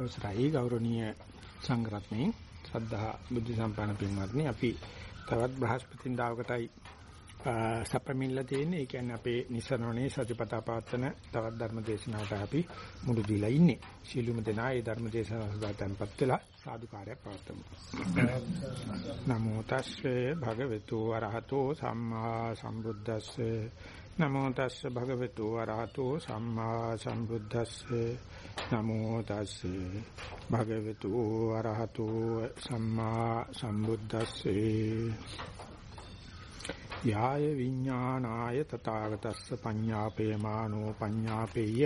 අවසරයි ගෞරවනීය සංඝරත්නයේ ශ්‍රද්ධා බුද්ධ සම්පන්න පින්වත්නි අපි තවත් බ්‍රහස්පතින්දාවකටයි සපමිල්ල තියෙන්නේ. ඒ කියන්නේ අපේ නිසරණේ සතිපතා පවත්වන තවත් ධර්ම දේශනාවට අපි මුළු දීලා ඉන්නේ. සීලුම දෙනා ඒ ධර්ම දේශනාව සඳහා tempත් වෙලා සාදුකාරයක් පවත්වමු. නමෝ තස්සේ භගවතු වරහතෝ සම්මා සම්බුද්දස්සේ නමෝ තස්ස භගවතු වරහතෝ සම්මා සම්බුද්දස්සේ. නමෝ තස්සේ භගවතු වරහතෝ සම්මා සම්බුද්දස්සේ. යාය විඥානාය තථාගතස්ස පඤ්ඤාපේමානෝ පඤ්ඤාපේය.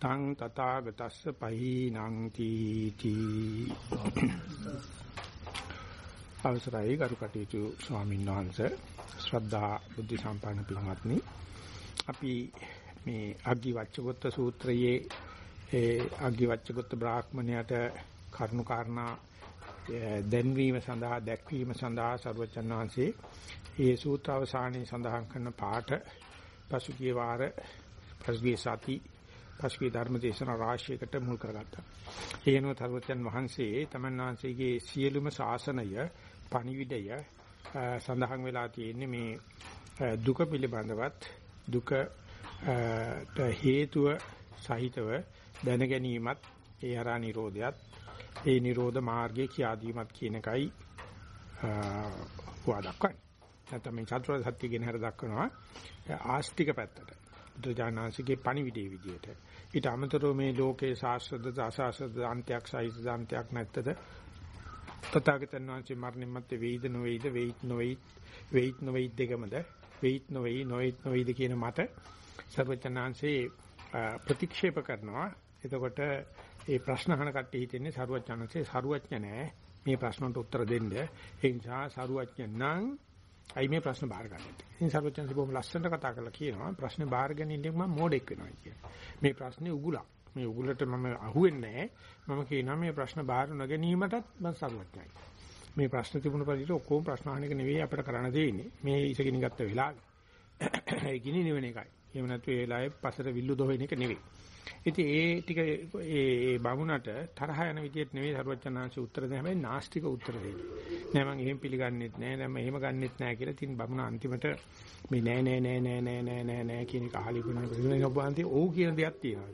තං තථාගතස්ස පහීනං තීති. අවසරයි ගරු කටයුතු ස්වාමීන් වහන්සේ ශ්‍රද්ධා බුද්ධ සම්පන්න පින්වත්නි. අපි මේ අග්ගිවච්ඡගොත්ත සූත්‍රයේ ඒ අග්ගිවච්ඡගොත්ත බ්‍රාහ්මණයට කරුණු කාරණා දැන්වීම සඳහා දැක්වීම සඳහා සර්වචන් වහන්සේ ඒ සූත්‍ර අවසානයේ සඳහන් කරන පාඨ පසුගිය වාර පසුගිය සති පසුගිය ධර්ම දේශනා රාශියකට මුල් කරගත්තා. ඒනෝ සර්වචන් වහන්සේ තමන් වහන්සේගේ සියලුම ශාසනය පණිවිඩය සඳහන් වෙලා තියෙන්නේ මේ දුක පිළිබඳවත් දුක හේතුව සහිතව දැන ගැනීමත් ඒ හරහා නිරෝධයත් ඒ නිරෝධ මාර්ගයේ කියාදීමත් කියන එකයි හුවා දක්වන්නේ. නැත්නම් මේ චතුරාර්ය සත්‍ය කියන හැර දක්වනවා ආස්තික පැත්තට. බුදුජානනාංශිකේ පණිවිඩයේ විදියට. ඊට අමතරව මේ ලෝකේ සාස්ත්‍රද අසාස්ත්‍රද අන්ත්‍යක් සහිත අන්ත්‍යක් නැත්තද තථාගතයන් වහන්සේ මරණින් මත්තේ වේද නොවේද වේත් නොවේත් වේත් නොවේත් දෙකමද වේත් නොවේ නොවේත් නොවේද කියන මත සර්වචනාංශේ ප්‍රතික්ෂේප කරනවා. එතකොට ඒ ප්‍රශ්න අහන කට්ටිය හිතන්නේ සරුවචනන්සේ සරුවඥ නෑ මේ ප්‍රශ්නට උත්තර දෙන්න. ඒ නිසා සරුවඥ නම් අයි මේ ප්‍රශ්න බාර ගන්නට. ඉතින් සරුවචනන්සේ බොහොම ලස්සනට කතා කරලා කියනවා ප්‍රශ්නේ බාර ගැනීමෙන් මම මෝඩෙක් වෙනවා කියලා. මේ ප්‍රශ්නේ උගුලක්. මේ උගුලට මම අහුවෙන්නේ නෑ. මම කියනවා මේ ප්‍රශ්න බාර නොගැනීමටත් මම සරුවඥයි. මේ ප්‍රශ්න තිබුණ පරිදි ඔක්කොම ප්‍රශ්න අහන එක නෙවෙයි අපිට කරන්න දෙන්නේ. මේ ඉසකින් ගත්ත වෙලාව. ඒ ගිනි නිවන එකයි. එහෙම නැත්නම් ඒ වෙලාවේ පසට විල්ලු දොහින එක නෙවෙයි. ඉතින් ඒ ටික ඒ බමුණට තරහ යන විදිහට නෙවෙයි සරුවචනාංශ උත්තර දෙන්නේ හැබැයි නාස්තික උත්තර දෙන්නේ. නෑ මම එහෙම පිළිගන්නෙත් නෑ දැන් මම එහෙම ගන්නෙත් නෑ කියලා තින් බමුණ අන්තිමට මේ නෑ නෑ නෑ නෑ නෑ නෑ නෑ නෑ කියන එක අහලි වුණා. ප්‍රතිමේ ඔබ අන්ති ඕ කියන දෙයක් තියෙනවා.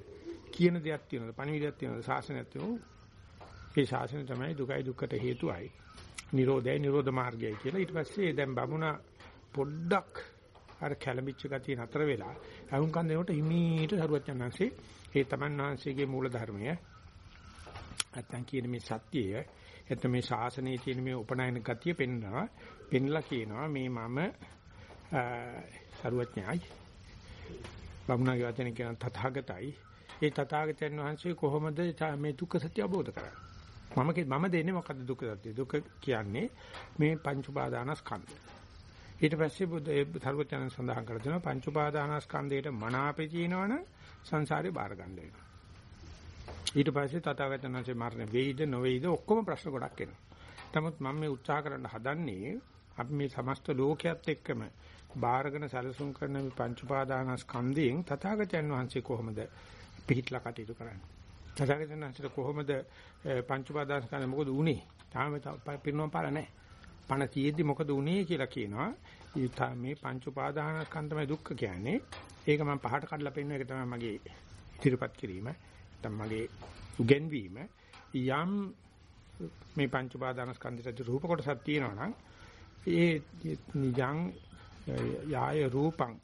කියන දෙයක් තියෙනවා. පණිවිඩයක් තියෙනවා. ශාසනයක් තියෙනවා. ඒ ශාසනය තමයි දුකයි දුක්කට හේතුවයි. නිරෝධයයි නිරෝධ මාර්ගයයි කියලා. ඊට පස්සේ දැන් බමුණ පොඩ්ඩක් අර කැළඹිච්ච ගතිය නතර වෙලා අහුම්කන් දෙනකොට හිමීට සරුවචනංශේ ඒ තමන් වහන්සේගේ මූල ධර්මය නැත්තම් කියන මේ සත්‍යය එතන මේ ශාසනයේ තියෙන මේ උපනායන ගතිය පෙන්නවා. පෙන්ලා කියනවා මේ මම සරුවඥයි. බමුණාගේ වචන කියන තථාගතයි. ඒ තථාගතයන් වහන්සේ කොහොමද මේ දුක්ඛ සත්‍ය අවබෝධ කරන්නේ? මම මම දෙන්නේ මොකද්ද දුක්ඛ සත්‍ය දුක කියන්නේ මේ පංච උපාදානස්කන්ධ ඊට පස්සේ බුදු ඒ සර්වඥයන් සඳහන් කර දෙනවා පංච උපාදානස්කන්ධයට මනාපේ කියනවනම් සංසාරේ බාර ගන්න වෙනවා. ඊට පස්සේ තථාගතයන් වහන්සේ මරණ වෙයිද නොවේයිද ඔක්කොම ප්‍රශ්න ගොඩක් එනවා. නමුත් මම මේ උත්සාහ කරන්න හදන්නේ අපි මේ සමස්ත ලෝකයක් එක්කම බාරගෙන සැලසුම් කරන මේ පංච උපාදානස්කන්ධයෙන් තථාගතයන් වහන්සේ කොහොමද පිළිట్లా කටයුතු කරන්නේ? තථාගතයන් වහන්සේ කොහොමද පංච උපාදානස්කන්ධ මොකද උනේ? තාම පිරිනොම් පාර නැහැ. පණ තියෙද්දි මොකද උනේ කියලා කියනවා. මේ පංච උපාදානස්කන්ධමයි දුක්ඛ කියන්නේ. ඒක මම පහට කඩලා පෙන්වන එක තමයි මගේ ඉදිරිපත් කිරීම. නැත්නම් මගේ උගෙන්වීම. යම් මේ පංච උපාදානස්කන්ධයට රූප කොටසක් තියෙනවා නම් ඒ නිජං යාය රූපං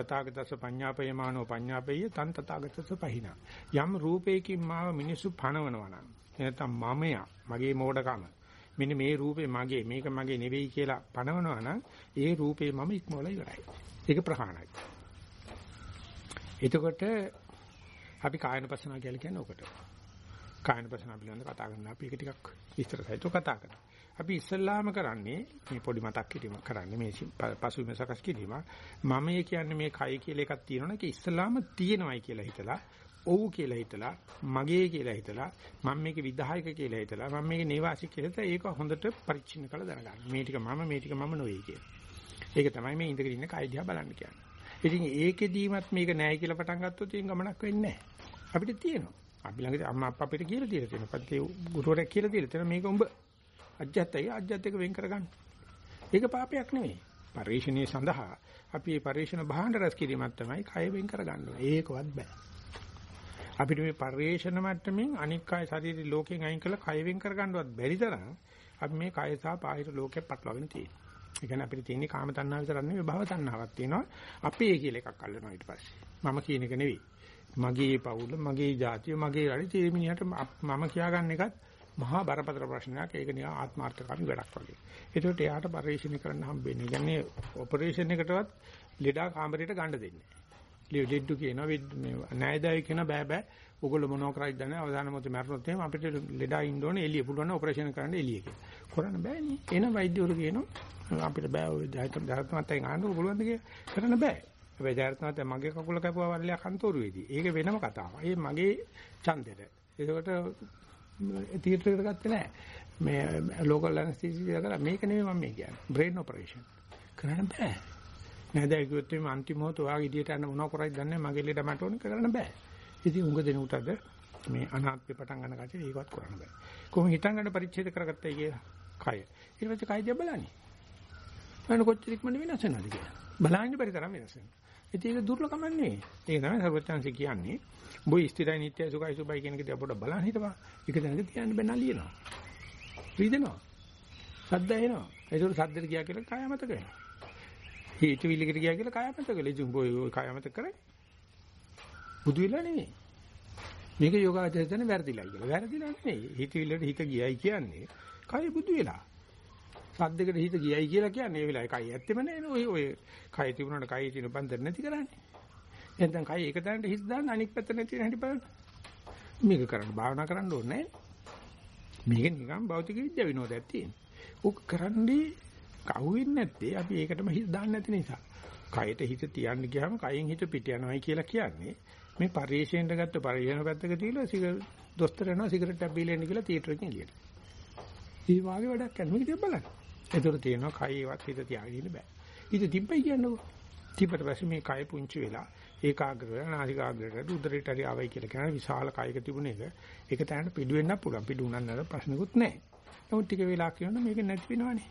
තථාගතස්ස පඤ්ඤාපයමානෝ පඤ්ඤාපේය තන් තථාගතස්ස පහිනා යම් රූපයකින් මාව මිනිසු පණවනවා නම් එනතම් මමයා මගේ මෝඩකම මෙන්න මේ රූපේ මගේ මේක මගේ නෙවෙයි කියලා පනවනවා නම් ඒ රූපේ මම ඉක්මවලා ඉවරයි. ඒක ප්‍රහාණයි. එතකොට අපි කායනපසනාව කියලා කියන්නේ ඔකට. කායනපසනාව පිළිබඳව කතා කරනවා. අපි ඒක ටිකක් විස්තර සහිතව කතා කරනවා. අපි ඉස්සල්ලාම කරන්නේ මේ පොඩි මතක් කිරීමක් කරන්නේ මේ පසුබිම සකස් කිරීම. මම කියන්නේ මේ කය කියලා එකක් තියෙනවනේ ඒක ඉස්සල්ලාම තියෙනවයි කියලා හිතලා ඔව් කියලා හිතලා මගේ කියලා හිතලා මම මේක විධායක කියලා හිතලා මම මේක නේවාසික කියලා හිතලා ඒක හොඳට පරිච්ඡින්න කරලා දැනගන්න. මේ ටික මම මේ ටික මම නොවේ කියලා. ඒක තමයි මේ ඉඳගෙන ඉන්න කය දිහා බලන්න කියන්නේ. ඉතින් ඒකෙදීමත් මේක නැහැ කියලා පටන් ගත්තොත් ඒක ගමනක් වෙන්නේ නැහැ. අපිට තියෙනවා. අපි ළඟදී අම්මා අප්පා අපිට කියලා දීලා තියෙනවා. පන්ති ගුරුවරයෙක් කියලා දීලා තියෙනවා මේක උඹ අජ්ජත්තයි අජ්ජත් එක වෙන් කරගන්න. ඒක පාපයක් නෙවෙයි. පරිශ්‍රණයේ සඳහා අපි මේ පරිශ්‍රණ භාණ්ඩ රැස් කිරීමක් තමයි කය වෙන් කරගන්න ඕනේ. ඒකවත් බෑ. අපිට මේ පරිශ්‍රණ මට්ටමින් අනික් අය ශරීරي ලෝකෙන් අයින් කරලා කය වෙන් කරගන්නවත් බැරි තරම් අපි මේ කය සහ බාහිර ලෝකෙ පටලවාගෙන තියෙනවා. ඒ කියන්නේ අපිට තියෙන්නේ කාම තණ්හාව විතරක් නෙවෙයි භව තණ්හාවක් තියෙනවා. අපේ කියලා එකක් අල්ලනවා ඊට පස්සේ. මම කියන එක නෙවෙයි. මගේ පවුල, මගේ ජාතිය, මගේ රටේ තීරමිනියට මම කියාගන්න එකත් මහා බරපතල ප්‍රශ්නයක්. ඒක නිකන් ආත්මార్థකාමී වැඩක් වගේ. ඒකට එයාට පරිශීලනය කරන්න හම්බෙන්නේ. කියන්නේ ඔපරේෂන් එකටවත් ලෙඩා කාමරයට ගන්න දෙන්නේ නැහැ. ලෙඩ්ඩු කියනවා මේ ණයදායි කියන බෑ බෑ. ඔගොල්ලෝ මොනව කරයිද දන්නේ අවදාන මොහොතේ මැරුණොත් එහෙම අපිට ලෙඩා ඉන්න ඕනේ එළිය පුළුවන් ඔපරේෂන් කරන්න එළිය කියලා. කරන්න බෑනේ. එන වෛද්‍යවරු කියනවා අපිට බෑ ඔය ජයත්මත්යෙන් ආන්න පුළුවන් ද කියලා. කරන්න බෑ. හැබැයි ජයත්මත්ය මගේ කකුල කැපුවා වල්ලයක් කන්තෝරුවේදී. ඒක වෙනම කතාවක්. ඒ මගේ ඡන්දෙට. ඒකට තීර්ථයකට ගත්තේ නැහැ. මේ ලෝකල් ඇනස්තීසියා කරලා මේක නෙමෙයි මම මේ කියන්නේ. Brain operation. කරන්න බෑ. නේද කිව්වොත් මේ අන්තිම මොහොත ඔයාගේ ඉදියට යන මොනව කරයිද දන්නේ මගේ ලෙඩ මට ඕනේ කරන්න බෑ. ඉතින් උඟ දෙනුටද මේ අනාත්මේ පටන් ගන්න කටේ ඒකවත් කරන්න බෑ. කොහොම හිතන් ගන්න පරිච්ඡේද කරගත්තයි කියලා. කය. ඊට පස්සේ කය දිහා බලන්නේ. බලන්න කොච්චර ඉක්මනට වෙනස් වෙනවද කියලා. බලන්න බැරි තරම් වෙනස් වෙනවා. ඉතින් ඒක දුර්ලභම නෙවෙයි. ඒක තමයි සර්වඥාන්සේ කියන්නේ. බොයි ස්ථිරයි නිට්ටය සුඛයි සුබයි කියන එක දිහා පොඩ්ඩක් බලන්න හිටපන්. ඒක දැනග තියන්න බෑ නලියනවා. රිදෙනවා. සද්ද එනවා. ඒකට සද්දට ගියා කියලා කය මතක වෙනවා. හීට විලිකට ගියා කියලා කය මතක වෙලා. ඉතින් බොයි ඔය කය මතක කරේ. බුදු වෙලා නෙවෙයි. මේක යෝගාචරයෙන් වැරදිලා කියලා. වැරදිලා නෙවෙයි. හිත විලට හිත ගියයි කියන්නේ කය බුදු වෙලා. සද්දකට හිත ගියයි කියලා කියන්නේ ඒ වෙලාවේ කයි ඇත්තෙම නෑ ඔය ඔය කය තිබුණාට කයි තියෙන බන්දර නැති කරන්නේ. එහෙනම් කයි එක තැනට හිත දාන්න අනික් පැත්ත නැති වෙන හැටි බලන්න. මේක කරන්න භාවනා කරන්න ඕනේ මේක නිකන් භෞතික විද්‍යාව විනෝදයක් තියෙන. ඔක කරන්නේ කවුවෙන්නේ නැත්තේ අපි ඒකටම හිත දාන්න නැති නිසා. කයට හිත තියන්න ගියාම කයෙන් හිත පිට යනවායි කියලා කියන්නේ මේ පරිශයෙන්ද ගත්ත පරිශන පැත්තක තියලා සිගරට් දොස්තර යනවා සිගරට් එකක් බීලා ඉන්න කියලා තියටර් එකකින් ගියා. ඒ වාගේ වැඩක් කරනවා මේක දිහා බලන්න. ඒතර තියෙනවා කයවත් හිත තියාගෙන ඉන්න බෑ. හිත තිබ්බයි කියන්නකෝ. තිබ්බට පස්සේ මේ කය පුංචි වෙලා ඒකාග්‍ර වෙලා නාසිකාග්‍රයට උදරයට හරි ආවයි කියලා කියන විශාල කයක තිබුණ එක ඒක තැනට පිටු වෙන්නත් පුළුවන්. පිටු උනන් නේද ප්‍රශ්නකුත් නැහැ. නමුත් ටික වෙලා කියනවා මේක නැති වෙනවනේ.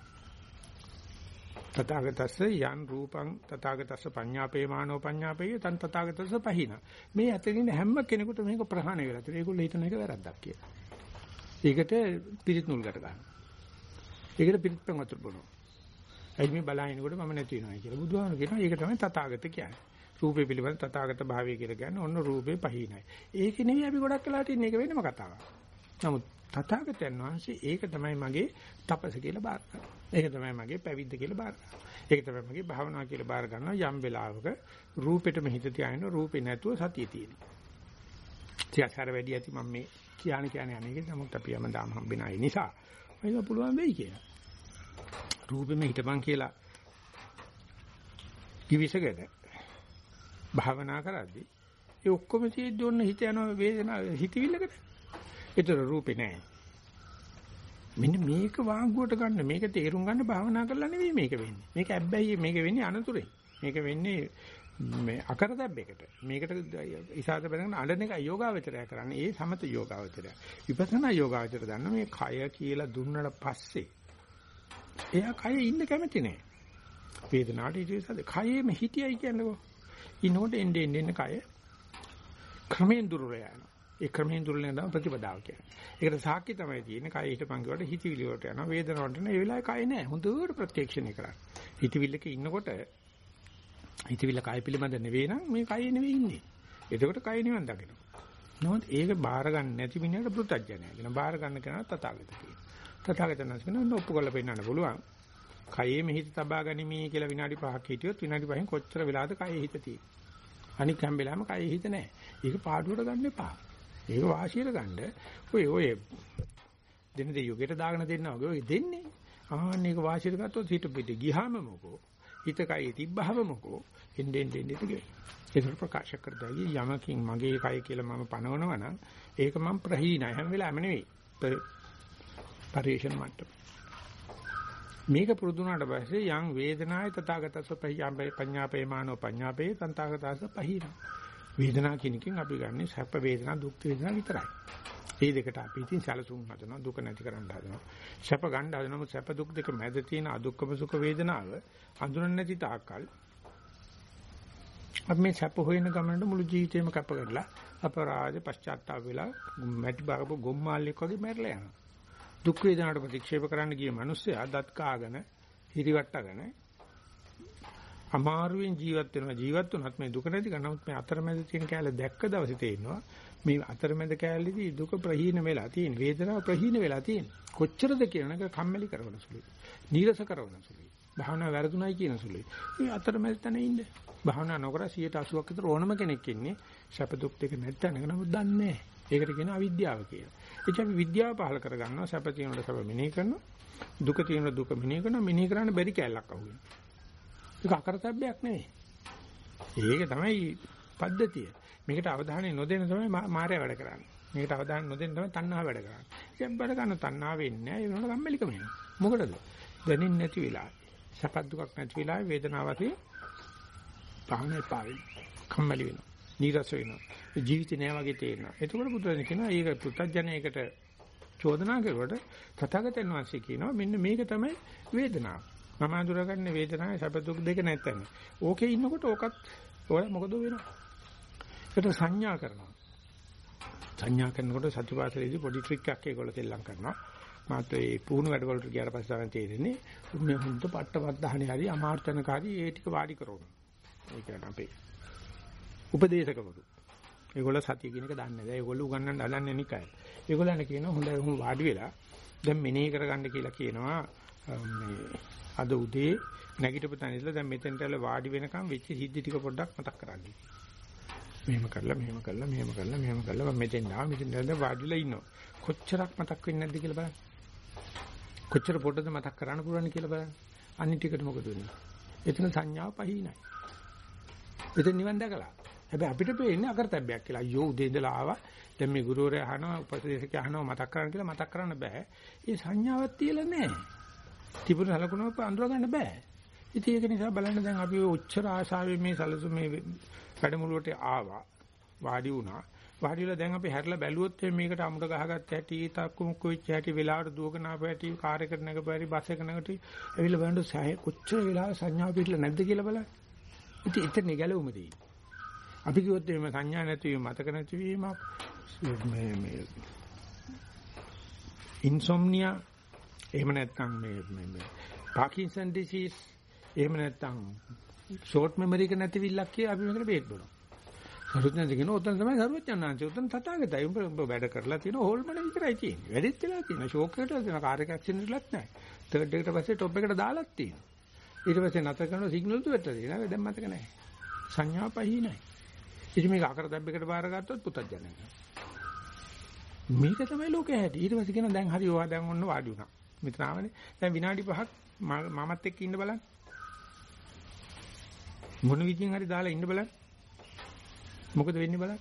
තථාගතස්ස යන් රූපං තථාගතස්ස පඤ්ඤාපේමානෝ පඤ්ඤාපේය තන් තථාගතස්ස පහින. මේ ඇතින් හැම කෙනෙකුට මේක ප්‍රහාණය වෙලා තියෙනවා. ඒගොල්ලෝ හිතන එක වැරද්දක් කියලා. ඒකට පිරිත් නුල් ගැට ගන්නවා. ඒකට පිරිත්පැන් වතුර බොනවා. එයි මේ බලහිනකොට මම නැති වෙනවා කියලා. බුදුහාම කියනවා ඒක තමයි තථාගත කියන්නේ. රූපේ පිළිබඳ තථාගත භාවය කියලා කියන්නේ ඔන්න රූපේ පහිනයි. ඒක නෙවෙයි අපි ගොඩක් වෙලාට ඉන්නේ ඒක වෙනම කතාවක්. නමුත් තථාගතයන් වහන්සේ ඒක තමයි මගේ තපස කියලා බාර ගන්නවා. ඒක තමයි මගේ පැවිද්ද කියලා බාර ගන්නවා. ඒක තමයි මගේ භාවනාව කියලා බාර ගන්නවා යම් වෙලාවක රූපෙටම හිත තියාගෙන රූපේ නැතුව සතිය තියෙනවා. ත්‍යාචාර වැඩි ඇති මම මේ කියන්නේ කියන්නේ අනේක නමුත් අපි යම දාම හම්බෙන අය නිසා මේක පුළුවන් වෙයි කියලා. රූපෙම හිටපන් කියලා කිවිසගෙන භාවනා කරද්දී ඒ ඔක්කොම තියෙද්දි ඔන්න හිත යනවා වේදනාව හිතවිල්ලකට. ඒතර රූපේ නැහැ. මෙන්න මේක වාංගුවට ගන්න මේක තේරුම් ගන්න භාවනා කරලා නෙවෙයි මේක වෙන්නේ. මේක හැබැයි මේක වෙන්නේ අනතුරේ. මේක වෙන්නේ මේ අකරදැබ්බයකට. මේකට ඉසాత බඳගෙන අඬන එක යෝගාවචරය කරන්නේ. ඒ සමත යෝගාවචරය. විපස්සනා යෝගාවචරය දන්න මේ කය කියලා දුන්නට පස්සේ එයා කය ඉන්න කැමති නෑ. වේදනාවට ඉතිසද කයෙම හිටියයි කියන්නකෝ. ඉනෝට එන්නේ එන්නේ කය ක්‍රමෙන් දුර යනවා. ඒ ක්‍රමෙන් දුර යන ප්‍රතිපදාව කියන්නේ. ඒකට සාක්ෂි තමයි තියෙන්නේ කය හිටපන් කියවට හිතවිලි වලට යනවා වේදනාවට යනවා. ඒ වෙලාවේ කය නෑ. හොඳට ප්‍රත්‍යක්ෂණය කරන්න. හිතවිල්ලක ඉන්නකොට හිතවිල්ල කය පිළිබඳ නෙවෙයි නම් මේ කය නෙවෙයි ඉන්නේ. එතකොට කය නිවන් දකිනවා. නමුත් ඒක බාර ගන්න නැති මිනිහට පෘථජ්ජනය කියන බාර ගන්න කෙනා තථාගත කියනවා. තථාගතයන් කියන ඔප්පු කරලා පෙන්නන්න පුළුවන්. කයේ මෙහිත තබා ගනිමි කියලා විනාඩි 5ක් හිටියොත් විනාඩි 5න් කොච්චර වෙලාද කයේ හිත තියෙන්නේ. අනික හැම වෙලාවෙම කයේ හිත නැහැ. ඒක පාඩුවට ගන්න එපා. ඒක වාසියට ගන්න. ඔය ඔය දෙන දෙ යුගයට දාගෙන දෙන්නා වගේ ඔය දෙන්නේ. ආන්න ඒක වාසියට ගත්තොත් හිත පිට ගියාම මොකෝ. හිත කයේ තිබ්බහම මොකෝ. එන්නේ එන්නේ එන්නේ ඒක ප්‍රකාශ කරද්දී යමකින් මගේ කය කියලා මම පනවනවා නම් ඒක මම ප්‍රහීනයි හැම වෙලාවෙම නෙවෙයි. පරිේශන මට්ටම. මේක පුරුදු වුණාට පස්සේ යම් වේදනාය තථාගතස්ස පඤ්ඤාපේ පඤ්ඤාපේමානෝ පඤ්ඤාපේ තන්තාගතස්ස පහින. වේදනාව කියන එකෙන් අපි ගන්නේ සැප වේදනා දුක් වේදනා විතරයි. මේ දෙකට අපි ඉතින් සැලසුම් හදනවා දුක නැති කරන්න හදනවා. සැප ගන්න හදනවා සැප දුක් දෙක මැද තියෙන අදුක්කම සුඛ වේදනාව හඳුනන්නේ නැති තාක්කල් අපි මේ සැප හොයන ගමනට මුළු ජීවිතේම කැප කරලා අපරාධ පශ්චාත්තාප වෙලා මැටි බාගපු ගොම්මාල්ලෙක් වගේ මැරලා යනවා. දුක් වේදනාවට ප්‍රතික්ෂේප කරන්න ගිය මිනිස්සයා දත් කාගෙන හිරිවට්ටගෙන අමාරුවෙන් ජීවත් වෙනවා ජීවත් වුණත් මේ දුක නැති කරනමුත් මේ අතරමැද තියෙන කැලේ දැක්ක දවසේ තේරෙනවා මේ අතරමැද කැලේදී දුක ප්‍රහීන වෙලා තියෙන වේදනාව ප්‍රහීන වෙලා තියෙන. කොච්චරද කියන එක කම්මැලි කරන සුළුයි. නීරස කරන සුළුයි. භාවනාව වැරදුණයි කියන සුළුයි. මේ අතරමැද තැන ඉන්න. භාවනා නොකර 180ක් විතර ඕනම කෙනෙක් ඉන්නේ. සැප දුක් දෙක නැත්නම් නමුත් දන්නේ ඒකට කියන අවිද්‍යාව කියලා. ඒ කියන්නේ විද්‍යාව පහල කරගන්නවා. සැප තියෙනකොට සැප මෙනෙහි කරනවා. දුක තියෙනකොට දුක මෙනෙහි කරනවා. මෙනෙහි කරන්න බැරි කැලලක් අහුවෙනවා. ඒක අකරතැබ්බයක් නෙවෙයි. ඒක තමයි පද්ධතිය. මේකට අවධානය නොදෙන තමයි මායя වැඩ කරන්නේ. මේකට අවධානය නොදෙන තමයි තණ්හාව වැඩ කරන්නේ. ඉතින් බඩ ගන්න තණ්හාව වෙන්නේ නැහැ. ඒ වෙනකොට කම්මැලිකම එනවා. මොකටද? දැනෙන්නේ නැති වෙලාවේ. සැප දුකක් නැති වෙලාවේ වේදනාවදී පහන එපා වෙනවා. කම්මැලි වෙනවා. නීරස වෙනවා. ජීවිතේ නෑ වගේ තේරෙනවා. එතකොට බුදුරජාණන් කියනවා ඒක පුත්තජනයකට චෝදනා කරුවට තථාගතයන් වහන්සේ කියනවා මෙන්න මේක තමයි වේදනාව. මම අඳුරගන්නේ වේදනාවේ සැප දුක් දෙක නැත්තන. ඕකේ ඉන්නකොට ඕකත් ඔය මොකද වෙනවා? ඒකට සංඥා කරනවා. සංඥා කරනකොට සතිපාසලේදී පොඩි ට්‍රික් එකක් ඒගොල්ලෝ තෙල්ලම් කරනවා. මාත් ඒ පුහුණු වැඩවලට ගියාට පස්සේ තමයි තේරෙන්නේ මේ හුඳ පට්ටපත් දහනේ හරි අමාර්ථනකාරී ඒ ටික වාඩි කරනවා. ඒ කියන්නේ අපේ උපදේශකවරු. ඒගොල්ලෝ සතිය කියන එක දන්නේ නැහැ. ඒගොල්ලෝ උගන්වන්න හදන්නේ නිකයි. ඒගොල්ලන් කියනවා හොඳයි උන් වාඩි වෙලා දැන් මෙනෙහි කරගන්න කියලා කියනවා මේ අද උදේ නැගිටපු තැන ඉඳලා දැන් මෙතෙන්ට ඇවිල්ලා වාඩි වෙනකම් වෙච්ච සිද්ධි ටික පොඩ්ඩක් මතක් කරගන්න. මෙහෙම කරලා මෙහෙම කරලා මෙහෙම කරලා මෙහෙම කරලා මම මෙතෙන් ආවා මෙතෙන් ඇවිල්ලා වාඩිලා ඉන්නවා. කොච්චරක් මතක් වෙන්නේ නැද්ද කියලා බලන්න. කොච්චර පොඩ්ඩද මතක් කරන්න පුළුවන් කියලා බලන්න. අනිත් ටිකට මොකද වෙන්නේ? එතන සංඥාව පහිනයි. එතන නිවන් දැකලා. හැබැයි අපිට පේන්නේ අකරතැබ්බයක් කියලා. අයියෝ උදේ ඉඳලා ආවා. දැන් මේ ගුරුවරයා අහනවා උපදේශකයා අහනවා මතක් කරන්න කියලා මතක් කරන්න බෑ. ඒ සංඥාවක් තියලා නැහැ. තිබුණ සලකුණක් අඳුර ගන්න බෑ. ඉතින් ඒක නිසා බලන්න දැන් අපි ඔච්චර ආශාවෙන් මේ සලසු මේ වැඩමුළුවට ආවා. වාඩි වුණා. වාඩි වෙලා දැන් අපි හැරලා බැලුවොත් මේකට අමුඩ ගහගත්ත හැටි, තක්කු මුක්කු වෙච්ච හැටි, වෙලාවට දුවගෙන ආපු හැටි, කාර් එකට නැගපෑරි, බස් එක නැගටි, ඇවිල්ලා බලන්න සෑහෙ කොච්චර වෙලාව සංඥාව පිටලා නැද්ද කියලා බලන්න. ඉතින් එතන ගැලවුම තියෙන්නේ. අපි කිව්වොත් මේ සංඥා නැතිවීම, මතක නැතිවීමක් මේ මේ ඉන්සොම්නියා එහෙම නැත්නම් මේ මේ පාකින්සන් ඩිසීස් එහෙම නැත්නම් ෂෝට් මෙමරි එක නැතිවිල්ලක් කිය අපි මේකට බේත් බොනවා. සරුවඥාන්සේ කියන උතන තමයි සරුවඥාන්සේ උතන තථාගතයි උඹ උඹ වැඩ කරලා තියෙන හෝල්මන විතරයි තියෙන්නේ. වැඩිත් වෙලා තියෙන ෂෝක් එකට තියෙන කාර් එක ඇක්සිඩන්ට් එකක් නැහැ. තර්ඩ් එකට පස්සේ টොප් එකට දාලක් තියෙනවා. ඊට පස්සේ නැතර කරන සිග්නල් දුවට තියෙනවා. දැන් මතක නැහැ. සංඥා පහී නැහැ. ඉතින් මේක අකර දැබ්බෙකට බාරගත්තොත් පුතත් ජනක. මේක තමයි ලෝකයේ හැටි. ඊට පස්සේ කියන දැන් හරි ඔයා දැන් ඔන්න වාඩි වුණා. මෙතන ආවනේ. දැන් විනාඩි 5ක් මමත් එක්ක ඉන්න බලන්න. මොන විදියෙන් හරි දාලා ඉන්න බලන්න. මොකද වෙන්නේ බලන්න.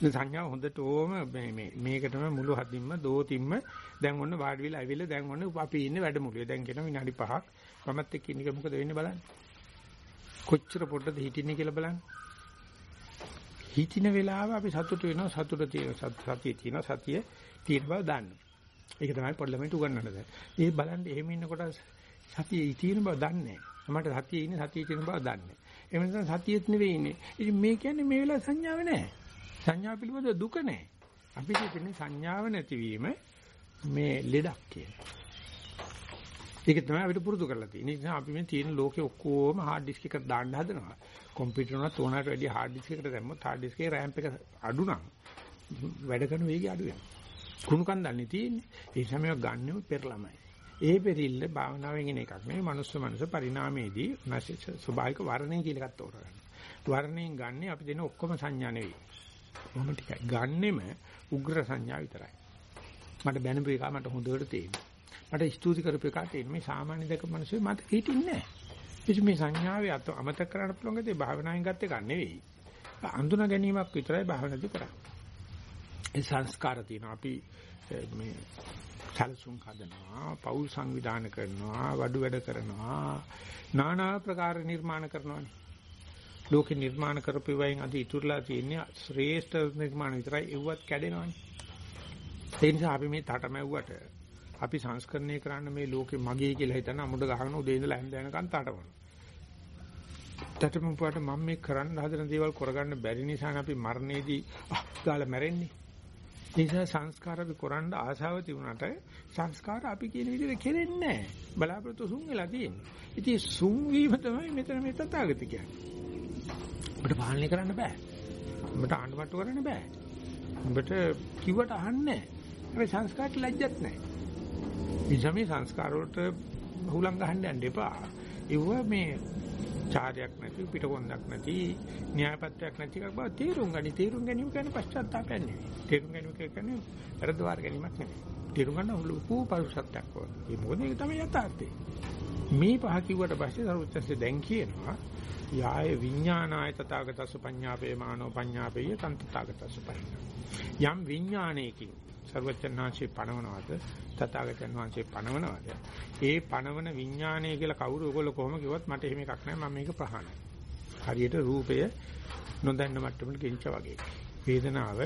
දැන් සංඥාව හොඳට ඕම මේ මේ මේකටම මුළු හදින්ම දෝතිම්ම දැන් ඔන්න වාඩි වෙලා ඇවිල්ලා දැන් ඔන්න අපි ඉන්නේ වැඩමුළුවේ. දැන් කියන විනාඩි 5ක් මමත් එක්ක ඉන්න එක මොකද වෙන්නේ බලන්න. කොච්චර පොඩ්ඩද හිටින්නේ කියලා බලන්න. හිතින වෙලාව අපි සතුට වෙනවා සතුට තියෙන සතිය තියෙන සතිය තියෙන බව දන්නවා. ඒක තමයි පොඩි ළමයිට උගන්වන්න ඒ බලන්න එහෙම ඉන්නකොට සතියේ තියෙන බව දන්නේ නැහැ. මට සතියේ ඉන්නේ සතියේ තියෙන බව දන්නේ. එහෙම නැත්නම් සතියෙත් නෙවෙයි ඉන්නේ. ඉතින් මේ කියන්නේ මේ වෙලාවේ සංඥාව නැහැ. සංඥා පිළිබඳ දුක නැහැ. අපිට කියන්නේ සංඥාව නැතිවීම මේ ලෙඩක් කියලා. ඒක තමයි අපිට පුරුදු කරලා තියෙන්නේ. ඒ නිසා අපි මේ තියෙන ලෝකේ ඔක්කොම hard disk එකට දාන්න හදනවා. කම්පියුටර් උනත් ඕනකට වැඩිය hard disk එකට දැම්මොත් hard disk එකේ RAM එක අඩු නම් වැඩ කරන වේගය අඩු වෙනවා. කුණු කන්දල්නේ තියෙන්නේ. ඒ සමය ගන්නෙම පෙරළමයි. ඒ පෙරිල්ල භාවනාවෙන් එන එකක් නෙවෙයි. මනුස්ස මනස පරිණාමයේදී ස්වභාවික වර්ණය කියලා එකක් තෝරගන්න. වර්ණයෙන් ගන්න අපි දෙන ඔක්කොම සංඥා නෙවෙයි. මොම ටිකයි. ගන්නෙම උග්‍ර සංඥා විතරයි. මට බැනපු එක මට හොඳට තේරෙනවා. මට ස්තුති කරපු එක තේරෙන්නේ මේ සාමාන්‍ය දෙක මිනිස්සු මට හිටින්නේ නැහැ. ඉතින් මේ සංඥාවේ අත අමතක කරන්න පුළුවන් ගතිය භාවනාවෙන් ගත්ත එකක් නෙවෙයි. අඳුන ගැනීමක් විතරයි භාවනාවේ කරන්නේ. ඒ සංස්කාර තියෙනවා. අපි මේ සැලසුම් හදනවා, පෞල් සංවිධානය කරනවා, වඩු වැඩ කරනවා, নানা ආකාර නිර්මාණ කරනවානේ. ලෝකේ නිර්මාණ කරපු වයින් අද ඉතුරුලා තියෙන්නේ ශ්‍රේෂ්ඨ නිර්මාණ විතරයි ඒවත් කැඩෙනවනේ. ඒ නිසා අපි මේ තටමැව්වට අපි සංස්කරණය කරන්න මේ ලෝකේ මගේ කියලා හිතන අමුඩ ගහන උදේ ඉඳලා හැන්ද වෙනකන් තටමන. තටමපුවට මම මේ කරන්න හදන දේවල් කරගන්න බැරි නිසා අපි මරණයේදී ගාලා මැරෙන්නේ. ඒ නිසා සංස්කාර අපි කරන්න ආශාව තිබුණාට සංස්කාර අපි කියන විදිහට කෙරෙන්නේ නැහැ. බලාපොරොත්තු සුන් වෙලා තියෙන්නේ. ඉතින් සුන් වීම තමයි මෙතන මේ තථාගත කියන්නේ. ඔබට පාලනය කරන්න බෑ. ඔබට ආණ්ඩුමට්ටු කරන්න බෑ. ඔබට කිව්වට අහන්නේ නැහැ. හැබැයි සංස්කාරට ලැජ්ජත් නැහැ. නිසා මේ සංස්කාර වලට හුලං ගහන්න යන්න එපා. ඒව මේ චාරයක් නැති පිටකොන්දක් නැති න්‍යායපත්‍යක් නැති එකක් බව තේරුම් ගනි. තේරුම් ගැනීම කියන්නේ පශ්චාත්තාපයක් නෙවෙයි. තේරුම් ගැනීම කියන්නේ වැරද්දවාර ගැනීමක් නෙවෙයි. තේරුම් ගන්න ලොකු පරිසත්‍යක් වගේ. ඒ මොකද ඒක තමයි යථාර්ථය. මේ පහ කිව්වට පස්සේ සරුවත්සේ දැන් කියනවා යාය විඥානාය තථාගතස්ස පඤ්ඤාපේ මානෝ පඤ්ඤාපේය තන්තථාගතස්ස පඤ්ඤා යම් විඥානයකින් සර්වචන්නාංශේ පණවනවාද තථාගතයන් වහන්සේ පණවනවාද ඒ පණවන විඥානය කියලා කවුරු ඔයගොල්ලෝ කොහොම කිව්වත් මට එහෙම එකක් නැහැ මම මේක ප්‍රහාණය. හරියට රූපය නොදන්න මට්ටමට ගෙනිච්චා වගේ. වේදනාව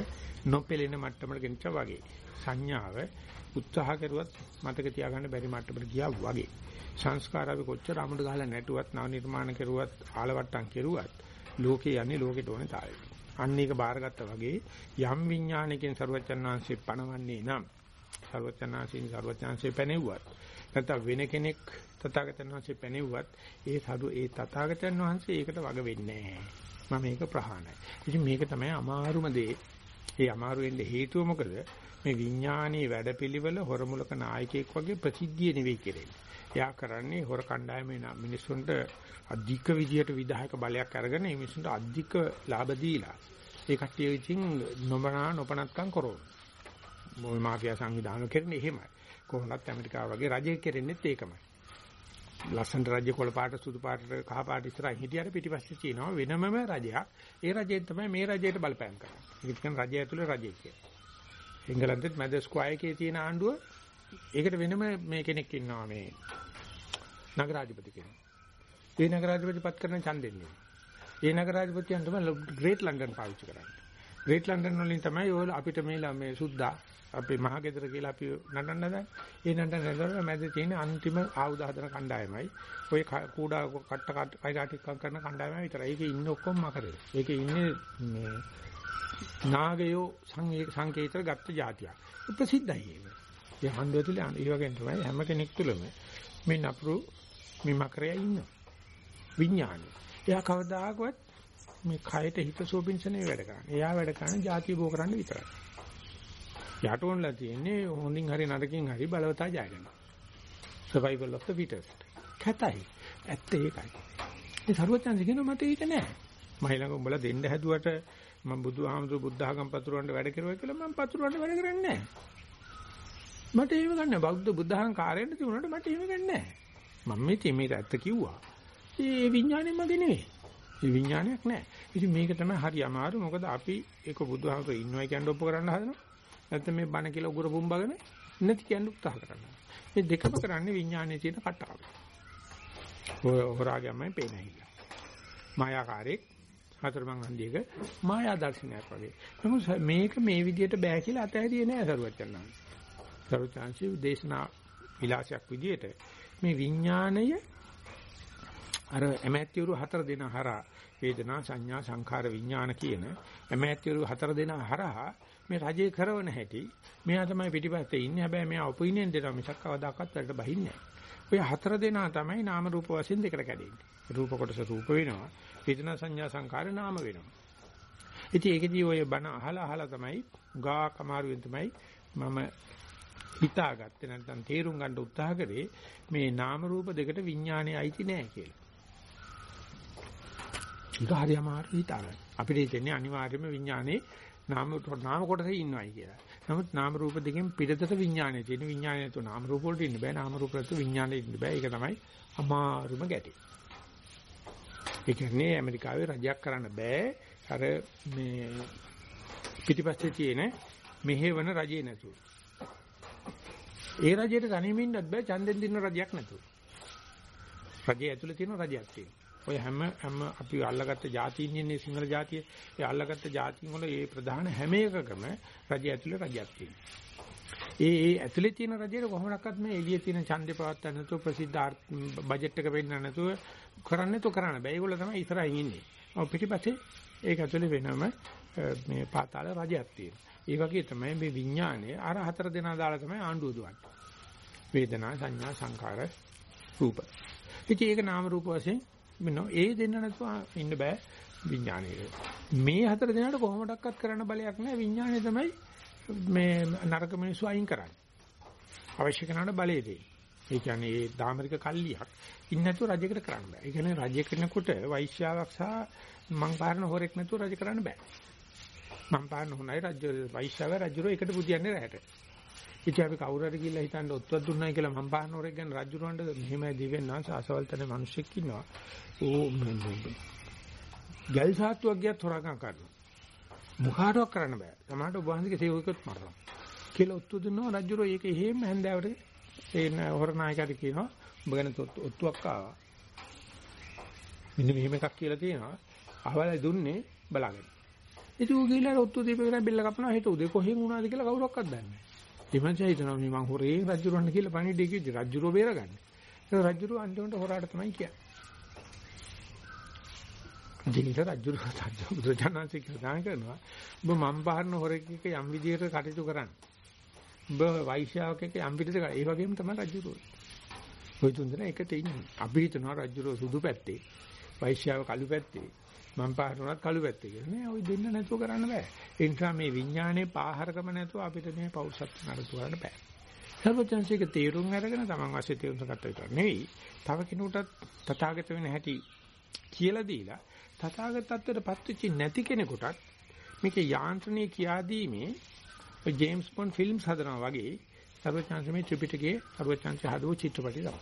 නොපෙළෙන මට්ටමට ගෙනිච්චා වගේ. සංඥාව උත්සාහ කරුවත් මතක තියාගන්න බැරි මට්ටමට ගියා වගේ. සංස්කාර අපි කොච්චර අමුඩ ගහලා නැටුවත් නව නිර්මාණ කරුවත් ආලවට්ටම් කෙරුවත් ලෝකේ යන්නේ ලෝකෙට ඕනේ තාලෙට. අන්න ඒක බාරගත්තා වගේ යම් විඥානයකින් ਸਰුවචන් වහන්සේ පණවන්නේ නම් ਸਰුවචන් වහන්සේන් ਸਰුවචන්සේ පැනෙව්වත් නැත්නම් වෙන කෙනෙක් තථාගතයන් වහන්සේ පැනෙව්වත් ඒ සරු ඒ තථාගතයන් වහන්සේ ඒකට වග වෙන්නේ නැහැ. මම ඒක ප්‍රහාණයි. ඉතින් මේක තමයි අමාරුම දේ. ඒ අමාරු වෙන්න හේතුව මොකද? මේ විඥානීය වැඩපිළිවෙල හොරමුලක නායකයෙක් වගේ ප්‍රසිද්ධිය නෙවෙයි කෙරෙන්නේ. එයා කරන්නේ හොර කණ්ඩායමේ මිනිස්සුන්ට අධික විදියට විධායක බලයක් අරගෙන මේ මිනිස්සුන්ට අධික ලාභ දීලා ඒ කට්ටිය ඉතින් නොමනා නොපනත්කම් කරෝ. මොයි මාෆියා සංවිධානය කරන්නේ එහෙමයි. කොහොමවත් ඇමරිකාව වගේ රජය කරන්නේත් ඒකමයි. ලස්සනට රජ්‍ය කොළ පාට සුදු පාට කහ පාට ඉස්සරහින් හිටියට පිටිපස්සේ තියෙනවා වෙනමම රජයක්. ඒ රජයෙන් තමයි මේ රජයට බලපෑම් කරන්නේ. ඒක කියන්නේ රජය ඇතුලේ රජය කියලා. එංගලන්තෙත් මැද ස්ක්වයර් එකේ තියෙන ආණ්ඩුව ඒකට වෙනම මේ කෙනෙක් ඉන්නවා මේ නගරාධිපති කෙනෙක්. ඒ නගරාධිපති පත් කරන ඡන්දෙන්නේ. ඒ නගරාධිපතියන් තමයි ග්‍රේට් ලන්ඩන් පාවිච්චි කරන්නේ. ග්‍රේට් ලන්ඩන් වලින් තමයි ඔය අපිට මේ මේ සුද්දා අපේ මහගෙදර කියලා අපි නටන්න දැන්. ඒ නටන නටන මැද තියෙන අන්තිම ආයුධ හදන කණ්ඩායමයි. ඔය කූඩා කට්ට කයිරාටික් කරන කණ්ඩායමයි විතරයි. ඒකේ ඉන්නේ ඔක්කොම මකරේ. ඒකේ ඉන්නේ මේ නාගයෝ සංකේතර ගත්ත જાතියක්. ප්‍රසිද්ධයි ඒක. ඒ හන්දය තුල ඒ වගේ තමයි හැම කෙනෙක් තුළම මේ නපුරු මේ මකරය ඉන්නවා. විඥානය. එයා කවදාකවත් මේ කයට හිත සෝපින්සනේ වැඩ කරන්නේ. එයා වැඩ කරන්නේ ಜಾති බෝ කරන්න විතරයි. යට ඕනලා තියෙන්නේ හොඳින් හරි නරකින් හරි බලවතා ජය ගන්න. survival of the fittest. කතයි. ඇත්ත ඒකයි. ඒ සරුවචන් කියන මට ඒක නෑ. මහිලඟ උඹලා දෙන්න හැදුවට මම බුදුහාමුදුරු බුද්ධඝම් පතුරවන්න වැඩ කරුවා කියලා මම පතුරවන්න වැඩ කරන්නේ නෑ. මට එහෙම ගන්න බෞද්ධ බුද්ධඝම් කාර්යයෙන් තිබුණාට මට එහෙම ගන්න නෑ. මම මේ තීමේ ඇත්ත කිව්වා. ඒ විඥානේ මගේ නෙවෙයි. ඒ විඥානයක් නෑ. ඉතින් මේක තමයි හරි අමාරු. මොකද අපි ඒක බුදුහාමුදුරු ඉන්නවයි කියන්නේ ඔප්පු කරන්න හදනවා. නැත්නම් මේ බණ කියලා උගුර පුම්බගෙන නැති කියන්න උත්සාහ කරනවා. මේ දෙකම කරන්නේ විඥානයේ තියෙන කටාව. ඔය හොරාගමයි පේනහිල්ල. මායාකාරී හතරමං හන්දියක මායා දර්ශනයක් වගේ. නමුත් මේක මේ විදිහට බෑ කියලා අතහැරියේ නෑ සරුවචනන්. සරුවචාන්සි දේශනා විලාසයක් විදිහට මේ විඥාණය අර එමැතිවරු හතර දෙනා හරහා වේදනා සංඥා සංඛාර විඥාන කියන එමැතිවරු හතර දෙනා හරහා මේ රජේ කරවන හැටි මෙයා තමයි පිටිපස්සේ ඉන්නේ හැබැයි මෙයා ඔපිනියන් දෙනවා මිසක් කවදාකවත් වැඩට බහින්නේ නැහැ. ඔය හතර දෙනා තමයි නාම රූප වශයෙන් දෙකට කැඩෙන්නේ. රූප කොටස රූප වෙනවා. වේදනා සංඥා සංකාර නාම වෙනවා. ඉතින් ඒකදී ඔය බණ අහලා අහලා තමයි ගා කමාරුවෙන් තමයි මම හිතාගත්තේ නැත්නම් තේරුම් ගන්න උත්සාහ කරේ මේ නාම රූප දෙකට විඥානයේ අයිති නැහැ කියලා. ඒක හරි අමාරු හිතාගන්න. අපිට හිතන්නේ අනිවාර්යයෙන්ම විඥානේ නාම නාම කොටසේ ඉන්නවයි කියලා. නමුත් නාම රූප දෙකෙන් පිටතට විඥානය තියෙන විඥානය තු නාම රූප වලට ඉන්න බෑ. නාම රූප වලට විඥානය ඉන්න බෑ. ඒක තමයි අමාරුම ගැටේ. ඒ කියන්නේ ඇමරිකාවේ රජයක් කරන්න බෑ. අර මේ පිටිපස්සේ තියෙන මෙහෙවන රජේ නැතුව. ඒ රජයට තනියම ඉන්නත් බෑ ඡන්දෙන් දිනන රජයක් නැතුව. රජය ඇතුලේ තියෙන රජයක් තියෙනවා. ඔය හැම හැම අපි අල්ලගත්ත જાතියින් ඉන්නේ සිංහල જાතිය. ඒ අල්ලගත්ත જાතින් වල ඒ ප්‍රධාන හැම එකකම රජය ඇතුලේ රජයක් තියෙනවා. ඒ ඒ ඇතුලේ තියෙන රජයට කොහොමනක්වත් මේ එළියේ තියෙන ඡන්දේ පවත්වා නැතුව ප්‍රසිද්ධ බජට් එක වෙන්න නැතුව කරන්නේ તો කරන්න බෑ. ඒගොල්ලෝ තමයි ඉස්සරහින් ඉන්නේ. ඔව් පිටිපස්සේ ඒක ඇතුලේ වෙනම මේ පාතාල රජයක් තියෙනවා. ඒ වගේ තමයි මේ විඥානය අර හතර දෙනා දාලා තමයි ආණ්ඩුව දුවන්නේ. වේදනා සංඥා සංකාර රූප. ඉතින් ඒක නාම රූප වශයෙන් මෙන්න ඒ දෙන්න නැතුව ඉන්න බෑ විඥානයේ. මේ හතර දෙනාට කොහොමඩක්වත් කරන්න බලයක් නැහැ විඥානය තමයි මේ නරක මිනිස්සු අයින් කරන්නේ. අවශ්‍ය කරන බලය දෙයි. ඒ කියන්නේ ඒ ධාමරික කල්ලියක් ඉන්න නැතුව රජයකට කරන්න බෑ. ඒ කියන්නේ රජය කරනකොට වෛශ්‍යාවක් සහ මං පාරන හොරෙක් නැතුව රජ කරන්න බෑ. මං පාරන හොනයි රජ්‍ය වෛශ්‍යාව රජුරෝ එකට බුදියන්නේ රැහැට. ඉතින් අපි කවුරු හරි ගිහලා හිතන්න ඔත්තුවක් දුන්නයි කියලා මම පාන හොරෙක් ගැන රජුරවන්ට මෙහෙම දිවෙන්නාංශ අසවල්තන මිනිස්සෙක් ඉන්නවා. ඕ ගල් සාත්තුවක් ගියත් හොරගම් කරනවා. මුඛාටවත් කරන්න බෑ. සමහරට ඔබ වහන්සේගේ සේවකෙත් මරනවා. කියලා ඔත්තු දුන්නා රජුරෝ ඒක එහෙම හැන්දෑවට ඒ හොර නායකයාට කියනවා ඔබ ගැන ඔත්තුවක් ආවා. මෙන්න මෙහෙම එකක් කියලා තියෙනවා. අහවල දුන්නේ බලාගෙන. ඉතින් ඌ ගිහලා ඔත්තු දීපේ බෙල්ල කපනවා හිත උදේ කොහෙන් වුණාද කියලා කවුරක්වත් දන්නේ නැහැ. එමන්චා හිතනවා මේ මං හොරේ රජුරවන්න කියලා පණිඩේ කිව්දි රජුරෝ බේරගන්න. ඒ රජුරෝ අන්තිමට හොරාට තමයි කියන්නේ. ජීවිත රජුරෝ බුදුජානන්සේ කියලා කරනවා. ඔබ මම් බහරන හොරෙක් එක යම් විදියට කටයුතු කරන්න. ඔබ වෛශ්‍යාවක එක යම් විදියට ඒ වගේම තමයි රජුරෝ. ඔය තුන්දෙනා එකට ඉන්නේ. අපි හිතනවා රජුරෝ සුදු පැත්තේ, වෛශ්‍යාව කළු පැත්තේ. මම පාරුණත් කළු පැත්තේ කියලා නෑ ওই දෙන්න නැතුව කරන්න බෑ ඒ නිසා මේ විඥානයේ පාහරකම නැතුව අපිට මේ පෞරුෂත්ව නඩතු කරන්න බෑ සර්වඥාන්සේක තේරුම් අරගෙන තමන් වශයෙන් තේරුම් ගත්ත විතර නෙවෙයි තව කෙනෙකුටත් තථාගත වෙන හැටි කියලා දීලා තථාගත තත්ත්වයටපත් වෙච්ච නැති කෙනෙකුටත් මේක යාන්ත්‍රණය කියා දීමේ ජේම්ස් බොන්ඩ් ෆිල්ම්ස් හදනවා වගේ සර්වඥාන්සේ මේ ත්‍රිපිටකයේ සර්වඥාන්සේ හදපු චිත්‍රපටි තමයි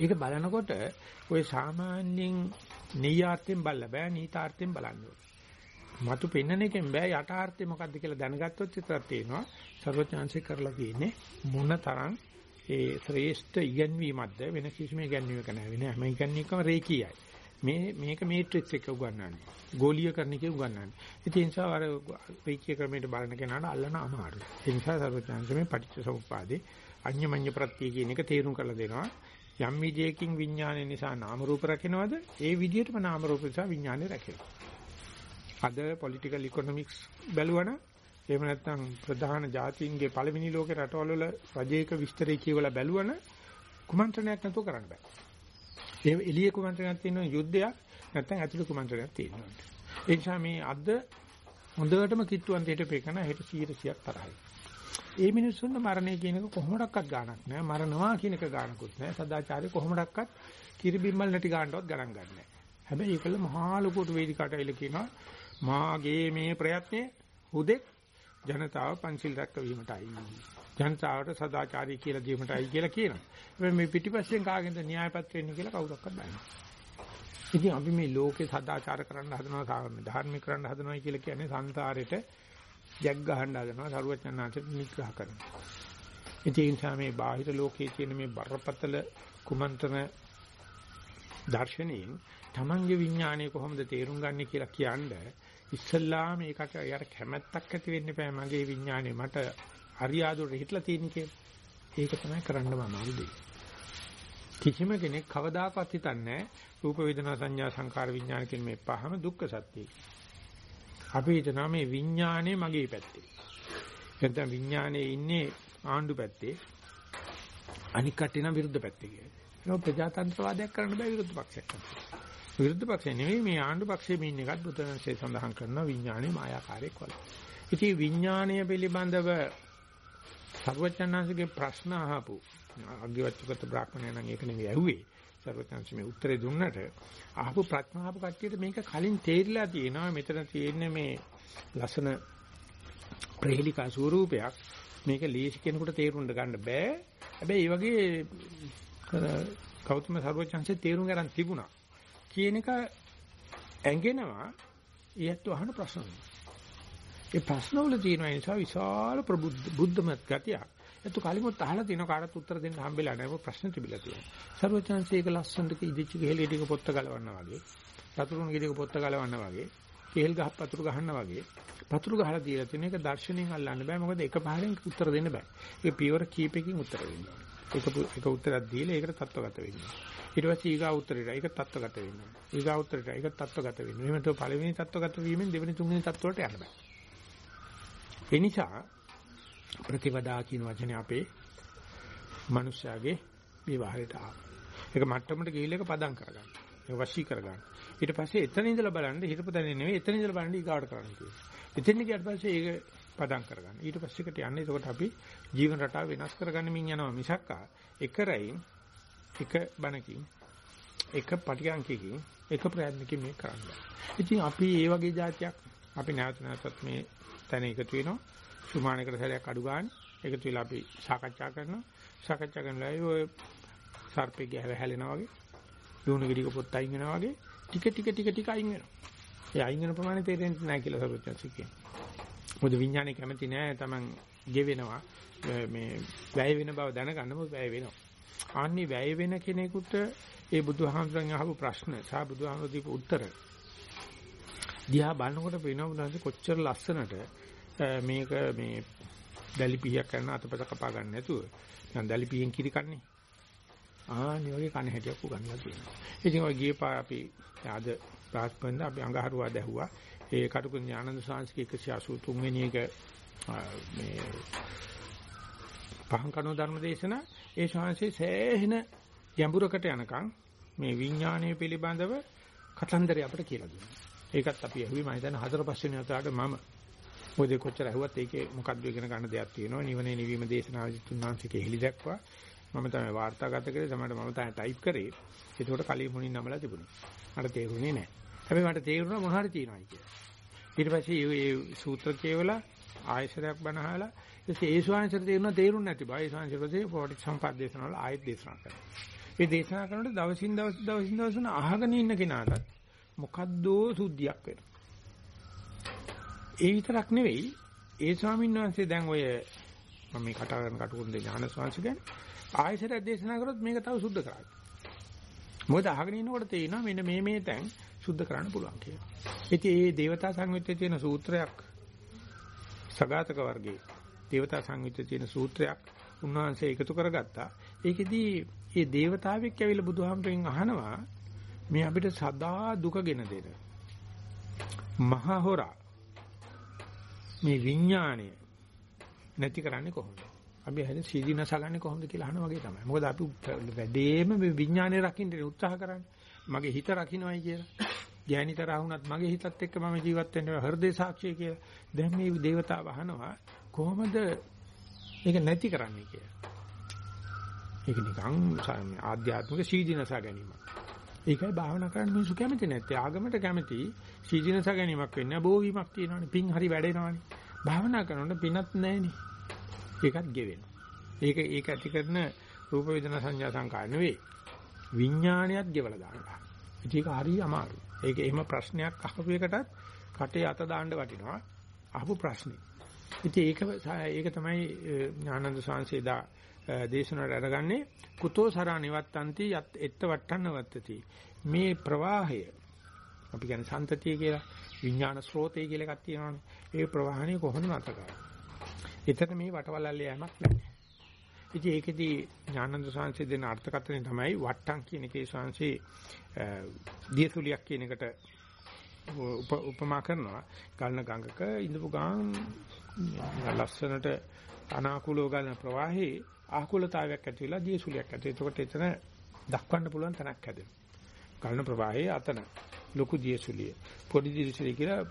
ඒක බලනකොට ওই සාමාන්‍යයෙන් නෙයාර්ථයෙන් බලලා බෑ නීතාර්ථයෙන් බලන්න ඕනේ. මතු පෙන්නන එකෙන් බෑ යටාර්ථය මොකද්ද කියලා දැනගත්තොත් විතරක් තේනවා සර්වඥාන්සේ කරලා තියෙන්නේ මොන තරම් ඒ ශ්‍රේෂ්ඨ ඉගැන්වීමක්ද වෙන කිසිම ඉගැන්වීමක නැහැ වෙන හැම ඉගැන්වීමකම රේකීයයි. මේ මේක මේට්‍රික්ස් එක උගන්වන්නේ. ගෝලීයකරණ එක උගන්වන්නේ. ඉතින් ඒ නිසා අර රේකීය ක්‍රමයට බලන කෙනාට අල්ලන අමාරුයි. ඒ නිසා සර්වඥාන්සේ මේ පටිච්ච සමුප්පාදේ අඤ්ඤමඤ්ඤ ප්‍රත්‍ය කියන එක තේරුම් කරලා දෙනවා. යම් විදියකින් විඥානය නිසා නාම රූප රැකෙනවද ඒ විදියටම නාම රූප නිසා විඥානය රැකෙනවා. අද පොලිටිකල් ඉකොනොමික්ස් බැලුවන එහෙම නැත්නම් ප්‍රධාන ජාතීන්ගේ පළවෙනි ලෝකේ රටවල වල රජයක විස්තරය කියවලා බැලුවන කුමන්ත්‍රණයක් නැතුව කරන්න බෑ. ඒ එළියේ කුමන්ත්‍රණයක් තියෙනවා යුද්ධයක් නැත්නම් ඇතුළේ කුමන්ත්‍රණයක් තියෙනවා. ඒ නිසා මේ අද හොඳටම කිට්ටුවන් දෙයට පෙකන හෙට 100ක් තරහයි. ඒ මිනිස්සුන්ට මරණය කියන එක කොහොමඩක්වත් ගාණක් නෑ. මරනවා කියන එක ගාණකුත් නෑ. සදාචාරය කොහොමඩක්වත් කිරිබිම්මල් නැටි ගාණ්ඩවත් ගණන් ගන්නෑ. හැබැයි ඒකල මහා ලොකුට වේදිකාට ඇවිල්ලා කියනවා මාගේ මේ ප්‍රයත්නය හුදෙක් ජනතාව පන්සිල් රැකවීමටයි. ජනතාවට සදාචාරය කියලා දීමටයි කියලා කියනවා. හැබැයි මේ පිටිපස්සෙන් කාගෙන්ද න්‍යායපත් වෙන්නේ කියලා කවුරක්වත් දන්නේ නැහැ. ඉතින් අපි මේ ලෝකේ සදාචාර කරන්න හදනවා ධාර්මික කරන්න හදනවා කියලා කියන්නේ සංසාරෙට ජග් ගහන්න හදනවා සරුවචනාංශයට නිග්‍රහ කරනවා. ඒ නිසා මේ බාහිර ලෝකයේ තියෙන මේ බරපතල කුමන්ත්‍රණ දර්ශනයෙන් තමන්ගේ විඥානය කොහොමද තේරුම් ගන්න කියලා කියන්නේ ඉස්සල්ලා මේකට යාර කැමැත්තක් ඇති වෙන්න එපා මගේ විඥානය මට හරියාදුරට හිටලා තියෙන කියලා. ඒක තමයි කරන්නම අමාරු දෙය. කිසිම කෙනෙක් කවදාකවත් හිතන්නේ රූප වේදනා සංඥා සංකාර විඥාන කියන මේ පහම දුක්ඛ සත්‍යයි. අපි හිතනවා මේ විඥානය මගේ පැත්තේ. නැත්නම් විඥානයේ ඉන්නේ ආණ්ඩු පැත්තේ. අනික් කටේ නම් විරුද්ධ පැත්තේ කියලා. ඒක ප්‍රජාතන්ත්‍රවාදයක් කරන්න බෑ විරුද්ධ පක්ෂයක්. විරුද්ධ පක්ෂය නෙවෙයි මේ ආණ්ඩු පක්ෂයේ මේ ඉන්න එකත් බුදුන්සේ සඳහන් කරනවා විඥානයේ මායාකාරයක් වගේ. ඉතින් විඥානය පිළිබඳව සර්වඥාන්සේගේ ප්‍රශ්න අහපු අග්ගිවච්ඡකත බ්‍රාහ්මණය නම් ඒක නෙවෙයි ඇහුවේ. සර්වඥාන්සේ මේ උත්තරේ දුන්නට අහපු ප්‍රඥාපු කට්ටියට මේක කලින් තේරිලා තියෙනවා. මෙතන තියෙන්නේ මේ ලස්සන ප්‍රහේලිකා ස්වරූපයක් මේක ලීසි කෙනෙකුට තේරුම් ගන්න බෑ. හැබැයි මේ වගේ කෞතම සර්වඥාන්සේ තේරුම් ගන්න තිබුණා. කියන එක ඇඟෙනවා. ඊයත් අහන ප්‍රශ්න. ඒ ප්‍රශ්නවල තියෙන නිසා විශාල ප්‍රබුද්ධ බුද්ධමත් ගතියක්. ඒත් කලිමුත් අහලා තියෙන කාටත් උත්තර දෙන්න හම්බෙලා නැහැ. ප්‍රශ්න තිබිලා තියෙනවා. සර්වචන්සේ ඒක ලස්සනට ඉදිච්ච ගෙහෙලිය ටික පොත්ත ගලවන්නා වගේ. පතුරුන් ගෙඩියක පොත්ත ගලවන්නා වගේ. කේල් ගහ පතුරු ගහනවා වගේ. පතුරු ගහලා තියලා තියෙන එක දර්ශනයෙන් අල්ලන්න බෑ. මොකද එක පහරෙන් උත්තර දෙන්න බෑ. ඒක පියවර කීපකින් උත්තර දෙන්න ඕනේ. එක එක උත්තරයක් දීලා ඒකට තත්ත්වගත වෙන්න ඕනේ. ඊට පස්සේ ඊගා උත්තරේට ඒක තත්ත්වගත වෙන්න ඕනේ. ඊගා උත්තරේට ඒක තත්ත්වගත වෙන්න. එහෙම නැත්නම් පළවෙනි තත්ත්වගත වීමෙන් දෙවෙනි තුන්වෙනි තත්ත්වයට යන්න බෑ. ඒ නිසා ප්‍රතිවදා කියන වචනේ අපේ මනුෂ්‍යයාගේ විවහාරයට ආවා. ඒක මට්ටමට ගිහිල්ලා ඒක පදම් කරගන්න. ඒක වශී කරගන්න. ඊට පස්සේ එතන ඉඳලා බලන්න හිතපු තැන නෙවෙයි එතන ඉඳලා බලන්න ඊගාවට කරන්න තියෙනවා. එතෙන් ගියාට පස්සේ ඒක පදම් කරගන්න. ඊට පස්සේ එකට යන්නේ එතකොට අපි ජීවන රටාව වෙනස් කරගන්න මින් යනවා මිසක්කා එක රැයින් එක බණකින් එක පටියන්කකින් එක ප්‍රයත්නකින් මේක කරන්න. ඉතින් අපි මේ වගේ જાතියක් අපි නැවත නැවතත් මේ තැන එකතු වෙනවා. සුමානකට සැරයක් අඩු ගන්න. එකතු වෙලා අපි සාකච්ඡා කරනවා. සාකච්ඡා කරනලා ඔය සර්පෙක් ගැහ හැලෙනා වගේ ලුණු ගෙඩික පොත් අයින් වෙනවා වගේ ටික ටික ටික ටික අයින් වෙනවා. ඒ අයින් වෙන ප්‍රමාණය තේරෙන්නේ නැහැ කියලා සරුවචන්සි කියන්නේ. මොකද විඥානේ කැමති නැහැ Taman ගෙවෙනවා. මේ වැය වෙන බව දැනගන්න මොකද වැය වෙනවා. ආන්නේ වැය වෙන කෙනෙකුට ඒ බුදුහාමුදුරන් අහපු ප්‍රශ්න සහ බුදුහාමුදුරු දීපු උත්තර දිහා බලනකොට පේනවා බුදුහාමුදුරු කොච්චර ලස්සනට මේක මේ දැලිපියක් කරන අතපත කපා ගන්න නැතුව දැන් දැලිපියෙන් කිරි කන්නේ ආනි වගේ කණ හැටියක් උගන්ලා තියෙනවා. ඉතින් ඔය ගියේ පා අපි ආද ප්‍රාස්පන්ද අපි අඟහරුවා දැහුවා. ඒ කටුකුරු ඥානන්ද සාංශික 183 වෙනි එක මේ පහන් කණෝ ධර්ම දේශනා ඒ ශාංශයේ සෑහෙන ගැඹුරකට යනකම් මේ විඥානය පිළිබඳව කතන්දරය අපිට කියලා දුන්නා. ඒකත් අපි ඇහුවේ මම හිතන්නේ හතර පස්වෙනි වතාවට මම මොකද කොච්චර ඇහුවත් ඒකේ මොකක්ද ඉගෙන ගන්න දෙයක් තියෙනවා. නිවනේ නිවීම දේශනාවදි තුන්වංශිකේ හෙලි දැක්වා. මම තමයි වාර්තාගත කරේ තමයි මම තමයි ටයිප් කරේ. ඒකට කලින් මුණින් නමලා තිබුණේ. මට තේරුනේ නැහැ. හැබැයි මට තේරුණා මොන හරි තියෙනවා කියලා. ඊට පස්සේ මේ සූත්‍ර කියවලා ආයශරයක් බනහලා ඊටසේ ඒ ස්වාමීන් තේරුණා තේරුන්නේ නැති බව. ඒ ස්වාමීන් වහන්සේ පොටි සම්පත් දේශනාවල ආයෙත් දේශනා කරා. ඒ දේශනා කරනකොට දවසින් දවස දවසින් දවස අහගෙන ඉන්න කෙනාට මොකද්දෝ සුද්ධියක් වෙනවා. ඒ විතරක් නෙවෙයි ඒ ස්වාමීන් වහන්සේ දැන් ඔය මම මේ කතා කරන කටුකුරුන්ගේ ඥාන ස්වාමීන් ගැන ආයශරයක් දේශනා කරොත් මේක තව සුද්ධ කරගන්න. මොකද අහගෙන ඉන්නකොට තේිනවා මෙන්න මේ මේ තැන් සුද්ධ කරන්න පුළුවන් කියලා. ඉතින් මේ දේවතා සංයුත්තේ තියෙන සූත්‍රයක් සගතක වර්ගයේ දේවතා සංයුත්තේ තියෙන සූත්‍රයක් උන්වහන්සේ එකතු කරගත්තා. ඒකෙදී මේ දේවතාවෙක් ඇවිල්ලා බුදුහාමරෙන් අහනවා මේ අපිට සදා දුකගෙන දෙන මහා හොරා මේ විඥාණය නැති කරන්නේ කොහොමද? අපි හැද සීදී නසගන්නේ කොහොමද කියලා අහන වගේ තමයි. මොකද අපි වැඩේම මේ විඥානය රකින්න උත්සාහ කරන්නේ. මගේ හිත රකින්නයි කියලා. ගෑනිතර වුණත් මගේ හිතත් එක්ක මම ජීවත් වෙන්න හෘදේ සාක්ෂිය කියලා. දැන් මේ දේවතාව අහනවා කොහොමද මේක නැති කරන්නේ කියලා. ඒක නිකන් ආධ්‍යාත්මික සීදීනස ගැනීම. ඒකයි භාවනා කරන්න මිනිස්සු කැමති නැත්තේ. ආගමට කැමති සීදීනස ගැනීමක් වෙන්නේ බෝවීමක් තියෙනවනේ. පින් හරි වැඩෙනවනේ. භාවනා කරනකොට පිනක් නැහෙනේ. ඒකත් ගෙවෙනවා. ඒක ඒක ඇති කරන රූප වේදනා සංඥා සංකාර නෙවෙයි. විඥාණයත් ගෙවලා දානවා. ඒක හරි අමාරුයි. ඒක එහෙම ප්‍රශ්නයක් අහපු එකටත් කටේ අත දාන්න වටිනවා. අහපු ප්‍රශ්නේ. ඉතින් ඒක ඒක තමයි ඥානන්ද සාංශේදා දේශනාවට අරගන්නේ කුතෝ සරා නිවත්තන්ති යත් එත්ත වට්ටන්න වත්තති. මේ ප්‍රවාහය අපි කියන්නේ සන්තතිය කියලා විඥාන ස්රෝතය කියලා එකක් තියෙනවානේ. ඒ ප්‍රවාහණය කොහොමද නැත කරන්නේ? එතන මේ වටවලල්ල යෑමක් නැහැ. ඉතින් ඒකෙදි ඥානන්ද සාංශේ දෙන අර්ථකථනය තමයි වට්ටම් කියන එකේ සාංශේ දියසුලියක් කියන එකට උපමා කරනවා. ගල්න ගඟක ඉඳපු ගාම් ලස්සනට අනාකූලව ගලන ප්‍රවාහයේ ආකූලතාවයක් ඇති වෙලා දියසුලියක් ඇති. එතකොට එතන දක්වන්න පුළුවන් තැනක් හැදෙනවා. ගලන ප්‍රවාහයේ අතන ලොකු දියසුලිය. පොඩි දියසුලිය කියලා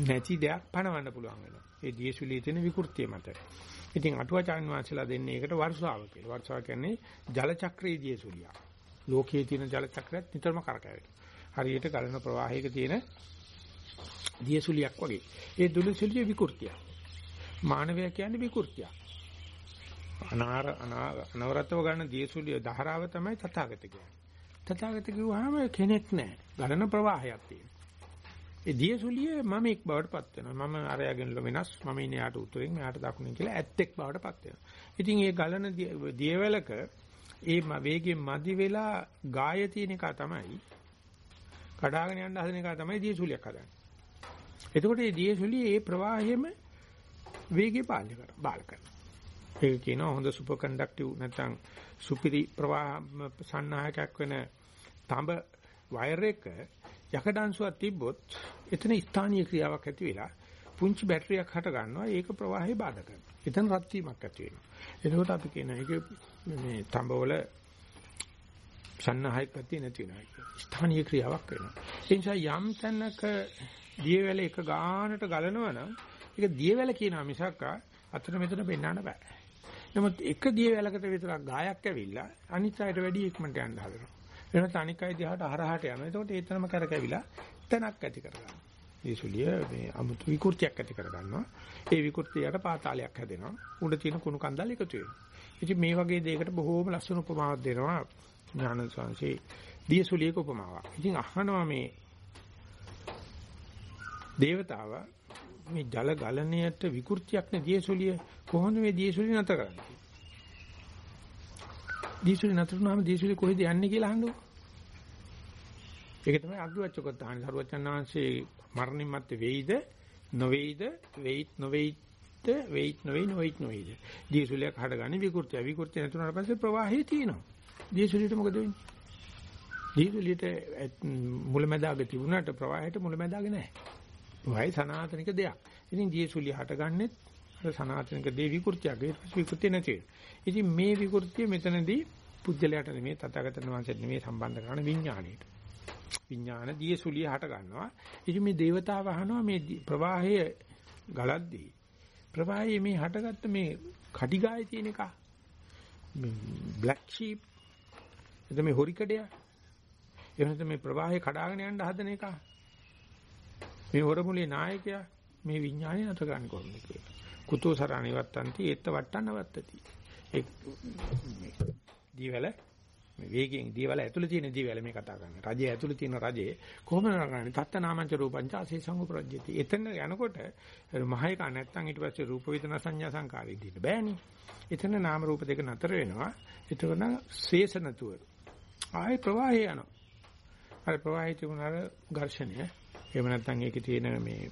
නැති දෙයක් පණවන්න පුළුවන් වෙනවා. ඒ දියසුලියේ තියෙන විකෘතිය මත. ඉතින් අටුවාචාන් වහන්සේලා දෙන්නේ ඒකට වර්ෂාව කියලා. වර්ෂාව කියන්නේ ජල චක්‍රයේ දියසුලිය. ලෝකයේ තියෙන ජල චක්‍රයත් නිතරම කරකැවෙන. හරියට ගලන ප්‍රවාහයක තියෙන දියසුලියක් වගේ. ඒ දුලසුලිය විකෘතිය. මානවය කියන්නේ විකෘතිය. අනාර අනවරතව ගන්න දියසුලිය ධාරාව තමයි තථාගත කියන්නේ. තථාගත කිව්වහම කෙනෙක් නැහැ. ගලන ප්‍රවාහයක් තියෙනවා. ඒ දියසුලිය මම එක් බවට පත් වෙනවා. මම අරයාගෙන වෙනස් මම ඉන්නේ යාට උතුරෙන් මෙයාට දකුණෙන් කියලා ඇත්තෙක් බවට පත් වෙනවා. ඉතින් මේ ගලන දියවැලක ඒ වේගයෙන් මදි වෙලා ගාය තියෙන එක තමයි කඩාගෙන යන්න හදන එක තමයි දියසුලියක් හදන්නේ. එතකොට මේ දියසුලිය ඒ ප්‍රවාහයේම වේගය පාලනය කරනවා. බාල කරනවා. ඒක කියනවා හොඳ සුපර් කන්ඩක්ටිව් නැත්නම් සුපිරි ප්‍රවාහ සන්නාහකයක් වෙන තඹ වයර් එක යකඩංශුවක් තිබ්බොත් එතන ස්ථානීය ක්‍රියාවක් ඇති වෙලා පුංචි බැටරියක් හට ගන්නවා ඒක ප්‍රවාහය බාධා කරනවා. එතන රත් වීමක් ඇති වෙනවා. එතකොට අපි කියන එක මේ තඹවල සන්නාහයක් පැත්තේ නැති වෙනවා. ස්ථානීය ක්‍රියාවක් වෙනවා. ඒ නිසා යම් තැනක දියවැල එක ගානට ගලනවා නම් ඒක දියවැල කියනවා මිසක් අතන මෙතන පෙන්වන්න බෑ. නමුත් එක දියවැලකට විතරක් ගායක් ඇවිල්ලා අනිත් අයට වැඩි ඉක්මනට යන්න හදනවා. එනත් අනික් අය දිහාට හරහාට යනවා. එතකොට ඒ තරම කරකැවිලා තැනක් ඇති කරගන්නවා. මේ සුලිය මේ අමුතු විකෘතියක් ඇති කරගන්නවා. ඒ විකෘතියට පාතාලයක් හැදෙනවා. උඩ තියෙන කුණු කන්දල් එකතු වෙනවා. ඉතින් මේ වගේ දෙයකට බොහෝම ලස්සන උපමාවක් දෙනවා ඥාන සංසේ දියසුලියක උපමාවක්. ඉතින් අහනවා මේ දේවතාව මේ ජල ගලණයට විකෘතියක් නේ දියසුලිය කොහොමද මේ දියසුලිය නැතර කරන්නේ? දියසුලිය නැතර වුණාම දියසුලිය කොහෙද යන්නේ කියලා අහන්නකො. ඒක තමයි අග්‍රවච්චකොත් අහන්නේ. සරුවචන් වහන්සේ මරණින් මත්තේ වෙයිද නොවේයිද වෙයිත් නොවේයිත් වෙයිත් නොවේයි නොවේයිත් නොවේයිද. දියසුලියක් හටගන්නේ විකෘතිය. විකෘතිය නැතුණාට පස්සේ ප්‍රවාහය තියෙනවා. දියසුලියට මොකද වෙන්නේ? දියසුලියට මුලැමැදාග තිබුණාට ප්‍රවාහයට මුලැමැදාග නැහැ. වයි සනාතනික දෙයක්. ඉතින් දියසුලිය හටගන්නෙත් අර සනාතනික දේ විකෘතියක්. ඒ විකෘතිය නැති වෙනවා. ඉතින් මේ විකෘතිය මෙතනදී පුජ්‍යලයට නෙමෙයි තථාගතයන් වහන්සේට නෙමෙයි සම්බන්ධ කරන විඥාණයට. විඥාන දියසුලිය හට ගන්නවා. ඉතින් මේ దేవතාව අහනවා මේ ප්‍රවාහය ගලද්දී ප්‍රවාහයේ මේ හටගත්ත මේ කටිගායේ තියෙන එක මේ බ්ලැක් ෂීප් එතන මේ හොරිකඩය එහෙනම් මේ ප්‍රවාහය කඩාගෙන යන්න හදන එක මේ හොරමුලේ නායකයා මේ විඥානය නතර ගන්න කොහොමද කියලා. කුතෝ සරණ ඉවත්තන්ති ඒත්ත වට්ටන්න වත්තති. ඒ දීවල මේ වේගයෙන් දීවල ඇතුළේ තියෙන දීවල මේ කතා කරන්නේ. රජය ඇතුළේ තියෙන රජේ කොහොමද කරන්නේ? තත්ත නාමංච රූපංච ආසේ සංගුප්‍රජ්‍යති. එතන යනකොට මහේක නැත්තම් ඊට පස්සේ රූප වේදනා සංඥා සංකාරය දෙන්න බෑනේ. එතන නාම රූප දෙක නතර වෙනවා. එතකොට ශේෂ නැතුව. ආයේ ප්‍රවාහය යනවා. අර ප්‍රවාහයේ තිබුණ අර ඝර්ෂණය එහෙම නැත්නම් ඒකේ තියෙන මේ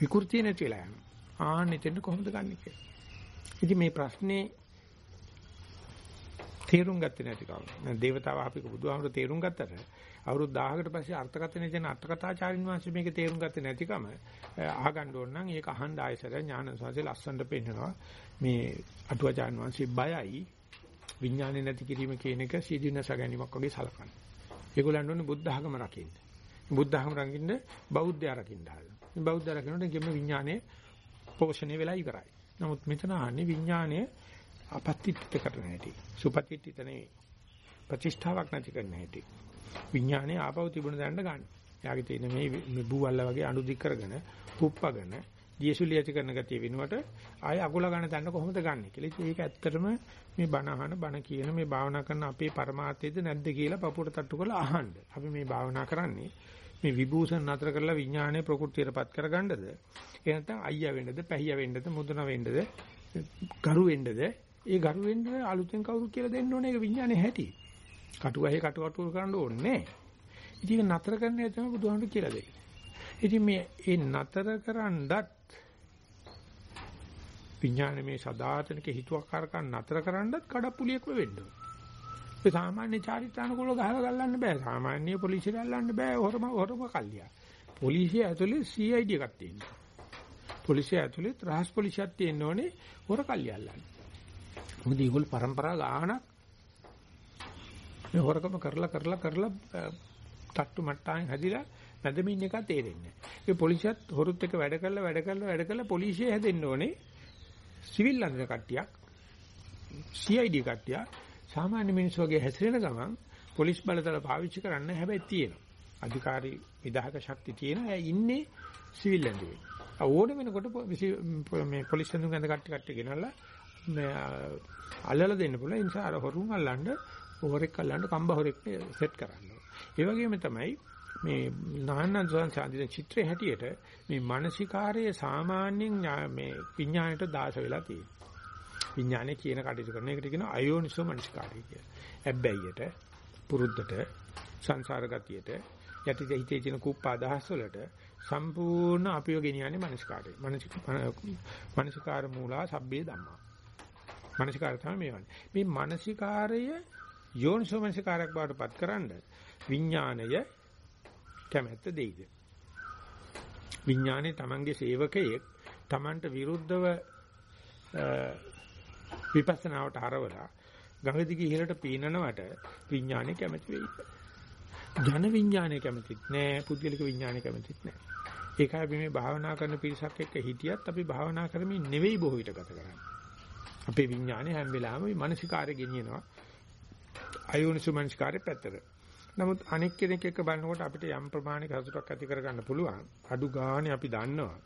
විකෘතිය නැති වෙලා යනවා. ආන්න එතෙන් කොහොමද ගන්නෙ කියලා. ඉතින් මේ ප්‍රශ්නේ තේරුම් ගත්තේ නැති කම. දැන් දේවතාව අපික බුදුහාමුදුරු තේරුම් ගත්තට අවුරුදු 1000කට පස්සේ අර්ථකථනය දෙන අර්ථකථාචාරින් වහන්සේ මේක තේරුම් ගත්තේ නැතිකම අහගන්න ඕන නම් ඒක අහන්න ආයසර ඥාන සංසේ ලස්සනට පෙන්නනවා. මේ අටුවාචාන් වහන්සේ බයයි විඥානේ නැති කිරීම කියන එක සීදීනස ගැනීමක් වගේ සලකන්නේ. ඒගොල්ලන් ඕනේ බුද්ධ ආගම රකින්න. බුද්ධ ආගම රකින්න බෞද්ධය රකින්න හදනවා. මේ බෞද්ධය රකින්නට ගෙම විඥානේ පෝෂණය වෙලා ඉවරයි. නමුත් මෙතන ආන්නේ විඥානයේ අපත්‍තිත්ත කරන හැටි. සුපතිත්‍ිත නෙවෙයි. ප්‍රතිෂ්ඨාවක් නැති කරන හැටි. විඥානයේ ආපව තිබුණ දැනට ගන්න. යාගේ තියෙන මේ බූවල්ල වගේ අණු දික් කරගෙන කුප්පගෙන දියසුලිය ඇති කරන ගතිය වෙනුවට ආය අගුල ගන්න දන්න කොහොමද ගන්න කියලා. ඉතින් ඒක ඇත්තටම මේ බණ අහන බණ කියන මේ භාවනා කරන අපේ પરමාර්ථයේද නැද්ද කියලා පපුවට තට්ටු කරලා අහන්න. අපි මේ භාවනා කරන්නේ මේ විභූෂණ නතර කරලා විඥානයේ ප්‍රകൃතියටපත් කරගන්නද? ඒ නැත්නම් අයියා වෙන්නද, පැහියා වෙන්නද, මුදුන වෙන්නද, ගරු වෙන්නද? ඒ ගරු වෙන්න අලුතෙන් කවුරුත් කියලා දෙන්න ඕනේ ඒක විඥානයේ හැටි. කටු ඇහි කටු කටු කරන්න ඕනේ. ඉතින් නතර කරන්න තමයි බුදුහාමුදුරු කියලා දෙන්නේ. ඉතින් මේ ඒ නතර කරන්නත් විඥානයේ සදාතනික හිතුවක්කාරකම් නතර කරන්නත් කඩප්පුලියක්ම වෙන්න ඕනේ. ඒ සාමාන්‍ය චාරිත්‍රානුකූලව ගහලා ගල්ලන්න බෑ. සාමාන්‍ය පොලිසිය ගල්ලන්න බෑ. හොරම හොරම කල්ලියා. පොලිසිය ඇතුලේ CID එකක් තියෙනවා. පොලිසිය ඇතුලේ රහස් පොලිසියක් තියෙන්න ඕනේ හොර කල්ලියල්ලන්න. මොකද ඒගොල්ලෝ પરම්පරා ගානක් මේ හොරකම කරලා කරලා කරලා තට්ටු මට්ටාන් හැදිලා මැදමින් එක තේරෙන්නේ නැහැ. ඒ පොලිසියත් හොරුත් එක්ක වැඩ කරලා වැඩ කරලා වැඩ කරලා පොලිසිය හැදෙන්න ඕනේ සිවිල් අnder කට්ටියක් CID කට්ටිය සාමාන්‍ය මිනිස්සු වගේ හැසිරෙන ගමන් පොලිස් බලතල පාවිච්චි කරන්න හැබැයි තියෙනවා. අධිකාරී විධායක ශක්තිය තියෙන අය ඉන්නේ සිවිල් ඇඳුමේ. ඕන වෙනකොට මේ පොලිස් ඇඳුම් ඇඳ කට්ටිය කට්ටිය ගෙනල්ලා මේ අල්ලලා දෙන්න පුළුවන්. ඒ නිසා අර හොරුන් අල්ලන්න හොරෙක් අල්ලන්න කම්බ හොරෙක් සෙට් කරන්න. ඒ වගේම තමයි මේ නානන් සංසාරින චිත්‍රයේ හැටියට මේ මානසිකාරයේ සාමාන්‍යයෙන් මේ විඥාණයට දාස වෙලා තියෙනවා. විඥානය කියන කටයුතු කරන එකට කියනවා අයෝනිසෝ මනසිකාරය කියලා. හැබැයිට පුරුද්දට සංසාර ගතියට යටි හිතේ තියෙන කුප්ප අදහස් වලට සම්පූර්ණ අපිව ගෙනියන්නේ මනසිකාරය. මනසික මනසිකාර මූලා සබ්බේ ධම්මා. මනසිකාරය තමයි මේ වන්නේ. මේ මනසිකාරය යෝනිසෝ මනසිකාරයක් බවට පත්කරනද විඥාණය කැමැත්ත දෙයිද? විඥානේ Tamange සේවකයෙක් Tamanට විරුද්ධව විපස්සනාවට හරවලා ගඟ දිගේ ඉහළට පීනනවට විඥානේ කැමැති වෙයිද? ජන විඥානේ කැමැතිත් නෑ, පුද්ගලික විඥානේ කැමැතිත් නෑ. ඒකයි අපි මේ භාවනා කරන පිරිසක් එක්ක හිටියත් අපි භාවනා කරමින් නෙවෙයි බොහෝ විට ගත කරන්නේ. අපේ විඥානේ හැම වෙලාවෙම මේ මානසිකාරය ගෙනියනවා. අයෝනිසු මානසිකාරය පැත්තට. නමුත් අනෙක් කෙනෙක් එක්ක බලනකොට අපිට යම් ප්‍රමාණික හසුරක් ඇති කරගන්න පුළුවන්. අඩු ගානේ අපි දන්නවා.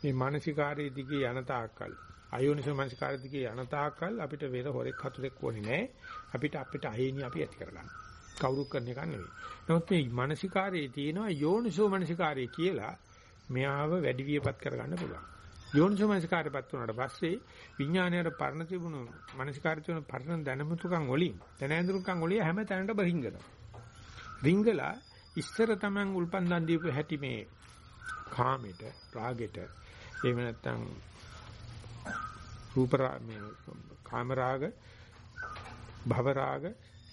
මේ මානසිකාරයේ දිගේ යන තාක්කල් අයෝනිසෝ මානසිකාරයේ දිගේ යන තාක්කල් අපිට වෙන හොරෙක් හතුරෙක් ඕනේ නැහැ. අපිට අපිට අහේනි අපි ඇති කරගන්න. කවුරුත් කරන එක නෙවෙයි. නමුත් මේ මානසිකාරයේ තියෙනවා යෝනිසෝ මානසිකාරය කියලා මෙයාව වැඩි වියපත් කරගන්න පුළුවන්. යෝනිසෝ මානසිකාරයපත් වුණාට පස්සේ විඥාණයට පරණ තිබුණු මානසිකාරය තුන පරණ දැනුමුතුකම් වලින් දැනඳුරුකම් වලින් හැම තැනට බහින්ගනවා. රිංගලා ඉස්සර Taman උල්පන්දන් දීපු හැටි මේ කාමෙට රාගෙට එහෙම නැත්නම් රූප මේ කාම රාග භව රාග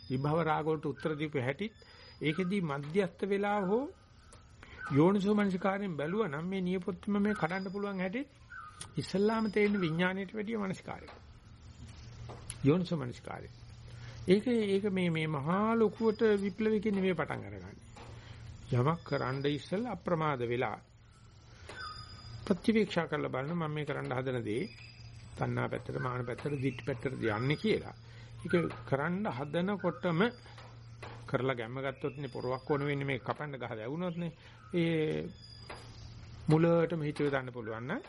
විභව රාග වලට උත්තර දීපු හැටිත් ඒකෙදී මධ්‍යස්ත වෙලා හෝ යෝනිසෝ මනසිකාරයෙන් බැලුවා නම් මේ නියපොත්තම මේ කඩන්න පුළුවන් හැටිත් ඉස්ලාම තේින්න විඥාණයට වැඩිය මනසිකාරය යෝනිසෝ මනසිකාරය. ඒක ඒක මේ මේ මහා ලොකුවට විප්ලවයකින් නෙමෙයි පටන් අරගන්නේ. යමක් කරන්න ඉස්සෙල්ලා අප්‍රමාද වෙලා ප්‍රතිවීක්ෂා කරලා බලන මම මේ කරන්න හදන දේ තණ්හා පැත්තට මාන පැත්තට දිට්ඨි පැත්තට යන්නේ කියලා. ඒක කරන්න හදනකොටම කරලා ගැම්ම ගත්තොත් නේ පොරවක් වුණ වෙන්නේ මේ කපන්න ගහ වැවුනොත් නේ ඒ මුලටම හිතුව දාන්න පුළුවන් නම්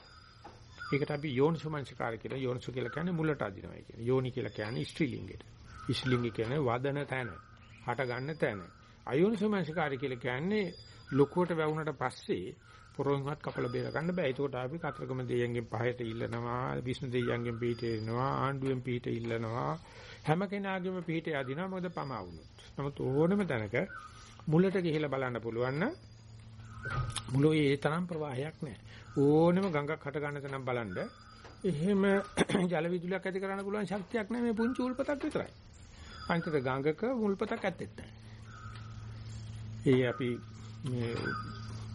ඒකට අපි යෝනිසෝමනසිකාර කියලා යෝනිසෝ කියලා කියන්නේ මුලට අදිනවා කියන්නේ යෝනි කියලා කියන්නේ ස්ත්‍රීලිංගෙට ඉස්ලිංග කියන්නේ වදන තැන, හට ගන්න තැන. අයෝනිසෝමනසිකාරය කියලා කියන්නේ ලොකුවට වැවුනට පස්සේ පොරොන්වත් කපල බේර ගන්න බෑ. ඒකට අපි කතරගම දෙයියන්ගෙන් පහයට ඉල්ලනවා, විෂ්ණු දෙයියන්ගෙන් පිට එනවා, ආණ්ඩුවෙන් පිට ඉල්ලනවා. හැම කෙනාගේම පිට යදිනවා මොකද පමා වුණොත්. නමුත් ඕනම තැනක මුලට ගිහිලා බලන්න පුළුවන් නම් මුලෝයේ ඒ තරම් ප්‍රවාහයක් නැහැ. ඕනෙම ගඟක් හට ගන්න තැනක් බලන්න එහෙම ජල විදුලියක් ඇති කරන්න පුළුවන් ශක්තියක් නැහැ මේ පුංචි උල්පතක් විතරයි. අන්තර ගඟක මුල්පතක් ඇත්තෙත් නැහැ. ඒ අපි මේ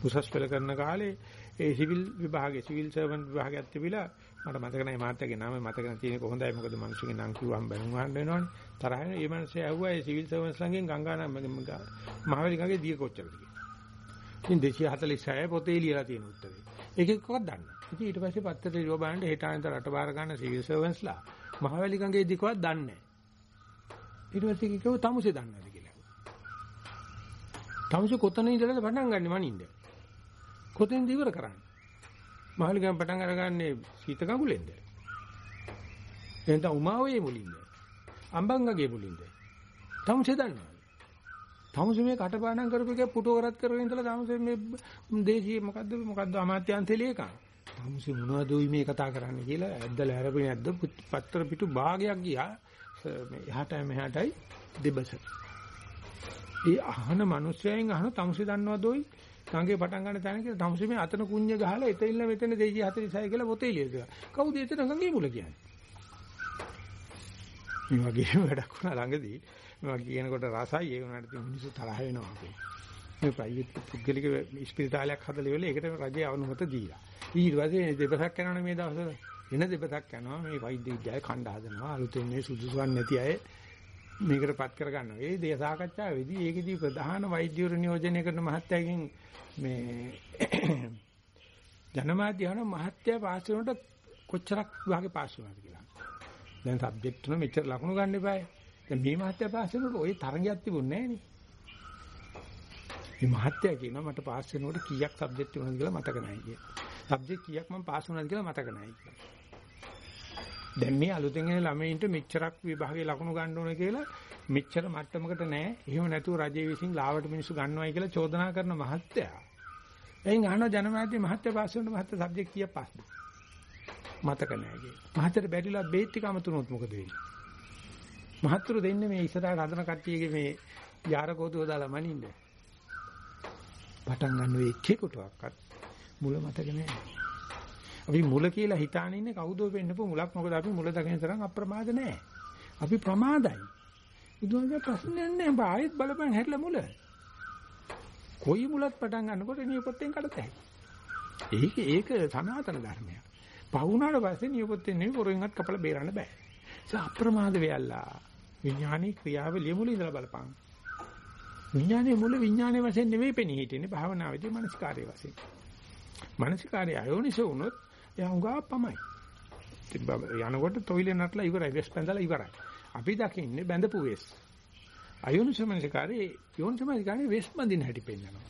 උසස් පෙළ කරන කාලේ ඒ සිවිල් විභාගයේ සිවිල් සර්වන්ට් විභාගයක් තිබිලා මට මතක නැහැ මාත්‍යාගේ නම මතක නැතිනේ කොහොඳයි මොකද මිනිස්සුගේ නම් කිව්වම් බැලුම් අහන්න වෙනවනේ තරහ වෙන ඒ මිනිස්සේ ඇහුවා ඒ සිවිල් සර්වන්ට්ස් ළඟෙන් ගංගානම් මහවැලි ගඟේ දිය කොච්චරද කියලා. ඉතින් 246 පොතේ ලියලා තියෙන උත්තරේ. ඒකෙත් කොහොමද දන්නේ? ඉතින් ඊට පස්සේ පත්තරේ ලියව බලන්න හෙටාන්ත රට බාර ගන්න සිවිල් සර්වන්ට්ස්ලා මහවැලි ගඟේ දිකවත් දන්නේ නැහැ. ඊට පස්සේ කිව්ව තමුසේ දන්නවද කියලා. තමුසේ කොතන ඉඳලාද පටන් ගන්නෙ මනින්ද? කොතෙන්ද ඉවර කරන්නේ? මහලිගම් පටන් අරගන්නේ සීත කඟුලෙන්ද? එහෙනම් උමාවේ මුලින්ද? අම්බංගගේ මුලින්ද? තමුසේ දන්නවද? තමුසේ මේ කටපාඩම් කරපු එක පුටු කරත් කරගෙන ඉඳලා තමුසේ මේ දේශීය මොකද්ද මොකද්ද අමාත්‍යාංශ ලේකම්. තමුසේ මොනවද මේ කතා කරන්නේ කියලා ඇද්දලා හැරපිනේ නැද්ද පත්‍ර පිටු භාගයක් ගියා මේ එහාටයි මෙහාටයි දෙබස. ඒ අහන මිනිස්සයන් අහන තමුසේ දන්නවද ඔයි? ගඟේ පටන් ගන්න තැන කියලා තමුසේ මේ අතන කුඤ්ඤ ගහලා එතෙල්ල මෙතන 246 කියලා පොතේ ලියලා. කවුද එතන ගඟේ මුල කියන්නේ? මේ වගේ වැඩක් වුණා ළඟදී මේ වගේ කියනකොට රසයි ඒ වුණාට මිනිස්සු තරහ වෙනවා අපේ. මේ ප්‍රයිවට් පුද්ගලික ස්පිරිතාලයක් හදලා ඉවරලා ඒකට රජය අවනුමත දීලා. ඊට පස්සේ දෙපසක් යනවනේ මේ දවස්වල. වෙන දෙපතක් යනවා මේ වෛද්‍ය විද්‍යාවේ කණ්ඩ හදනවා අලුතෙන් මේ සුදුසුවන් නැති අය මේකටපත් කර ගන්නවා. ඒ දේ සාකච්ඡාවේදී ඒකෙදී ප්‍රධාන වෛද්‍යවරු නියෝජනය කරන මහත්තයාගෙන් මේ ජනමාධ්‍ය යන මහත්තයා පාස් වෙනකොට කොච්චරක් විභාගේ පාස් වුණාද කියලා. දැන් සබ්ජෙක්ට් තුන මෙච්චර ලකුණු ගන්න එපායි. දැන් මේ මහත්තයා පාස් වෙනකොට ওই තරගයක් තිබුණේ නැහැ නේ. මේ මහත්තයා කියනවා මට පාස් වෙනකොට කීයක් සබ්ජෙක්ට් වුණාද කියලා මතක නැහැ කියලා. සබ්ජෙක්ට් කීයක් මම පාස් වුණාද කියලා මතක නැහැ කියලා. දැන් මේ අලුතෙන් එන ළමයින්ට මෙච්චරක් විභාගයේ ලකුණු ගන්න ඕන කියලා මෙච්චර මට්ටමකට නැහැ. එහෙම නැතුව රජයේ විසින් ලාවට මිනිස්සු ගන්නවයි කියලා චෝදනා කරන මහත්තයා. එයින් අහන ජනමාධ්‍ය මහත්තයා පාස් වුණා මහත්තයා සබ්ජෙක්ට් කීයක් පාස්ද? මතක නැහැ කිය. මහත්තයාට බැරිලා බේත් ටික අමතුනොත් මොකද වෙන්නේ? මහත්තුරු දෙන්නේ මේ ඉස්සරහට හදන කට්ටියගේ මේ යාරකෝතුව දාලා මනින්න. පටන් ගන්න වෙ එක්කෙකුටවත් මුල මතක නැහැ. අපි මුල කියලා හිතාන ඉන්නේ කවුද වෙන්නපු මුලක් මොකද අපි මුල දකින තරම් අප්‍රමාද නැහැ. අපි ප්‍රමාදයි. බුදුහාමගේ ප්‍රශ්නයක් නැහැ. ආයෙත් බලපන් හැරිලා මුල. කොයි මුලත් පටන් ගන්නකොට නියපොත්තෙන් කඩතයි. ඒක ඒක සනාතන ධර්මයක්. පවුනාට පස්සේ නියපොත්තෙන් නෙවෙයි පොරෙන්වත් කපලා බේරන්න බෑ. ඒක අප්‍රමාද වෙයල්ලා. විඥානීය ක්‍රියාවලිය මුල ඉඳලා බලපං. විඥානයේ මුල විඥානයේ වශයෙන් නෙවෙයි පෙනී හිටින්නේ භාවනාවේදී මනස්කාරයේ වශයෙන්. මනස්කාරය අයෝනිසෝ වුණොත් එයා උගා පමයි. යනකොට තොইলে නටලා ඉවරයි වෙස් පැඳලා ඉවරයි. අපි දකින්නේ බැඳපු වෙස්. අයෝනිසෝ මනස්කාරයේ යෝනිසෝ මනස්කාරයේ වෙස් බඳින හැටි පෙන්නනවා.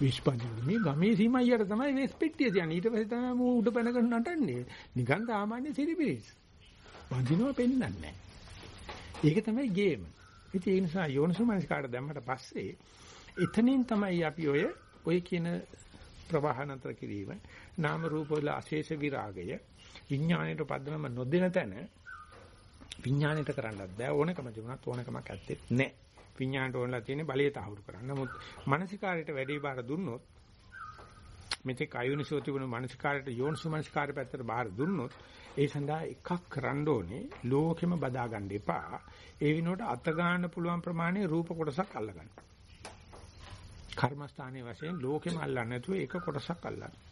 වෙස් බඳින මේ ගමේ සීමයියට තමයි වෙස් පෙට්ටිය තියන්නේ. ඊට පස්සේ තමයි මූ උඩ පැනගෙන නටන්නේ. නිකන් සාමාන්‍ය සිරිබිරිස්. බඳිනවා පෙන්නන්නේ නැහැ. ඒක තමයි ගේම. ඉතින් ඒ නිසා යෝනිසෝමනස්කාරට දැම්මට පස්සේ එතනින් තමයි අපි ඔය ඔය කියන ප්‍රවාහනතර කිරීම නාම රූප වල අශේෂ විරාගය විඥාණයට පදනම නොදෙන තැන විඥාණයට කරන්නත් බෑ ඕනකම තිබුණත් ඕනකමක් ඇත්තේ නැහැ. විඥාණයට ඕනලා තියෙන්නේ බලය තහවුරු කරන්න. නමුත් මානසිකාරයට වැඩි බාර දුන්නොත් මෙතෙක් අයෝනිසෝ තිබුණු මානසිකාරයට යෝනිසෝ මානසිකාරය පැත්තට බාර දුන්නොත් ඒ සඳහා එකක් කරන්න ඕනේ ලෝකෙම බදා ගන්න එපා. ඒ විනෝඩ අත ගන්න පුළුවන් ප්‍රමාණය රූප කොටසක් අල්ලගන්න. කර්මස්ථානයේ වශයෙන් ලෝකෙම අල්ලන්නේ නැතුව එක කොටසක් අල්ලන්න.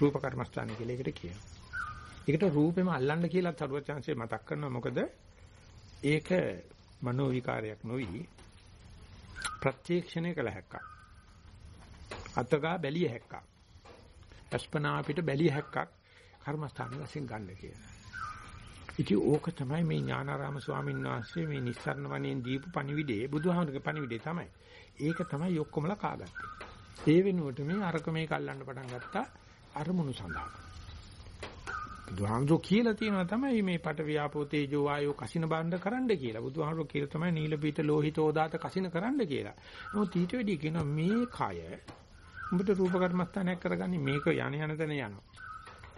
රූප කර්මස්ථානය කියලා එකට කියනවා. ඒකට රූපෙම අල්ලන්න කියලා තරුවචාන්සේ මතක් කරනවා මොකද ඒක මනෝ විකාරයක් නොවි ප්‍රත්‍යක්ෂණය කළ හැක්කක්. අතගා බැලිය හැක්කක්. අස්පනා අපිට බැලිය හැක්කක් කර්මස්ථානයේ වශයෙන් ගන්න කියලා. ඉතින් ඕක තමයි මේ ඥානාරාම ස්වාමීන් වහන්සේ මේ නිස්සරණ වණෙන් දීපු පණිවිඩේ බුදුහාමුදුරගේ පණිවිඩේ තමයි. ඒක තමයි ඔක්කොමලා කාගත්තේ. ඒ වෙනුවට මේ අරක මේක අල්ලන්න පටන් ගත්තා අරමුණු සඳහා. බුදුහාමුදුරෝ කියලා තියෙනවා තමයි මේ පට ව්‍යාපෝ තේජෝ වායෝ කසින බණ්ඩ කරන්න කියලා. බුදුහාමුදුරෝ කියලා තමයි නීල පීත ලෝහිතෝ දාත කසින කරන්න කියලා. නමුත් ඊට වෙඩි කියනවා මේ කය උඹට රූප කර්මස්ථානයක් කරගන්නේ මේක යණ යන තැන යනවා.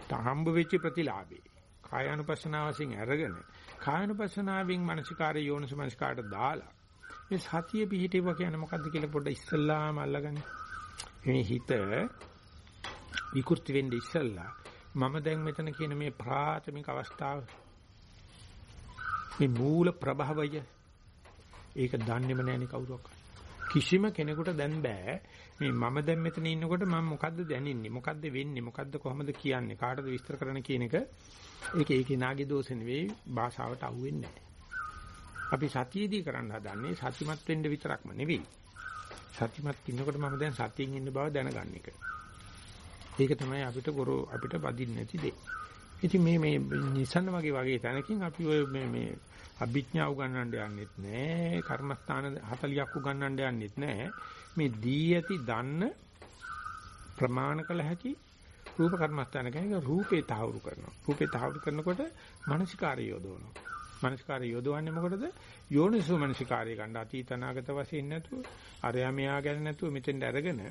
තහම්බ වෙච්ච ප්‍රතිලාභේ. කායानुපස්සනාව වශයෙන් අරගෙන කායानुපස්සනාවෙන් මානසිකාරය යෝනිසමනස්කාරට දාලා මේ සතිය පිහිටේව කියන්නේ මොකද්ද කියලා පොඩ්ඩ ඉස්සල්ලාම අල්ලගන්න. මේ හිත විකෘති වෙන්නේ ඉස්සල්ලා මම දැන් මෙතන කියන මේ ප්‍රාථමික අවස්ථාව මේ මූල ප්‍රභවය ඒක දන්නේම නැණි කවුරක් කිසිම කෙනෙකුට දැන් බෑ. මේ මම දැන් මෙතන ඉන්නකොට මම මොකද්ද දැනින්නේ? මොකද්ද වෙන්නේ? මොකද්ද කොහොමද කියන්නේ? කාටද විස්තර කරන්න කියන එක ඒක ඒකේ නාගේ දෝෂ නෙවෙයි භාෂාවට අහුවෙන්නේ නැහැ අපි සතියේදී කරන්න හදන්නේ සතිමත් වෙන්න විතරක්ම නෙවෙයි. සතිමත් ඉන්නකොට මම දැන් සතියෙන් ඉන්න බව දැනගන්න එක. ඒක තමයි අපිට ගොරෝ අපිට වදින්න නැති දේ ඉතින් මේ මේ නිසන්න වගේ වගේ තැනකින් අපි ඔය මේ මේ අභිඥා උගන්වන්න යන්නෙත් නෑ කර්මස්ථාන 40ක් උගන්වන්න යන්නෙත් නෑ මේ දී ඇති දන්න ප්‍රමාණ කළ හැකි රූප කර්මස්ථාන කියන්නේ රූපේ තහවුරු කරනවා. රූපේ තහවුරු කරනකොට මානසිකාරය යොදවනවා. මානසිකාරය යොදවන්නේ මොකටද? යෝනිසෝ මානසිකාරය ගන්න අතීත අනාගත වශයෙන් නැතුව අරයා මෙයා ගැන නැතුව මෙතෙන්ට අරගෙන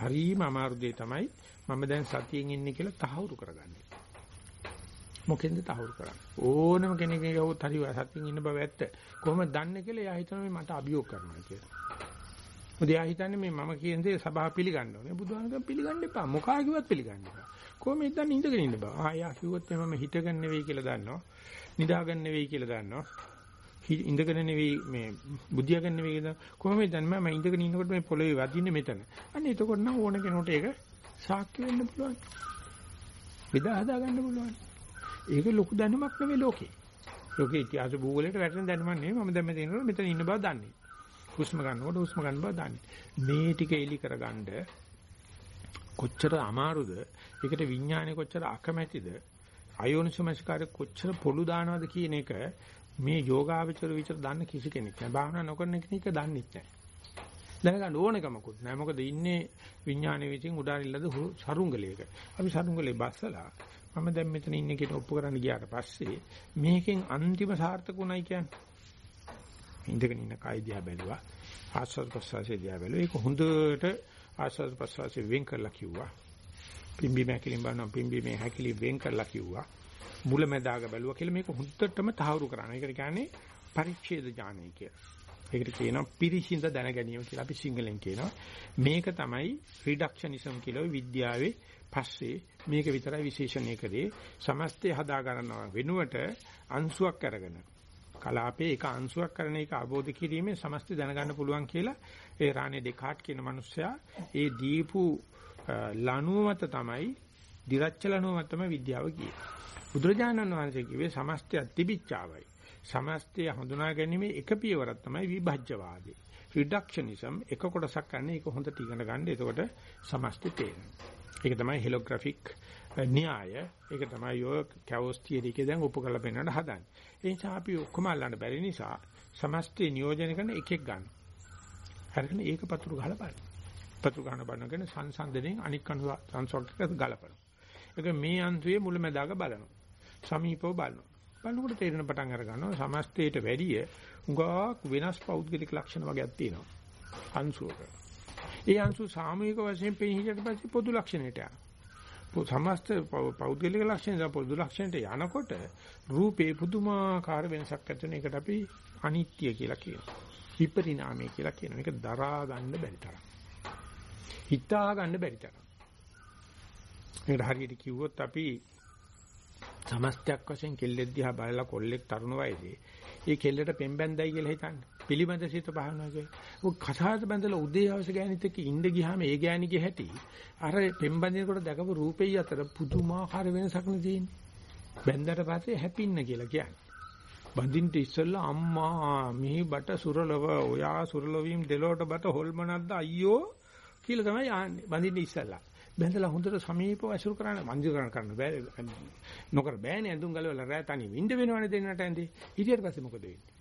හරීම අමාරු දෙය තමයි මම දැන් සතියෙන් ඉන්නේ කියලා තහවුරු කරගන්නේ. මොකෙන්ද තහවුරු කරන්නේ? ඕනම කෙනෙක්ගේ ගහුවොත් හරි සතියෙන් ඉන්න බව ඇත්ත. කොහොමද දන්නේ කියලා එයා හිතනවා මට අභියෝග කරනවා කියලා. මොකද එයා හිතන්නේ මේ මම කියන දේ සභාව පිළිගන්න ඕනේ. බුදුහාමක පිළිගන්න එපා. මොකා කිව්වත් පිළිගන්න එපා. කොහොමද ඉඳන් ඉඳගෙන ඉන්න බෑ. ආ එයා කිව්වොත් මම හිතගන්න නෙවෙයි කියලා දන්නවා. නිදාගන්න නෙවෙයි කියලා දන්නවා. ඉඳගෙන නෙවෙයි මේ බුද්ධියගන්න නෙවෙයි කියලා කොහොමද දන්නේ මම ඉඳගෙන ඉන්නකොට මේ පොළවේ වදින්නේ මෙතන. අන්න එතකොට නම් ඕන කෙනෙකුට ඒක සාක්ෂි වෙන්න පුළුවන්. බෙදා හදා ගන්න පුළුවන්. ඒක ලොකු දැනුමක් නෙවෙයි ලෝකේ. ලෝකේ ඉතිහාස භූගෝලයට වැටෙන දැනුමක් නෙවෙයි මම දැන් මෙතන ඉන්නකොට මෙතන ඉන්න බව දන්නේ. හුස්ම ගන්නකොට හුස්ම ගන්න බව දන්නේ. මේ ටික එලි කරගන්න කොච්චර අමාරුද? ඒකට විඥානේ කොච්චර අකමැතිද? අයෝනිසමස්කාරය කොච්චර පොළු දානවද කියන එක මේ යෝගාවචර විතර දන්න කිසි කෙනෙක් නැහැ. භාවනා නොකරන කෙනෙක් දන්නේ නැහැ. දැනගන්න ඕනකමකුත් නැහැ. මොකද ඉන්නේ විඥානයේ විසින් උඩාරිල්ලද සරුංගලයක. අපි සරුංගලේ බස්සලා මම දැන් මෙතන ඉන්නේ කියලා ඔප්පු කරන්න ගියාට පස්සේ මේකෙන් අන්තිම සාර්ථකුණයි කියන්නේ. ඉඳගෙන ඉන්න කයි දිහා බැලුවා. ආස්වාද ප්‍රසවාසයේ දිහා බැලුවා. ඒක හොඳට ආස්වාද ප්‍රසවාසයේ වෙන් කරලා කිව්වා. පිම්බි මහැකිලින් බලනවා පිම්බි මේ හැකිලි වෙන් කරලා කිව්වා. මුලැමැදාග බැලුවා කියලා මේක හොඳටම තහවුරු කරනවා. ඒකට කියන්නේ පරිච්ඡේද ඥානය කියලා. ඒකට කියනවා පිරිසිඳ දැන ගැනීම කියලා අපි සිංහලෙන් කියනවා. මේක තමයි රිඩක්ෂනිසම් කියලා විද්‍යාවේ පස්සේ මේක විතරයි විශේෂණය කරේ. සමස්තය හදා ගන්නවා වෙනුවට අංශුවක් අරගෙන කලාපේ එක අංශුවක් කරන එක අවබෝධ කිරීමෙන් සමස්තය දැනගන්න පුළුවන් කියලා ඒ රානේ ඩෙකාට් කියන මිනිස්සයා ඒ දීපු ලණුව මත තමයි දිරච්ච ලණුව මත තමයි විද්‍යාව කියන්නේ. බුදුරජාණන් වහන්සේ කිව්වේ සමස්තය තිබිච්චාවයි. සමස්තය හඳුනා ගැනීම එක පියවරක් තමයි විභජ්‍යවාදී. රිඩක්ෂනිසම් එක කොටසක් ගන්න ඒක හොඳට ඉගෙන ගන්න. එතකොට සමස්තය තේරෙනවා. ඒක තමයි හෙලෝග්‍රැෆික් න්‍යාය. ඒක තමයි ඔය කැවොස් තියරි එකේ දැන් ඔප්පු කරලා පෙන්නන්න හදන්නේ. ඒ නිසා අපි ඔක්කොම අල්ලන්න බැරි නිසා සමස්තය නියෝජනය කරන එකෙක් ගන්න. හරිද? ඒක පතුරු ගහලා බලන්න. පතුරු ගන්න බලනගෙන සංසන්දනයෙන් අනික් අණු සංසෝක්ටකට ගලපනවා. ඒක මේ අන්තුවේ මුලැමැදාක බලනවා. සමීපව බලනවා. බලනකොට තේරෙන පටන් අර ගන්නවා සමස්තයට වැඩිය උගාක් වෙනස් පෞද්ගලික ලක්ෂණ වගේක් තියෙනවා. අංශුවක. ඒ අංශු සාමූහික වශයෙන් පෙනීහිට පස්සේ පොදු ලක්ෂණයට යනවා. සමස්ත පෞද්ගලික ලක්ෂණ පොදු ලක්ෂණයට යනකොට රූපේ පුදුමාකාර වෙනසක් ඇති වෙන එකට අපි අනිත්‍ය කියලා කියනවා. විපරිණාමය කියලා කියනවා. මේක දරා ගන්න බැරි තරම්. හිතා ගන්න බැරි තරම්. මේකට හරියට කිව්වොත් අපි සමස්තයක් වශයෙන් කෙල්ලෙක් දිහා බලලා කොල්ලෙක් තරුණ වයසේ ඒ කෙල්ලට පෙම්බැන්දයි කියලා හිතන්න. පිළිබඳ සිත පහනවා කියන්නේ. ඔය කතාවට බැඳලා උදේ හවස ගෑනිත් එක්ක ඉඳ ගියාම ඒ ගෑණිගේ හැටි අර පෙම්බැන්දිනකොට දැකපු රූපෙයි අතර පුදුමාකාර වෙනසක් නෙදීන්නේ. බැන්දට පස්සේ හැපින්න කියලා කියන්නේ. බඳින්ට ඉස්සෙල්ලා අම්මා මිහි බට සුරලව ඔයා සුරලවීම් දෙලොවට බට හොල්මනක්ද අයියෝ කියලා තමයි ආන්නේ. බඳින්න ඉස්සෙල්ලා. බැඳලා හොඳට සමීපව ඇසුරු කරන්න මන්දිර කරන්න කරන්න බෑ. නොකර බෑනේ. ඇඳුම් ගලවලා රෑ තනි විඳ වෙනවනේ දෙන්නට ඇඳි. හිටියට පස්සේ මොකද වෙන්නේ?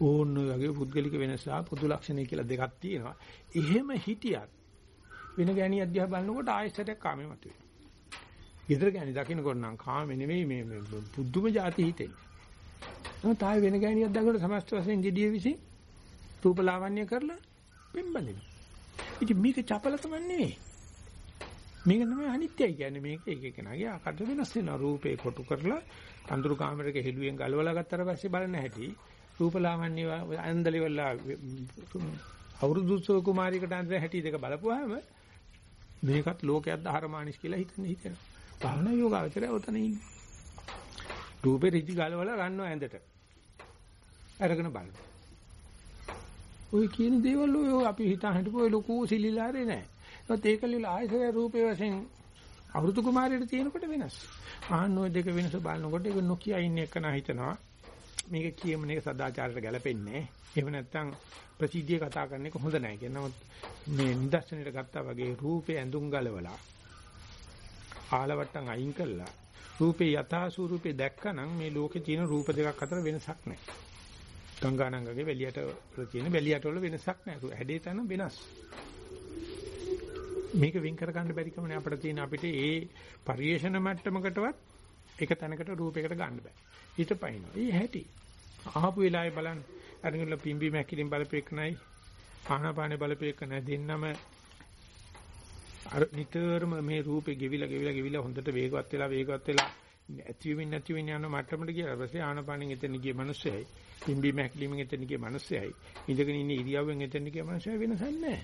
ඕන වගේ පුද්ගලික වෙනස පොදු ලක්ෂණ කියලා දෙකක් තියෙනවා. එහෙම හිටියත් වෙන ගෑණි අධ්‍යාප බලනකොට ආයෙසටක් කාමේ මතුවේ. ගෙදර ගෑණි දකින්නකොට නම් කාමේ නෙවෙයි මේ පුදුම જાති හිතෙන්නේ. නමුත් ආයෙ වෙන ගෑණියක් දැකලා සමස්ත වශයෙන් gediye විසින් රූපලාවන්‍ය කරලා පෙම්බලිනවා ඉතින් මේක චපල තමයි නෙවෙයි. මේක තමයි අනිත්‍යයි කියන්නේ මේක එක එකනාගේ ආකාර වෙනස් වෙනවා. රූපේ කොටු කරලා අඳුරු කාමරයක හෙළුවෙන් ගලවලා ගත්තට පස්සේ බලන හැටි රූපලාවන්‍ය අන්දලිවලා අවුරුදු සෝ කුමාරිකට අන්දර හැටි දෙක බලපුවාම මේකත් ලෝකයක් ධර්මානිස් කියලා හිතන හිතෙනවා. භාවනා යෝගාවචරය උතන ඉන්නේ. රූපේ ඍජු ගලවලා ගන්නවා ඇඳට. අරගෙන බලනවා. ඔය කියන දේවල් ඔය අපි හිතා හිටපු ඔය ලොකු සිලිලාරේ නෑ. ඒත් ඒකලිල ආයසය රූපේ වශයෙන් අවෘතු කුමාරයට තියෙනකොට වෙනස්. ආන්න ඔය දෙක වෙනස බලනකොට ඒක නොකිය ඉන්න එක නා හිතනවා. මේක කියමන එක සදාචාරයට ගැලපෙන්නේ. එහෙම නැත්නම් ප්‍රසිද්ධිය කතා කරන එක හොඳ නෑ කියන නමුත් මේ නිදර්ශනයට ගත්තා වගේ රූපේ ඇඳුම් ගලවලා ආලවට්ටම් අයින් කළා රූපේ යථා ස්වරූපේ දැක්කනම් මේ ලෝකේ තියෙන රූප දෙකක් අතර වෙනසක් නැහැ. ගංගානංගගේ වැලියට වල තියෙන වැලියට වල වෙනසක් නැහැ. හැඩේ තන වෙනස්. මේක වින් කර ගන්න බැරි කමනේ අපිට තියෙන අපිට ඒ පරිේශන මට්ටමකටවත් එක තැනකට රූපයකට ගන්න බෑ. හිත පයින්නවා. ඒ හැටි. ආපු වෙලාවේ බලන්න අරගෙන පිම්බි මැකිලින් බලපෙන්නයි ආහනපානේ බලපෙන්නයි දෙන්නම අර නිතරම මේ රූපේ ගෙවිලා ගෙවිලා ගෙවිලා හොඳට වේගවත් වෙලා වේගවත් වෙලා ඇතිවෙමින් නැතිවෙමින් යන මට්ටමට ගියා ඊපස්සේ ආනපානෙන් එතන ගිය මිනිස්සයයි පිම්බි මැක්ලිමින් එතන ගිය මිනිස්සයයි ඉඳගෙන ඉන්න ඉරියව්වෙන් එතන ගිය මිනිස්සයයි වෙනසක් නැහැ.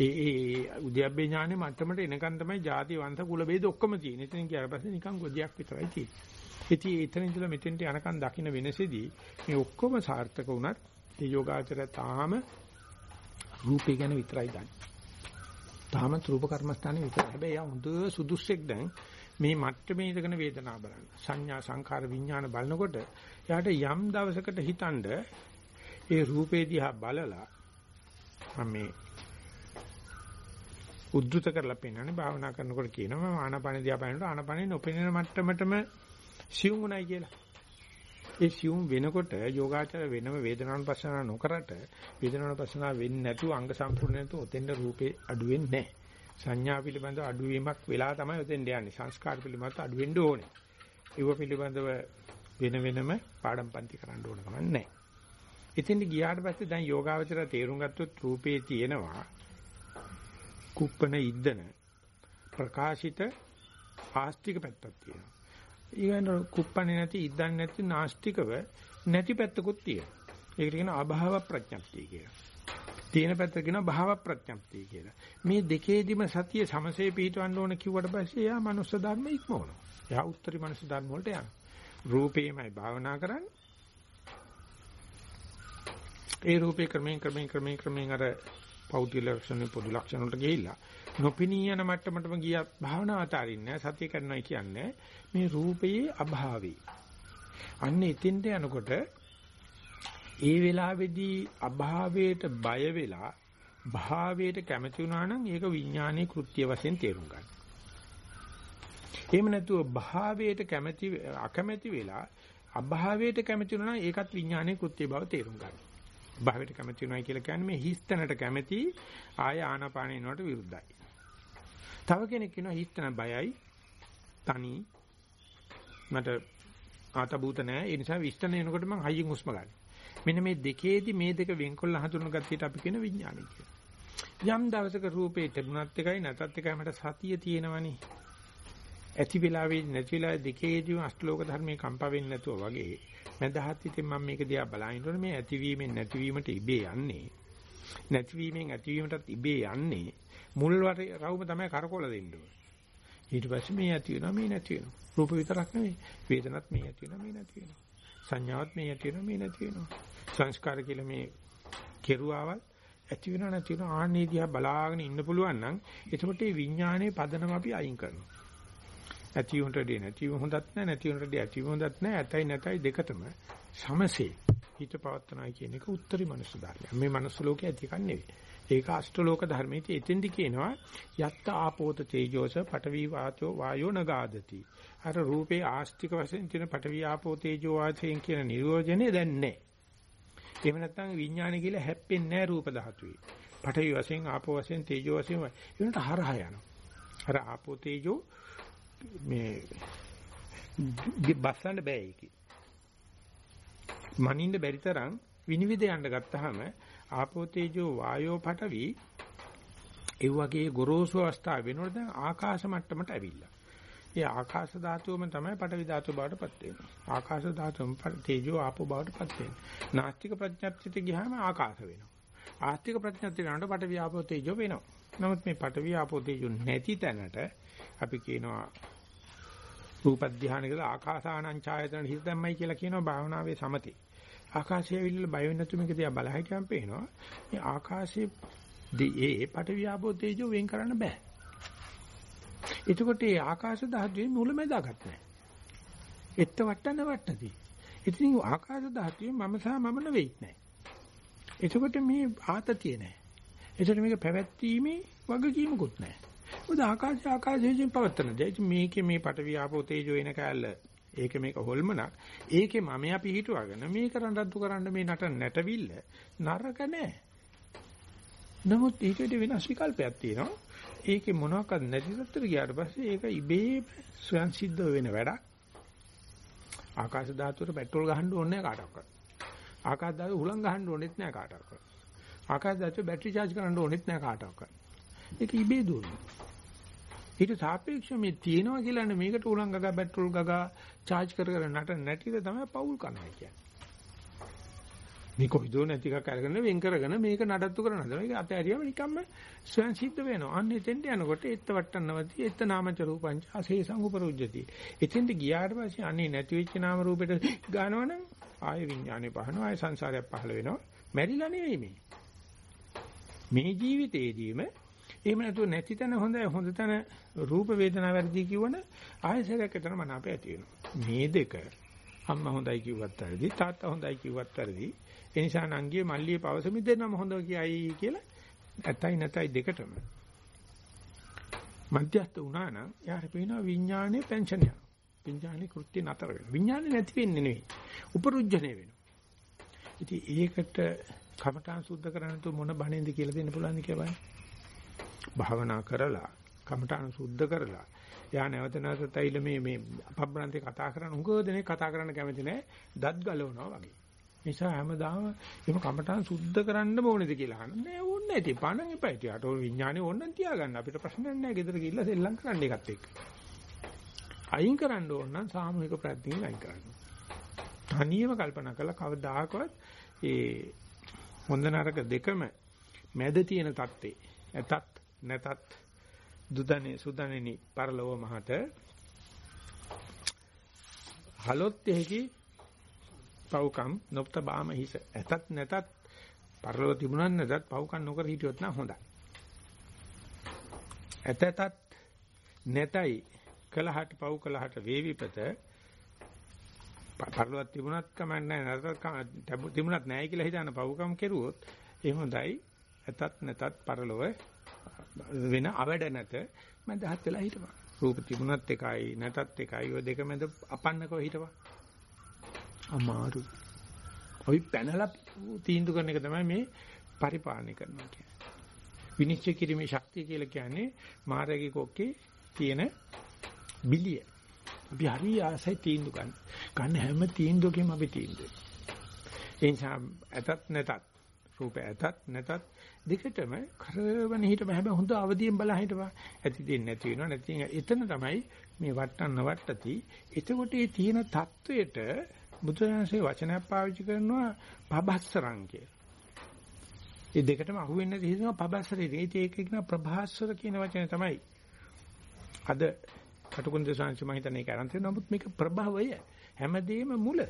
ඒ ඒ උද්‍යප්පේ ඥානෙ මට්ටමට එනකන් තමයි ಜಾති වංශ කුල ભેද ඔක්කොම තියෙන්නේ. එතන ගියාට පස්සේ නිකන් ගොජයක් විතරයි තියෙන්නේ. ඉතින් එතන ඉඳලා මෙතෙන්ට යනකන් දකින්න වෙනසෙදී මේ ඔක්කොම සාර්ථක වුණත් ඒ යෝගාචරය තාම රූපේ ගැන විතරයි දන්නේ. තාම රූප කර්මස්ථානේ විතරයි. හැබැයි යා හොඳ සුදුස්සෙක් දැන් මේ මට්ටමේ ඉඳගෙන වේදනාව බලන්න. සංඥා සංකාර විඥාන බලනකොට එයාට යම් දවසකට හිතනද ඒ රූපේ දිහා බලලා මම මේ උද්දුත කරලා පෙන්නන්නේ භාවනා කරනකොට කියනවා මම ආනාපාන දිහා බලනකොට ආනාපානේ නොපෙනෙන මට්ටමටම සියුම් උනායි කියලා. ඒ සියුම් වෙනකොට යෝගාචර වෙනම වේදනානුපස්සන නොකරට වේදනානුපස්සන වෙන්නේ නැතුව අංග සම්පූර්ණ නැතුව ඔතෙන්ද රූපේ අඩු වෙන්නේ නැහැ. සංඥා පිළිබඳව අඩුවීමක් වෙලා තමයි ඔතෙන්ද යන්නේ. සංස්කාර පිළිබඳව අඩු වෙන්න ඕනේ. ඒව පිළිබඳව වෙන වෙනම පාඩම් පන්ති කරන්න ඕන කමක් නැහැ. ඉතින් ගියාට පස්සේ දැන් යෝගාවචර තේරුම් ගත්තොත් රූපේ තියෙනවා කුප්පන ඉද්දන ප්‍රකාශිත ආස්තික පැත්තක් තියෙනවා. ඊගෙන කුප්පන්නේ නැති ඉද්දන්නේ නැති නාස්තිකව නැති පැත්තකුත් තියෙනවා. ඒකට කියන අභාව ප්‍රඥප්තිය කියලා. තියෙන පැත්ත කියන භාව ප්‍රඥප්තිය කියලා. මේ දෙකේදිම සතිය සමසේ පිටවන්න ඕන කිව්වට පස්සේ එයා මනුස්ස ධර්ම ඉක්මවනවා. එයා උත්තරී මනුස්ස ධර්ම වලට යනවා. රූපේමයි භාවනා කරන්නේ. ඒ රූපේ ක්‍රමයෙන් ක්‍රමයෙන් ක්‍රමයෙන් ක්‍රමයෙන් අර පෞද්ගල ලක්ෂණ පොදු ලක්ෂණ වලට ගිහිල්ලා නොපිනී යන මට්ටමටම ගියා භාවනාව අතාරින්නේ සතිය කරනවා කියන්නේ මේ රූපයේ අභාවේ. අන්න එතෙන්ට යනකොට ඒ වෙලාවේදී අභාවයට බය වෙලා භාවයට කැමති වුණා නම් ඒක විඥානයේ කෘත්‍ය වශයෙන් තේරුම් ගන්න. එහෙම නැතුව භාවයට කැමති අකමැති වෙලා අභාවයට කැමති වුණා නම් ඒකත් විඥානයේ කෘත්‍ය බව තේරුම් ගන්න. භාවයට කැමති වෙනවා කියලා කියන්නේ මේ හිස්තැනට කැමති ආය ආනාපාන එනවට විරුද්ධයි. තව කෙනෙක් කියනවා හිස්තැන බයයි තනි මට ආතබූත නැහැ ඒ නිසා විස්තන එනකොට මම හයියෙන් හුස්ම ගන්න. මෙන්න මේ දෙකේදී මේ දෙක වෙන්කොල්ල හඳුනන ගතියට අපි කියන විඥානය කියලා. යම් දවසක රූපේ තිබුණත් එකයි නැතත් එකයි මට සතිය තියෙනවනේ. ඇති වෙලාවේ නැති වෙලාවේ දෙකේදීම අෂ්ටලෝක ධර්මයේ කම්පා වෙන්නේ නැතුව වගේ මදහත් ඉතින් මම මේක දිහා බලනකොට මේ ඇතිවීමෙන් නැතිවීමට ඉබේ යන්නේ. නැතිවීමෙන් ඇතිවීමටත් ඉබේ යන්නේ. මුල් රවුම තමයි කරකොල දෙන්න ඕනේ. ඊට පස්සේ මේ ඇති වෙනවා මේ නැති වෙනවා. රූප විතරක් නෙවෙයි වේදනත් මේ ඇති වෙනවා මේ නැති වෙනවා. සංඥාවත් මේ ඇති වෙනවා මේ නැති වෙනවා. සංස්කාර කියලා මේ කෙරුවාවල් ඇති වෙනවා නැති වෙනවා ආන්නේ දිහා බලාගෙන ඉන්න පුළුවන් නම් එතකොට මේ විඥානයේ පදනම අපි අයින් කරනවා. ඇති වුණට නැති වුණ හොඳත් නැහැ නැති වුණට ඇති වුණත් නැහැ ඇතයි නැතයි දෙකතම සමසේ හිත පවත්නයි කියන එක උත්තරී මනුස්ස ධර්මයක්. මේ මනුස්ස ලෝකේ ඇති එකක් නෙවෙයි. ඒක අෂ්ටලෝක ධර්මයේ එතෙන්දි කියනවා යත්ත ආපෝත තේජෝස පඨවි වාචෝ වායෝ නගාදති. අර රූපේ ආස්තික වශයෙන් තියෙන පඨවි ආපෝ තේජෝ වාචයෙන් කියන නිරෝධනය දැන් නැහැ. එහෙම නැත්නම් විඥානය කියලා හැප්පෙන්නේ නැහැ රූප ධාතුවේ. පඨවි වශයෙන් ආපෝ වශයෙන් තේජෝ වශයෙන් ඒකට හරහා යනවා. අර ආපෝ තේජෝ මේ බස්සන්න බෑ ඒකේ. මනින්න බැරි තරම් විනිවිද යන්න ගත්තාම ආපෝ තේජෝ වායෝ පඨවි ඒ වගේ ගොරෝසු අවස්ථාව වෙනකොට දැන් ආකාශ මට්ටමට ඇවිල්ලා. ඒ ආකාශ ධාතුවම තමයි පඨවි ධාතුව බවට පත් වෙන්නේ. ආකාශ ධාතුවම තේජෝ ආපෝ බවට පත් වෙන්නේ. නාස්තික ප්‍රඥප්තියට ගියාම ආකාශ වෙනවා. ආස්තික ප්‍රඥප්තිය ගන්නකොට පඨවි ආපෝ තේජෝ වෙනවා. නමුත් මේ පඨවි ආපෝ තේජෝ නැති තැනට අපි කියනවා රූප ධානය කියලා ආකාසානං ඡායතන හිත දැම්මයි කියලා කියනවා භාවනාවේ සමතේ. ආකාශය ඇවිල්ලා බය වෙන්නේ නැතු මේක දිහා බල හිටියම් පේනවා. මේ ආකාශයේ ඒ පටවියාපෝ තේජෝ වෙන් කරන්න බෑ. එතකොට මේ ආකාශ ධාතුවේ මුල මැදාගත් නැහැ. එත්ත වට්ටන වට්ටදී. ඉතින් ආකාශ ධාතුවේ මම සහ මම නෙවෙයි නැහැ. එතකොට මේ ආතතිය නැහැ. එතකොට මේක පැවැත්වීමේ වගකීමකුත් නැහැ. මොකද ආකාශය ආකාශයෙන් පවත්තන දෙය. ඉතින් මේකේ මේ පටවිය ආපෝ තේජෝ එන කැලල ඒක මේක හොල්මනක්. ඒකේ මම අපි හිටුවාගෙන මේක රණ්ඩු කරන්න මේ නට නැටවිල්ල නරක නෑ. නමුත් ඊට වෙනස් විකල්පයක් තියෙනවා. ඒකේ මොනවාක්වත් නැති තත්ත්වයට ගියාට පස්සේ ඒක ඉබේ ස්වයන් සිද්ධ වෙන වැඩක්. ආකාශ ධාතුවට පෙට්‍රල් ගහන්න ඕනේ නැහැ කාටවත්. ආකාශ ධාතුව හුලං ගහන්න ඕනෙත් නැහැ කාටවත්. ආකාශ ධාතුව බැටරි charge කරන්න ඕනෙත් නැහැ කාටවත්. ඒක ඉබේ දුවනවා. ඊට සාපේක්ෂව මේ තියෙනවා කියලානේ මේකට උලං ගගා පෙට්‍රල් ගගා charge කර කර නට නැටිද තමයි පවුල් කරනවා කියන්නේ. මේ කොයිදෝ නැති එකක් අරගෙන වෙන් කරගෙන මේක නඩත්තු කරන හදනවා. ඒක අතහැරියම නිකම්ම ස්වයන් සිද්ධ වෙනවා. අන්න එතෙන්ට යනකොට එත්ත වට්ටන්නවදී එත්ත නාමච රූපංච අසේසං උපරුජ්ජති. එතෙන්ට ගියාට පස්සේ අනේ නැති වෙච්ච නාම රූපෙට ගන්නවනම් ආය විඥානේ පහනවා ආය සංසාරයක් පහළ වෙනවා. මැරිලා නෙවෙයි මේ. මේ ජීවිතේදීම එහෙම නැතුව නැති තැන හොඳයි හොඳ තැන රූප වේදනා වැඩි කිව්වන ආයෙසරයක් එතන මන අපේ ඇති වෙනවා. මේ දෙක අම්මා හොඳයි කිව්වත් වැඩි තාත්තා හොඳයි කිව්වත් වැඩි. ඒ නිසා නංගියේ මල්ලියේ පවසමි දෙන්නම හොඳ කියයි කියලා ඇතයි නැතයි දෙකටම. මධ්‍යස්ත වුණා නම් යාර පේනවා විඥානයේ පෙන්ෂන් යනවා. විඥානේ කෘත්‍ය නතර වෙනවා. විඥානේ නැති වෙන්නේ නෙවෙයි. උපරුජ්ජනේ වෙනවා. ඉතින් ඒකට කමඨාන් සුද්ධ කරන්න තු මොන බණෙන්ද කියලා දෙන්න පුළුවන්ද කියලා බලන්න. භාවනා කරලා කමඨාන් සුද්ධ කරලා යා නැවත නැවත තෛල මේ මේ අපබ්‍රන්තේ කතා කරන උගෝ දෙනේ කතා කරන්න කැමති නැහැ. දත් ගලවනවා වගේ. නිසා හැමදාම එහෙම කමඨාන් සුද්ධ කරන්න ඕනේද කියලා අහන්න නෑ. ඕනේ නැති පණ එපා. ටිකට ඔය විඥානේ ඕනනම් තියාගන්න. අපිට ප්‍රශ්නයක් නෑ. ගෙදර ගිහිල්ලා සෙල්ලම් කරන්න එකත් එක්ක. අයින් කරන්න ඕන නම් සාමූහික ප්‍රඥාවෙන් අයින් කරන්න. තනියම කල්පනා කරලා කවදාකවත් ඒ හොඳ නරක දෙකම මැද තියෙන தත්ත්වේ ඇතත් නැතත් දුදනේ සුදනේනි පරලෝව මහත හලොත් එහි පව්කම් නොපත බාම හිස ඇතත් නැතත් පරලෝ තිබුණත් නැතත් පව්කම් නොකර හිටියොත් නම් හොඳයි. ඇතතත් නැතයි කලහට පව් කලහට වේවිපත පරලොවත් තිබුණත් කමක් නැහැ නැතත් තිබුණත් නැහැ කියලා හිතන පව්කම් කෙරුවොත් එහෙම හොඳයි. ඇතත් නැතත් පරලොව වෙන අවඩ නැත මඳහත් වෙලා හිටපන්. රූප තිබුණත් එකයි නැතත් එකයි ඔය දෙක මැද අපන්නකව හිටපන්. අමාරු. අපි පැනලා තීන්දුව කරන එක තමයි මේ පරිපාලනය කරනවා කියන්නේ. විනිශ්චය කිරීමේ ශක්තිය කියලා කියන්නේ මාරගේ කොක්කේ තියෙන බිලිය. අපි හරි ආසයි තීන්දුව ගන්න. ගන්න හැම තීන්දුවකම අපි තීන්දුව. ඒ නිසා ඇතත් නැතත් රූප ඇතත් නැතත් දෙකටම කරවන හිටම හැබැයි හොඳ අවදියෙන් බලා හිටපන්. ඇති දෙන්නේ නැති වෙනවා. නැති එතන තමයි මේ වටන්න වට්ටති. එතකොට මේ තියෙන தത്വයට බුදුරජාණන්සේ වචනයක් පාවිච්චි කරනවා පබස්සරං කියලා. මේ දෙකටම අහු වෙන්නේ නැති හිතනවා පබස්සරේ. ඒක කියන ප්‍රභාස්වර කියන වචනේ තමයි. අද කටුකුරුන්ද සංසි මම හිතන්නේ ඒක අරන් තියෙනවා. නමුත් මේක ප්‍රභවය හැමදේම මුල.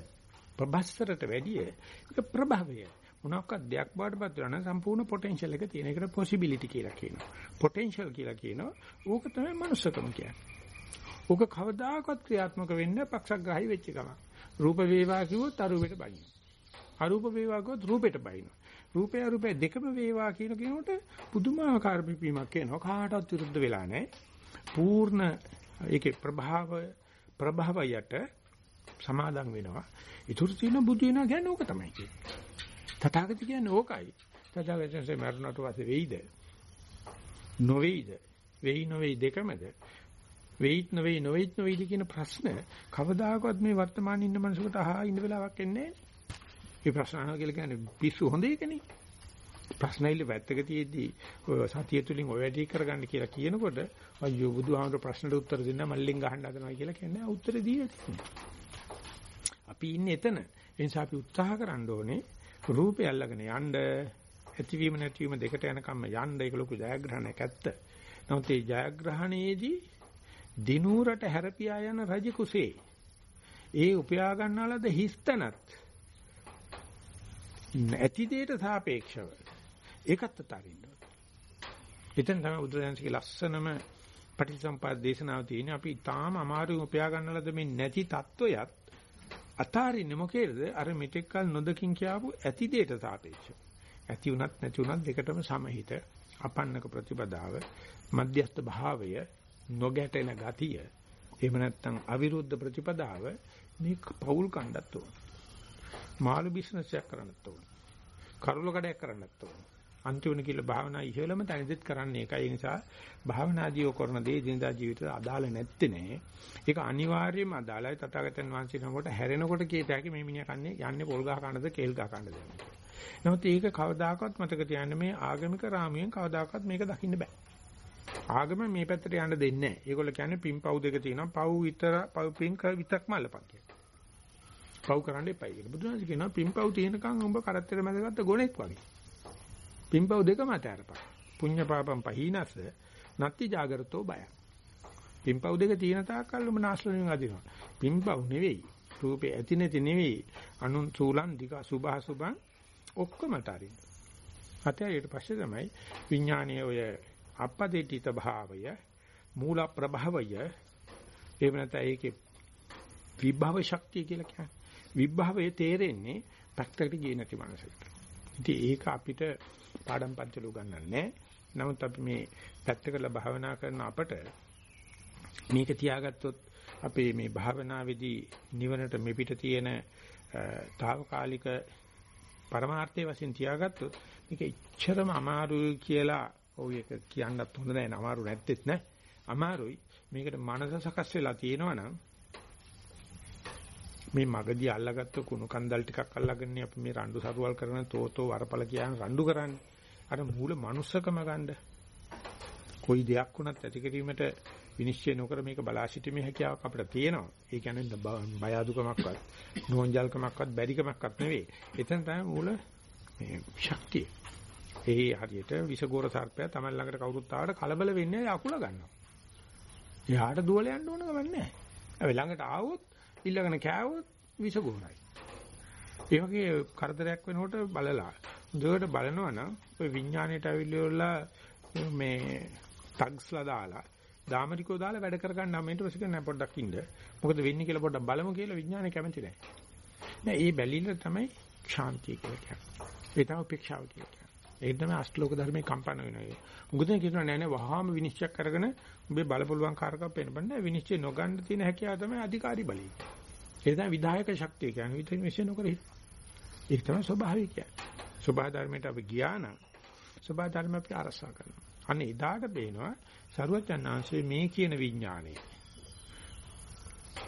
ප්‍රභස්සරට වැඩිය ඒක ප්‍රභවය. මොනක්වත් දෙයක් බාටපත් වෙනවා නම් සම්පූර්ණ පොටෙන්ෂල් එක තියෙන එකට පොසිබිලිටි කියලා කියනවා. පොටෙන්ෂල් කියලා කියනවා. ඕක තමයි මනුස්සකම කියන්නේ. ඕක කවදාකවත් ක්‍රියාත්මක වෙන්න පක්ෂග්‍රාහී වෙච්ච ගමන්. රූප වේවා කිව්වොත් අරූපෙට බයින. අරූප වේවා කිව්වොත් රූපෙට බයින. රූපය අරූපය දෙකම වේවා කියන කෙනෙකුට පුදුමාකාර පිපීමක් එනවා. කාටවත් විරුද්ධ වෙලා නැහැ. පූර්ණ ඒකේ ප්‍රභාව ප්‍රභාවයට සමාදන් වෙනවා. ඊටු තියෙන බුදු වෙනවා කියන්නේ ඕක තමයි කියන්නේ. තථාගත කියන්නේ ඕකයි. තථාගතයන්සේ මරණට පස්සේ වෙයිද? නොවේයිද? වෙයි නොවේයි දෙකමද? වෙයිත් නොවේයි නොවේයිත් නොවේයිද කියන ප්‍රශ්න කවදාකවත් මේ වර්තමානයේ ඉන්න මනුස්සකට අහා ඉන්න වෙලාවක් එන්නේ නැහැ. මේ ප්‍රශ්න අහනවා කියලා කියන්නේ පිස්සු හොඳ එකනේ. ප්‍රශ්න ඉල්ල වැත්තක තියේදී ඔය සතිය තුලින් ඔය වැඩි කරගන්න කියලා කියනකොට අයියෝ බුදුහාමර ප්‍රශ්නට උත්තර දෙන්න මල්ලෙන් ගහන්න හදනවා කියලා කියන්නේ උත්තර දීලා තියෙනවා. අපි ඉන්නේ එතන. ඒ නිසා අපි උත්සාහ කරන්න ඕනේ රූපය අල්ලගෙන යන්න ඇතිවීම නැතිවීම දෙකට යනකම් යන්න ඒක ලොකු ජයග්‍රහණයක් ඇත්ත. නමුත් ඒ ජයග්‍රහණයේදී දිනූරට හැරපියා යන රජ කුසේ ඒ උපයා ගන්නාලද හිස්තනත් ඇති දෙයට සාපේක්ෂව ඒකත් අතරින්න. එතෙන් තමයි බුදුරජාණන්සේ ලස්සනම පටිච්චසම්පාද දේශනාව තියෙන්නේ. අපි තාම අමාරුවෙන් උපයා ගන්නලද මේ නැති தত্ত্বයත් අතාරින්නේ මොකේද? අර මෙතෙක් කල නොදකින් කියාපු ඇති දෙයට සාපේක්ෂව. ඇති උනත් නැති උනත් දෙකටම සමහිත අපන්නක ප්‍රතිපදාව මධ්‍යස්ථ භාවය නොගැටෙන ගතිය එහෙම නැත්නම් අවිරුද්ධ ප්‍රතිපදාව මේ පෞල් කණ්ඩත් ඕන. මාළු බිස්නස් එකක් කරන්නත් ඕන. කරුල කඩයක් කරන්නත් ඕන. අන්තිමන කියලා භාවනා ඉහෙලම තනිදෙත් කරන්නේ ඒකයි ඒ නිසා භාවනාදීව කරන දේ දිනදා ජීවිතයට අදාළ නැත්තේ නේ. ඒක අනිවාර්යයෙන්ම අදාළයි තථාගතයන් වහන්සේ නමකට හැරෙනකොට කීත හැකි මේ මිනිහා කන්නේ යන්නේ පොල් ගහ කන්නද කේල් ගහ කන්නද නමුත් ඒක කවදාකවත් මතක තියාගන්න මේ ආගමික රාමුවෙන් කවදාකවත් මේක දකින්න බෑ. ආගම මේ පැත්තට යන්න දෙන්නේ නැහැ. ඒගොල්ලෝ කියන්නේ පින් පව් දෙක තියෙනවා. පව් විතර පව් පින් කර විතරක්ම අල්ලපන් කියලා. පව් කරන්න එපයි කියලා. බුදුහාම කියනවා පින් පව් තියෙනකන් උඹ කරත්තර මැදගත්ත ගොනෙක් වගේ. පින්පව් දෙකම අතහැරපන්. පුඤ්ඤ පාපම් පහීනස්ස නත්ති జాగරතෝ බය. පින්පව් දෙක තියෙන තාක්කල් ඔබ නාස්ලණින් අදිනවා. පින්පව් නෙවෙයි. රූපේ ඇති නැති නෙවෙයි. අනුන් සූලන් දික සුභා සුභං ඔක්කොම අතරින්. අතේ ඊට පස්සේ තමයි විඥානීය ඔය අපදිටිත භාවය මූල ප්‍රභවය එහෙම නැත්නම් ඒකේ විභව ශක්තිය කියලා කියන්නේ. විභවයේ තේරෙන්නේ පැත්තකට ගියේ නැති මනසට. ඉතින් ඒක අපිට පාඩම් පන්තිල උගන්වන්නේ. නමුත් අපි මේ පැත්තකලා භාවනා කරන අපට මේක තියාගත්තොත් අපේ මේ භාවනාවේදී නිවනට මෙපිට තියෙන తాවකාලික පරමාර්ථයේ වශයෙන් තියාගත්තොත් මේක ඉච්ඡරම අමාරුයි කියලා ඔය එක කියන්නත් හොඳ නැහැ අමාරු නැත්තේත් නෑ. අමාරුයි. මේකට මනස සකස් වෙලා තියෙනවා නම් මේ මගදී අල්ලගත්ත කුණු කන්දල් ටිකක් අල්ලගෙන අපි මේ රණ්ඩු සරුවල් කරන තෝතෝ වරපල කියන රණ්ඩු කරන්නේ අර මූල manussකම ගන්න කොයි දෙයක් වුණත් ඇති කිරීමට විනිශ්චය නොකර මේක බලා සිටීමේ හැකියාවක් අපිට තියෙනවා. ඒ කියන්නේ බය අදුකමක්වත්, නෝන්ජල්කමක්වත්, බැරිකමක්වත් නෙවෙයි. එතන තමයි මූල මේ ශක්තිය. ඒ හරියට විසගෝර සර්පයා තමයි ළඟට කවුරුත් ආවට කලබල වෙන්නේ අකුල ගන්නවා. එයාට දුවල යන්න ඕන ගමන් නැහැ. අපි ළඟට ආවොත් ඊළඟන කෑවොත් විසගෝරයි. ඒ වගේ කරදරයක් වෙනකොට බලලා දුවට බලනවා නම් ඔය විඥාණයට අවිල්ලලා මේ ටග්ස්ලා දාලා දාමරිකෝ දාලා වැඩ කර ගන්න නම් ඊට පස්සේ නෑ පොඩ්ඩක් ඉන්න. මොකද වෙන්නේ කියලා පොඩ්ඩක් බලමු කියලා විඥානය කැමති නෑ. නෑ මේ බැලිල්ල තමයි ශාන්තිය කියලා කියන්නේ. ඒ තමයි උපේක්ෂාව කියන්නේ. ඒක තමයි අෂ්ටලෝක ධර්මයේ කම්පන වෙනවා. මුගදෙන කියනවා නෑ නෑ වහාම විනිශ්චය කරගෙන උඹේ බලපොළුවන් කාර්කම් පෙන්නබන්නේ විනිශ්චය නොගන්න තියෙන හැකියාව තමයි අධිකාරී බලය. ඒ තමයි විධායක ශක්තිය කියන්නේ. විතර විශ්ය නොකර හිට. ඒක තමයි ස්වභාවික කියන්නේ. ස්වභාව ධර්මයට අපි ගියා නම් ස්වභාව ධර්ම අපි අරසා කරනවා. අන්න එදාට පේනවා සරුවචනාංශයේ මේ කියන විඥානය.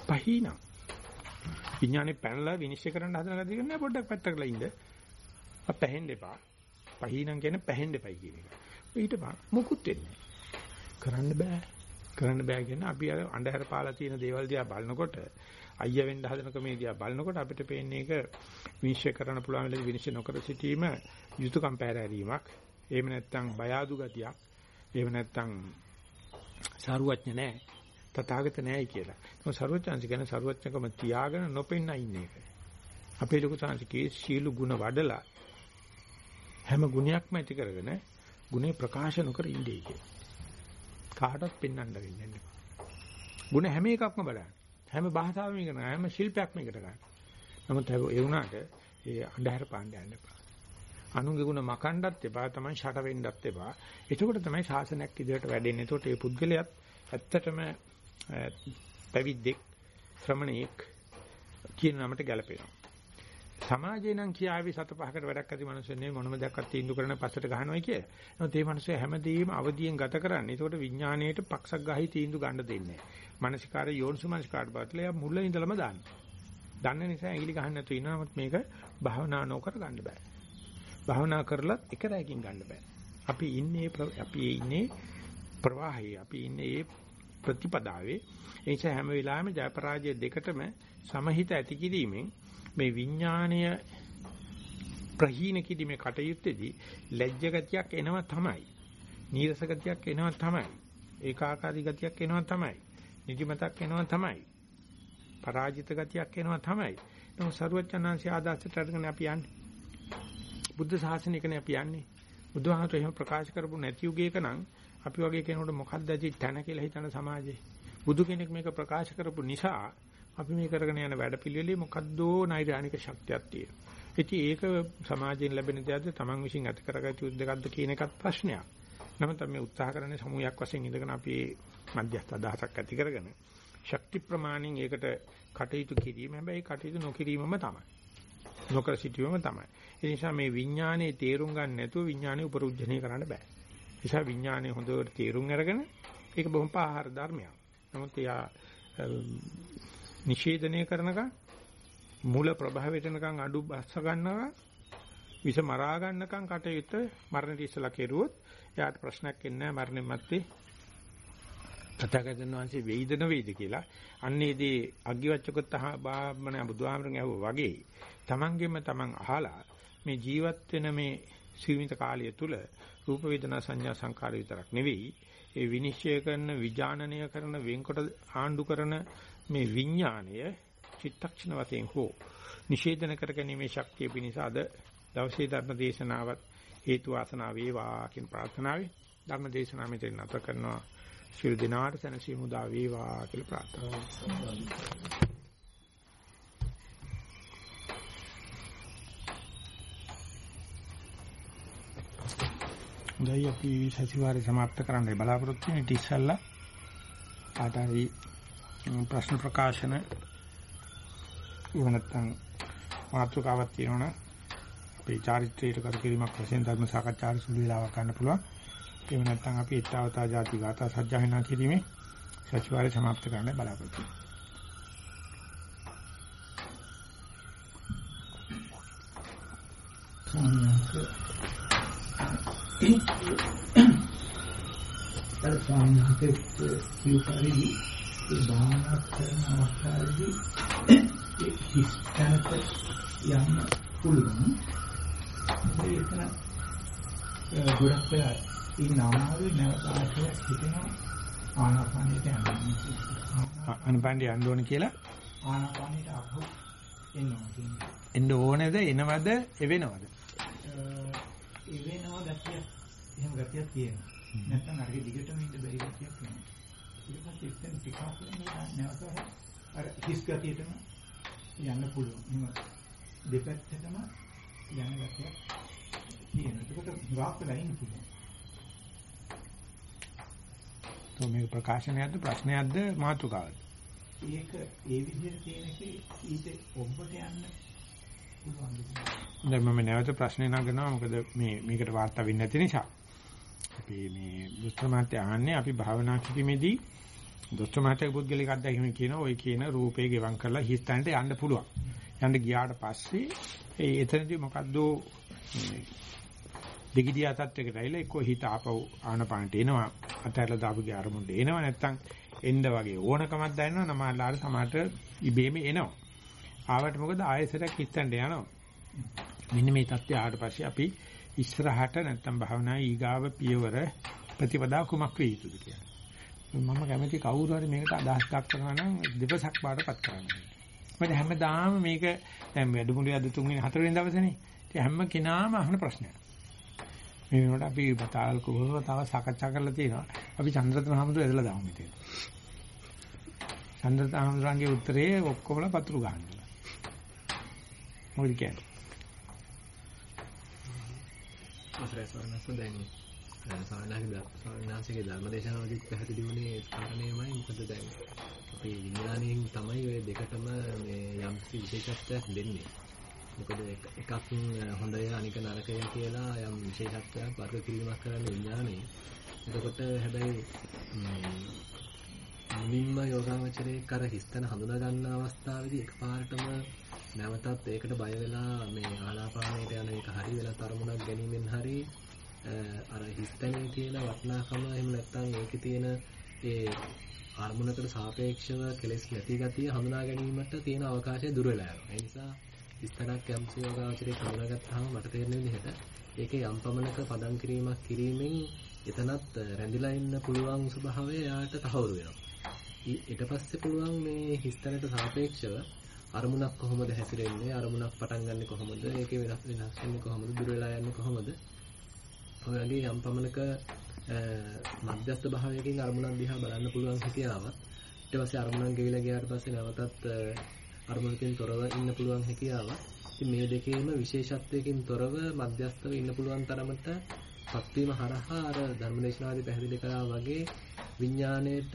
පහින. විඥානේ පැනලා විනිශ්චය කරන්න හදන ගතිය නෑ පොඩ්ඩක් පැත්තකලා ඉන්න. අප පැහෙන්න එපා. පහිනම් කියන්නේ පැහෙන්න එපයි කියන එක. ඊට පස්සේ මුකුත් වෙන්නේ කරන්න බෑ. කරන්න බෑ කියන අපි අර අඳුර පාලා තියෙන දේවල් දිහා බලනකොට අයියා වෙන්න හදන කමේ දිහා බලනකොට අපිට පේන්නේ ඒක විනිශ්චය කරන්න පුළුවන් වෙලාවේ විනිශ්චය නොකර සිටීම යුතුයකම් පැහැරීමක්. එහෙම නැත්නම් බය අඩු ගතියක්. එහෙම නැත්නම් සාරුවඥ නැහැ. තථාගත නැහැයි කියලා. ඒක සරුවචාන්සි කියන සරුවඥකම තියාගෙන නොපෙන්න ඉන්න එක. අපේ ලොකු සංසිකේ සීල ගුණ වඩලා හැම ගුණයක්ම ඇති කරගෙන ගුණේ ප්‍රකාශ නොකර ඉන්නේ කියලා. කාටවත් පෙන්වන්න වෙන්නේ නැහැ. ගුණ හැම එකක්ම බලන්න. හැම භාෂාවෙම ඉගෙන හැම ශිල්පයක්ම ඉගෙන ගන්න. නමුත් ඒ වුණාට ඒ අඳුර පාණ්ඩ යන්න එපා. අනුන්ගේ ගුණ මකන්නත් එපා තමයි ෂට වෙන්නත් එපා. එතකොට තමයි ශාසනයක් ඉදිරියට වැඩෙන්නේ. එතකොට මේ පුද්ගලයාත් ඇත්තටම පැවිද්දෙක් ශ්‍රමණෙක් කියන නමට ගැලපෙනවා. සමාජේ නම් කියාවි සත පහකට වැඩක් ඇති මිනිස්සු නෙවෙයි මොනම දෙයක්වත් තීන්දුව කරන පස්සට ගහනවයි කිය. නමුත් මේ මිනිස්සු හැමදේම අවදියෙන් ගත කරන්නේ. ඒකට විඥාණයට පක්ෂක් ගහයි තීන්දුව ගන්න දෙන්නේ නැහැ. මානසිකාරය යෝනිසු මානසිකාට බාටලා මුල ඉඳලම දාන්නේ. දන්න නිසා ඇඟිලි ගහන්න නැතුව ඉනවා. නමුත් මේක භාවනා නොකර ගන්න බෑ. භාවනා කරලත් එක රැයකින් ගන්න බෑ. අපි ඉන්නේ අපි ඉන්නේ ප්‍රවාහයේ අපි ඉන්නේ ඒ ප්‍රතිපදාවේ ඒ නිසා හැම වෙලාවෙම ජයපරාජය දෙකටම සමහිත ඇති කිරීමෙන් මේ විඥාණය ප්‍රහීන කිරීමේ කටයුත්තේදී ලැජ්ජ ගතියක් එනවා තමයි. නීරස ගතියක් එනවා තමයි. ඒකාකාරී ගතියක් එනවා තමයි. නිදිමතක් එනවා තමයි. පරාජිත ගතියක් එනවා තමයි. නමුත් සරුවචනාංශය ආදාසට අරගෙන අපි යන්නේ. බුද්ධ ශාසනයකනේ අපි යන්නේ. බුදුහාමර එහෙම ප්‍රකාශ කරපු නැති යුගයක නම් අපි වගේ කෙනෙකුට මොකක්ද ඇති තැන කියලා හිතන සමාජයේ. බුදු කෙනෙක් මේක ප්‍රකාශ කරපු නිසා අපි මේ කරගෙන යන වැඩපිළිවෙලේ මොකද්දෝ නෛර්යානික ශක්තියක් තියෙනවා. ඉතින් ඒක සමාජයෙන් ලැබෙන දෙයක්ද Taman විසින් ඇති කරගත යුතු දෙයක්ද කියන එකත් ප්‍රශ්නයක්. නමුත් මේ උත්සාහ කරන්නේ සමූහයක් වශයෙන් ඉඳගෙන අපි මධ්‍යස්ථ අදහසක් ඇති කරගෙන ශක්ති ප්‍රමාණින් ඒකට කටයුතු කිරීම හැබැයි කටයුතු නොකිරීමම තමයි. නොකර සිටීමම තමයි. ඒ නිසා මේ විඥානයේ තේරුම් ගන්න නැතුව විඥානය උපරුජ්ජණය කරන්න බෑ. ඒ නිසා විඥානය හොඳට තේරුම් අරගෙන ඒක බොහොම පාහර ධර්මයක්. නමුත් එයා නිෂේධනය කරනකම් මූල ප්‍රභාවයට යනකම් අඩු බස්ස ගන්නවා විස මරා ගන්නකම් කටයුත්ත මරණට ඉස්සලා කෙරුවොත් එයාට ප්‍රශ්නයක් එන්නේ නැහැ මරණය මැත්තේ. තථාගතයන් වහන්සේ වෙයිද නොවේද කියලා. අන්නේදී අග්ගිවච්ඡකොත් බාමණ බුදුහාමරන් ඇහුවා වගේ තමන්ගෙම තමන් අහලා මේ ජීවත් වෙන මේ සීමිත කාලය තුල රූප වේදනා සංඥා සංකාර විතරක් නෙවෙයි ඒ විනිශ්චය කරන විඥානනය කරන වෙන්කොට ආණ්ඩු කරන මේ විඥාණය චිත්තක්ෂණ වශයෙන් හෝ නිෂේධන කරගැනීමේ ශක්තිය පිණිස අද දවසේ ධර්ම දේශනාවත් හේතු වාසනා වේවා කියන ප්‍රාර්ථනාවයි ධර්ම දේශනාව මෙතන නැත කරනවා. ශිරු දිනාට සනසීමු දා වේවා කියලා ප්‍රාර්ථනා කරනවා. දැන් අපි සතිವಾರේ સમાપ્ત කරන්නයි බලාපොරොත්තු වෙන්නේ. ඉතින් ඉස්සල්ලා ආතාරී ප්‍රශ්න ප්‍රකාශන එහෙම නැත්නම් මාතෘකාවක් තියෙනවනම් අපේ චාරිත්‍රයට කර කිරීමක් වශයෙන් ධර්ම සාකච්ඡාට සුළු වෙලාවක් ගන්න පුළුවන්. එහෙම නැත්නම් අපි ඊතාවතා ಜಾති ගාථා සජ්ජායනා කිරීමේ සතිವಾರය સમાપ્ત කරන්න බලාපොරොත්තු වෙනවා. ඒ ස්වාමීන් වහන්සේ කියපරිදි ඒ භාවනා කරන අවස්ථාවේදී ඒ හිස්තනට යන්න පුළුවන්. ඒක ගොඩක් වෙලා ඉන්න අමාරුයි නැවත ආශ්‍රයක් හිතෙනවා ආනාපානයට යනවා. අනපන්ඩි යන්න ඕන කියලා ආනාපානයට අපහු එනවා කියන්නේ. එන්න ඕනේද එනවද එවෙනවද? ඒ වෙනවා ගැතිය එහෙම ගැතියක් තියෙනවා. නැත්නම් අර දිගටම ඉන්න බැරි ගැතියක් වෙනවා. පස්සේ ඉතින් ටිකක් නැවත අර හිස් ගැතියටම යන්න පුළුවන්. එහෙම දෙපැත්තටම යන ගැතියක් තියෙනවා. ඒකට ගාක් වෙලා ඉන්න පුළුවන්. તો මේ ප්‍රකාශනයක්ද ප්‍රශ්නයක්ද මාතෘකාවක්ද? ඒක ඒ විදිහට තියෙන එකේ ඊට ඔබට යන්න පුළුවන්. දැන් මම නැවත ප්‍රශ්නේ නගනවා මොකද මේ මේකට වාර්තා වෙන්නේ නැති නිසා. අපි මේ දුස්තර මාත්‍ය අහන්නේ අපි භාවනා කිරීමේදී දොස්තමාටික් පුද්ගලික අධ්‍යයනය කියන ඔය කියන රූපේ ගෙවම් කරලා හිස්තැනට යන්න පුළුවන්. යන්න ගියාට පස්සේ ඒ එතනදී මොකද්ද දෙගිඩියා තත්ත්වයකට ඇවිල්ලා එක්ක හිත ආපහු ආනපානට එනවා. අතහැරලා දාපු ගේ අරමුණට එනවා නැත්තම් එන්න වගේ ඕනකමක් දැනෙනවා නමාලාර සමාට ඉබේම එනවා. ආවට මොකද ආයෙසරක් හිස්තැනට යනවා. මෙන්න මේ தත්ත්වය ආවට පස්සේ අපි ඉස්සරහට නැත්තම් භාවනා ඊගාව පියවර ප්‍රතිපදා කුමක් වේ යුතුද කියලා. මම කැමති කවුරු හරි මේකට අදහස් දක්වනවා නම් දෙපසක් බාටපත් කරන්න. මොකද හැමදාම මේක දැන් වැඩමුළුවේ අද තුන්වෙනි හතරවෙනි දවසේනේ. ඉතින් හැම කෙනාම අහන ප්‍රශ්නයක්. මේ වෙනකොට අපි බතාල් කුහුව තව සාකච්ඡා කරලා තියෙනවා. අපි චන්ද්‍රරත්න හමුදුර ඇදලා දාමු මෙතන. චන්ද්‍රරත්න හමුදුරන්ගේ උත්තරේ ඔක්කොමලා පතුරු ගන්නවා. මොකද කියන්නේ? අවසරයි ස්වාමීන් දැන් සාමාන්‍යයෙන් සාමාන්‍යයෙන් ධර්මදේශනාවදී පැහැදිලි වුණේ කාරණේමයි මොකද දැන් අපේ විඥාණයෙන් තමයි ওই දෙකටම මේ යම් විශේෂත්වයක් දෙන්නේ. මොකද එකක් හොඳය අනික නරකය කියලා යම් විශේෂත්වයක් වර්ග කිරීමක් කරන්න විඥාණය. එතකොට හැබැයි මුලින්ම යෝගාවචරයේ කර හිස්තන හඳුනා ගන්න අවස්ථාවේදී එකපාරටම නැවතත් ඒකට බය වෙලා මේ ආලාපානයට යන එක හරි වෙලා තරමුණක් ගැනීමෙන් හරි අර හිස්තනේ තියෙන වටිනාකම එහෙම නැත්නම් ඒකේ තියෙන ඒ අරමුණකට සාපේක්ෂව කෙලෙස් නැති ගතිය හඳුනා ගැනීමට තියෙන අවකාශය දුර වෙලා යනවා. ඒ නිසා හිස්තනක් යම් සේවකාචරයේ හඳුනාගත්තාම මට තේරෙන විදිහට ඒකේ යම් පමණක පදම් කිරීමක් කිරීමෙන් එතනත් රැඳිලා ඉන්න පුළුවන් ස්වභාවය යාට තහවුරු වෙනවා. ඊට පස්සේ පුළුවන් මේ හිස්තනට සාපේක්ෂව අරමුණක් කොහොමද හැසිරෙන්නේ අරමුණක් පටන් ගන්නෙ කොහොමද ඒකේ වෙනස් වෙනස් වෙන්නේ කොහොමද දුර වෙලා යන්නේ කොහොමද ඔය වගේ යම් පමණක මධ්‍යස්ථ භාවයකින් අරමුණක් දිහා බලන්න පුළුවන් හැකියාවක් ඊට පස්සේ අරමුණක් ගෙවිලා ගියාට පස්සේ නැවතත් අරමුණකින් තොරව ඉන්න පුළුවන් හැකියාවක් ඉතින් මේ දෙකේම විශේෂත්වයකින් තොරව මධ්‍යස්ථව ඉන්න පුළුවන් තරමට පත්වීම හරහා අර ධර්මදේශනාදී පැහැදිලි කරා වගේ විඥාණයට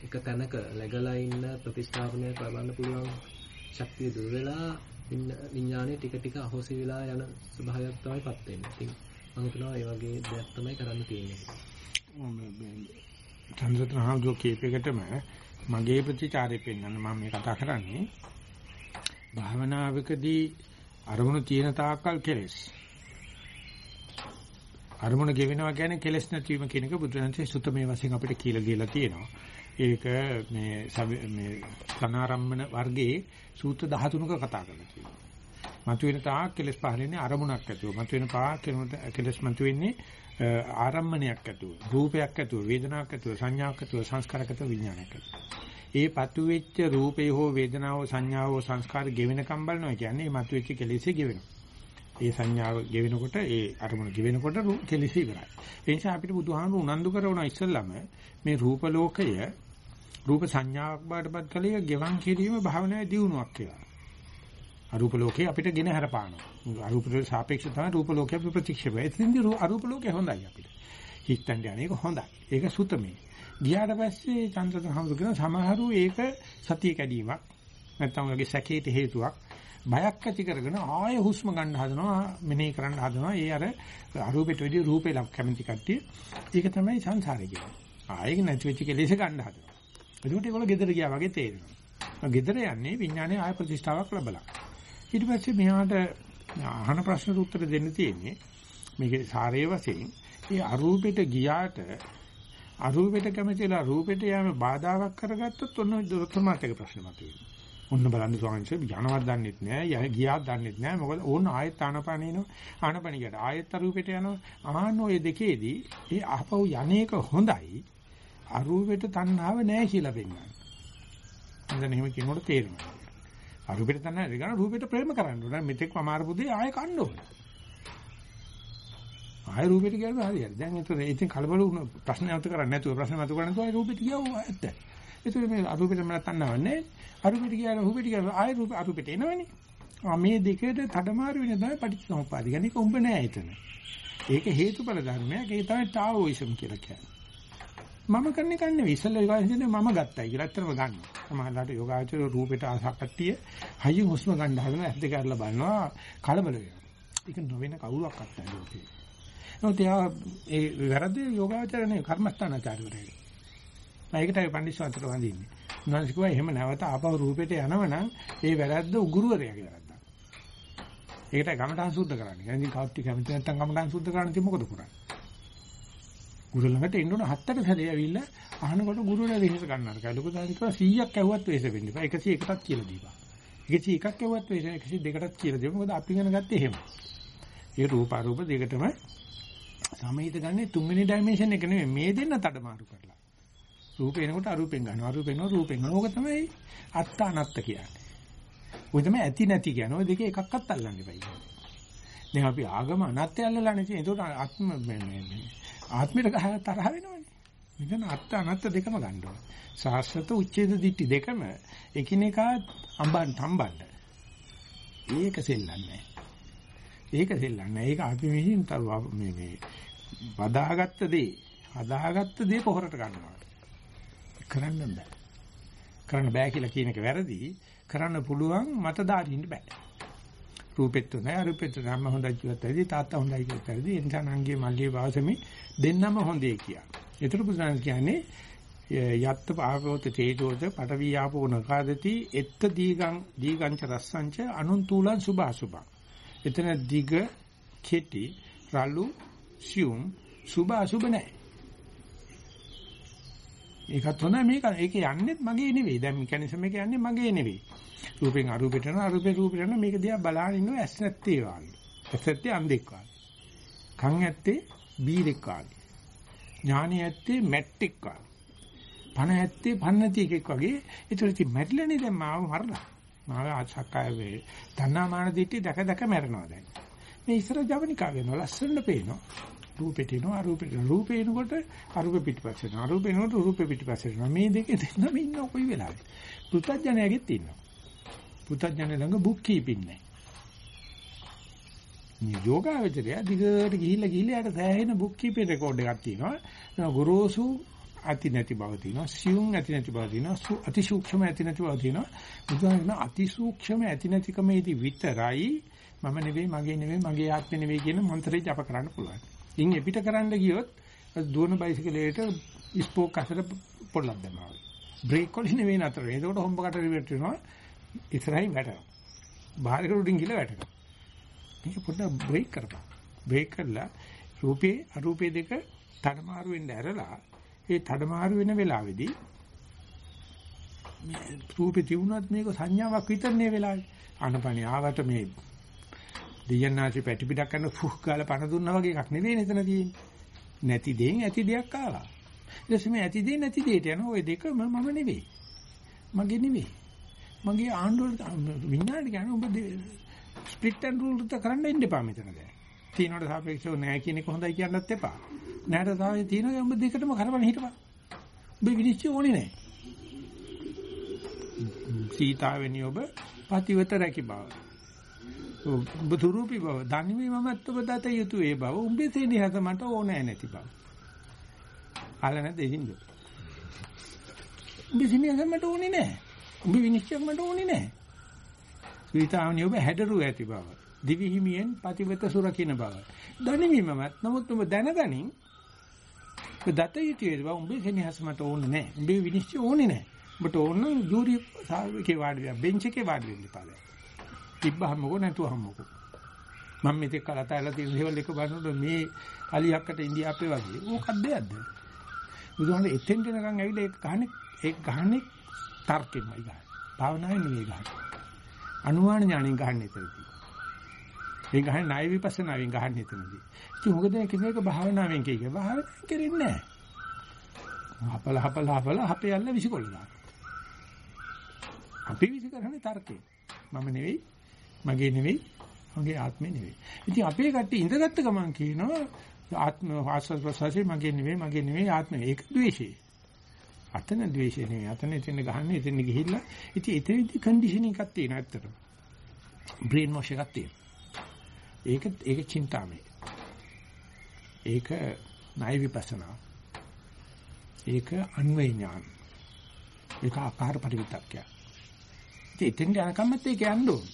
එක තැනක läගලා ඉන්න ප්‍රතිස්ථාපනය කරවන්න පුළුවන් ශක්තිය දුර වෙලා විඥාණය ටික ටික අහෝසි වෙලා යන ස්වභාවයක් තමයි පත් වෙන්නේ. ඉතින් මම හිතනවා ඒ වගේ දෙයක් තමයි කරන්න තියෙන්නේ. චන්ද්‍රතන හාමුදුරුවෝ කීපයකටම මගේ ප්‍රතිචාරය පෙන්වන්න මම මේ කතා කරන්නේ භාවනාවකදී අරමුණු තියෙන තාක්කල් කෙලෙස් අරමුණ ගෙවෙනවා කියන්නේ කෙලෙස් නැතිවීම කියන එක බුදුරජාණන්සේ සුතමේ වශයෙන් අපිට කියලා දීලා තියෙනවා. ඒක මේ මේ සනාරම්මන වර්ගයේ සූත්‍ර 13ක කතා කරලා තියෙනවා. මතුවෙන තාක් කෙලස් පහලෙන්නේ අරමුණක් ඇතුව. මතුවෙන පාක් කෙලස් මතුවෙන්නේ ආරම්මණයක් ඇතුව, රූපයක් ඇතුව, වේදනාවක් ඇතුව, සංඥාවක් ඇතුව, සංස්කාරයක් ඇතුව, විඥානයක් ඇතුව. ඒ පතු වෙච්ච රූපේ හෝ වේදනාව සංඥාව හෝ සංස්කාර ගෙවෙනකම් බලනවා කියන්නේ මේ මතුවෙච්ච කෙලෙසේ ගෙවෙනවා. ඒ සංඥාව ගෙවෙනකොට ඒ අරමුණ ගෙවෙනකොට කෙලෙසේ ඉවරයි. ඒ නිසා අපිට බුදුහාමුදුරු උනන්දු කරන ඉස්සෙල්ලම මේ රූප ලෝකය රූප සංඥාවක් බාටපත් කලේ ගෙවන් කිරීම භාවනාවේ දියුණුවක් කියලා. අරූප ලෝකේ අපිට ගෙන හැරපානවා. අරූප ලෝකේ සාපේක්ෂව තමයි රූප ලෝකේ අපි ප්‍රතික්ෂේපය. එතෙන්දී අරූප ලෝකේ හොඳයි අපිට. හිතන්න යන්නේ ඒක හොඳයි. ඒක සුතමේ. ගියාට පස්සේ චන්ද්‍රතන හඳුගෙන සමහරු ඒක සතිය කැඩීමක් නැත්නම් ඔයගේ සැකේට හේතුවක් බයක් ඇති කරගෙන ආය හුස්ම ගන්න හදනවා මෙනෙහි කරන්න හදනවා ඒ අර අරූපෙට වැඩි රූපේ ලක් කැමති කට්ටිය ඒක තමයි සංසාරේ කියන්නේ ආයෙක නැති වෙච්ච කෙලෙස ගන්න හදනවා එතකොට ඒගොල්ලෝ ගෙදර ගියා වගේ තේරෙනවා ගෙදර යන්නේ විඥානයේ ආය ප්‍රතිෂ්ඨාවක් ලැබලා ඊට පස්සේ මෙහාට අහන ප්‍රශ්නට උත්තර දෙන්න තියෙන්නේ මේකේ සාරයේ වශයෙන් ඒ අරූපෙට ගියාට අරූපෙට කැමතිලා රූපෙට යෑම බාධාවක් කරගත්තොත් ඔන්න දොස්තර මාතක ප්‍රශ්න මතුවෙනවා. ඔන්න බලන්න ස්වාමීන් වහන්සේ යනවත් දන්නෙත් නෑ, ගියාත් දන්නෙත් නෑ. මොකද ඕන ආයෙත් ආනපනිනෝ ආනපනියට ආයෙත් අරූපෙට යනවා. ආන්න ඔය දෙකේදී ඒ අහපව් යන්නේක හොඳයි. අරූපෙට තණ්හාව නෑ කියලා පෙන්නනවා. දැන් එහෙම කියනකොට තේරෙනවා. අරූපෙට තණ්හාව නෑ රූපෙට ප්‍රේම කරන්න ඕන. මෙතෙක් අමාරු පුදේ ආයෙ කන්න ඕන. ආය රූපෙට ගියාම හරියට. දැන් ඒතර ඉතින් කලබල වුණ ප්‍රශ්න නැවත කරන්නේ නැතුව ප්‍රශ්න මතු කරන්නේ නැතුව ආය රූපෙට ගියා ඇත්ත. ඒතර මේ අරූපෙට මම තන්නවන්නේ. අරූපෙට ගියාම රූපෙට ගියාම ආය රූප අරූපෙට එනවනේ. ආ මේ දෙකේට තඩමාරු වෙන තමයි පටිච්චසමුප්පාදි. කියන්නේ කොඹ නෑ එතන. ඒක හේතුඵල ධර්මයක්. ඒක තමයි ටාවෝයිසම් කියලා කියන්නේ. මම කරන්නේ කන්නේ ඉස්සෙල්ලා යෝගාචරයේ මම ගත්තයි කියලා ඇත්තටම ගන්න. සමහරවිට යෝගාචර රූපෙට ආසක්කට්ටිය හයිය හුස්ම ගන්න හදන ඇස් දෙක අරලා බලනවා කලබල වෙනවා. ඒක නොවෙන කවුරක්වත් නැහැ ලෝකේ. නමුත් එයා ඒ වැරද්ද යෝගාචරණේ කර්මස්ථානාචාර්යවරයෙක්. ඒකටයි පඬිස්සන්තර වඳින්නේ. උන්වහන්සේ කිව්වා එහෙම නැවත ආපහු රූපෙට යනවනම් ඒ වැරද්ද උගුරුවරයාගේ වැරද්දක්. ඒකටයි කමඨාන් සුද්ධ කරන්නේ. ඉතින් කවුටි කැමති නැත්නම් කමඨාන් සුද්ධ කරන්න ඉතින් මොකද කරන්නේ? ගුරු ළඟට එන්න ඕන හත්තට සැරේ ඇවිල්ලා අහනකොට ගුරුවරයා වෙහෙස ගන්නවා. කයි ලොකු දාන කිව්වා 100ක් ඇහුවත් වෙහෙස වෙන්න එපා. 101ටත් කියලා දීපන්. 101ක් ඇහුවත් වෙහෙස 102ටත් කියලා දෙමු. මොකද අපි ඉගෙන ගත්තේ එහෙම. ඒ රූප අරූප දෙකටම සමහිත ගන්නේ තුන්වෙනි ඩයිමන්ෂන් එක නෙමෙයි මේ දෙන්න තඩමාරු කරලා. රූපේ එනකොට අරූපෙන් ගන්නවා. අරූපෙන් එනකොට රූපෙන් ගන්නවා. ඕක තමයි අත්ත අනත්ත කියන්නේ. ඔය තමයි ඇති නැති කියන්නේ. ඔය දෙකේ එකක්වත් අල්ලන්න එපා කියන්නේ. දැන් අපි ආගම අනත්ය අල්ලලානේ තියෙන්නේ. ඒකට ආත්ම මේ මේ ආත්මයට තරහ වෙනවනේ. මෙතන අත්ත අනත්ත දෙකම ගන්න ඕන. සාස්වත උච්ඡේද දිට්ටි දෙකම එකිනෙකා අඹන් තම්බන්න. ඒක සෙල්ලන්නේ ඒක සෙල්ලන්නේ. ඒක අපි මෙහින් මේ මේ වදාගත්ත දේ, හදාගත්ත දේ පොහොරට ගන්නවා. කරන්න බෑ. කරන්න බෑ කියලා කියන එක වැරදි. කරන්න පුළුවන් මතදාරින්න බෑ. රූපෙත් උනේ අරූපෙත් නම් හොඳයි කිව්වත් ඇති තාත්තා හොඳයි කිව්වත් ඇති ඒ නිසා නංගියේ මල්ලියේ වාසමි දෙන්නම හොඳේ කියා. ඒතර පුදුසන් කියන්නේ යත්ත පාපෝත තේජෝද පටවි ආපෝ නකාදති එත්ත දීගං දීගංච රස්සංච අනුන්තුලං සුභාසුභං. එතන දිග කෙටි රළු සියුම් සුභ අසුභ නැහැ. ඒකත් හොඳයි මේක ඒක යන්නේත් මගේ නෙවෙයි. දැන් මෙකැනිසම් එක යන්නේ මගේ නෙවෙයි. රූපෙන් අරූපෙට යනවා අරූපෙන් රූපෙට යනවා මේක දිහා බලාගෙන ඉන්නවා ඇස් නැත්තේ වාගේ. ඇස් නැත්තේ අන්ධෙක් වාගේ. කන් ඇත්තේ බීරෙක් වාගේ. ඥානෙ ඇත්තේ මැට්ටෙක් වාගේ. පණ ඇත්තේ පන්නති එකෙක් වගේ. ඒතර ඉතින් මැරිලානේ දැන් මාව මරලා. මාව අසක්කාය වේ. තණ්හාමාන දිටි දැක දැක මැරෙනවා දැන්. මේ ඉස්සර ජවනිකා වෙනවා ලස්සනට පේනවා. රූපෙට එනවා අරූපෙට රූපේ එනකොට අරූපෙ පිටිපස්සේ යනවා අරූපේ එනකොට රූපෙ පිටිපස්සේ යනවා මේ දෙකේ දෙන්නම ඉන්න කොයි වෙලාවෙ පුතඥයාගෙත් ඉන්නවා පුතඥය ළඟ බුක් කීපින් නැහැ මේ යෝගාවචරය දිගට ගිහිල්ලා ගිහිල්ලා යට සෑහෙන බුක් කීපින් රෙකෝඩ් එකක් තියෙනවා ගොරෝසු අති නැති බව තියෙනවා සියුම් ඇති නැති බව තියෙනවා අති සූක්ෂම ඇති නැති බව තියෙනවා බුදුහාම අති සූක්ෂම ඇති නැතිකමේදී විතරයි මම නෙවෙයි මගේ නෙවෙයි මගේ ආත්මෙ නෙවෙයි කියන මන්ත්‍රය ජප කරන්න පුළුවන්. ඉන් එපිට කරන්න ගියොත් දුවන බයිසිකලයට ස්පෝක් අසල පොඩ්ඩක් දැම්මා. බ්‍රේක් වලින් නෙවෙයි නතර වෙන්නේ. එතකොට හොම්බකට රිවර්ට් වෙනවා. ඉස්සරහින් වැටෙනවා. බාහිර උඩින් ගිල වැටෙනවා. මේක පොඩ්ඩක් බ්‍රේක් කරපන්. බ්‍රේක් කරලා රූපේ අරූපේ දෙක තඩමාරු වෙන්න ඇරලා ඒ තඩමාරු වෙන වෙලාවේදී මේ රූපේ තිබුණත් මේක සංඥාවක් විතරනේ වෙලාවේ. අනපනිය ආවට මේ දෙයන්නාසි පැටි පිටක් කරන ෆුහ් ගාලා පණ දුන්නා වගේ එකක් නෙවෙයි නේතන තියෙන්නේ. නැති දෙයින් ඇති දෙයක් ආවා. ඊට පස්සේ මේ ඇති දෙයින් නැති දෙයට යන ওই දෙකම මම නෙවෙයි. මගේ නෙවෙයි. මගේ ආණ්ඩුව විඥාණය කියන්නේ ඔබ ස්ප්ලිට් ඇන්ඩ් රූල් එක කරන්න ඉන්න එපා මෙතන දැන්. තියනකට සාපේක්ෂව නෑ කියන එක හොඳයි කියන්නත් එපා. නෑට තමයි තියෙනවා ඔබ දෙකටම කරවන්න හිටපන්. ඔබ විනිශ්චය ඕනේ නෑ. සීතාවෙනි ඔබ පතිවත රැකි බව. ඔබ තුරුපි බව. ධනිමේ මමත් ඔබ දත යුතු ඒ බව. උඹේ තේනිහස මට ඕනෑ නැති බව. අහලා නැද්ද ඉතින්ද? උඹ සෙනෙහස මට ඕනේ නැහැ. උඹ විනිශ්චයක් මට ඕනේ නැහැ. සුවිතාවනි ඔබ හැඩරු ඇති බව. දිවි හිමියෙන් පතිවත සුරකින්න බව. දනිමිමමත් නමුත් ඔබ දැනගනින් ඔබ දත යුතුයි බව උඹ සෙනෙහස මට ඕනේ නැහැ. උඹ විනිශ්චය ඕනේ නැහැ. ඔබට ඕන ජූරි සාවිකේ වාඩි වෙලා බෙන්ච් එකේ වාඩි වෙන්න ඉපාද. තිබ්බහමකෝ නැතුවහමකෝ. මම මෙතෙක් කලතැලා තියෙන දේවල් එක බලනකොට මේ අලියක්කට ඉන්දියාප්පේ වගේ ඕකක් දෙයක්ද? බුදුහාමර එතෙන් දෙනකන් ඇවිල්ලා ඒක ගහන්නේ ඒක ගහන්නේ තර්කෙමයි ගහන්නේ. භාවනාවේ නෙවෙයි ගහන්නේ. අනුමාන ඥාණයෙන් ගහන්නේ එතනදී. ඒ ගහන්නේ ණය විපස්සනාවෙන් ගහන්නේ එතනදී. ඉතින් මොකද කෙනෙක් භාවනාවෙන් කියයි. භාවනාවෙන් කරෙන්නේ නැහැ. හපල හපල හපල හපේ යල්ල විසිකොල්ල දාන. අපි විසි කරන්නේ තර්කේ. මම නෙවෙයි, මගේ නෙවෙයි, මගේ ආත්මේ නෙවෙයි. ඉතින් අපේ කට්ටිය ඉඳගත්ත ගමන් කියනවා ආත්ම ආස්වාද ප්‍රසවාසය මගේ නෙවෙයි, මගේ නෙවෙයි ආත්මේ. ඒක ද්වේෂය. අතන ද්වේෂය නෙවෙයි. අතන එතන ගහන්නේ එතන ගිහිල්ලා. ඉතින් එතනදී කන්ඩිෂනින් එකක් තියෙනවා ඇත්තටම. බ්‍රේන් වොෂ් එකක් තියෙනවා. ඒක ඒක චින්තාමය. ඒක ණය විපස්සනා. ඒක අන්වේ ඥාන. ඒක ආකාර පරිවිතක්කය. ඉතින් එතෙන් යනකම්මත් ඒක යන්න ඕන.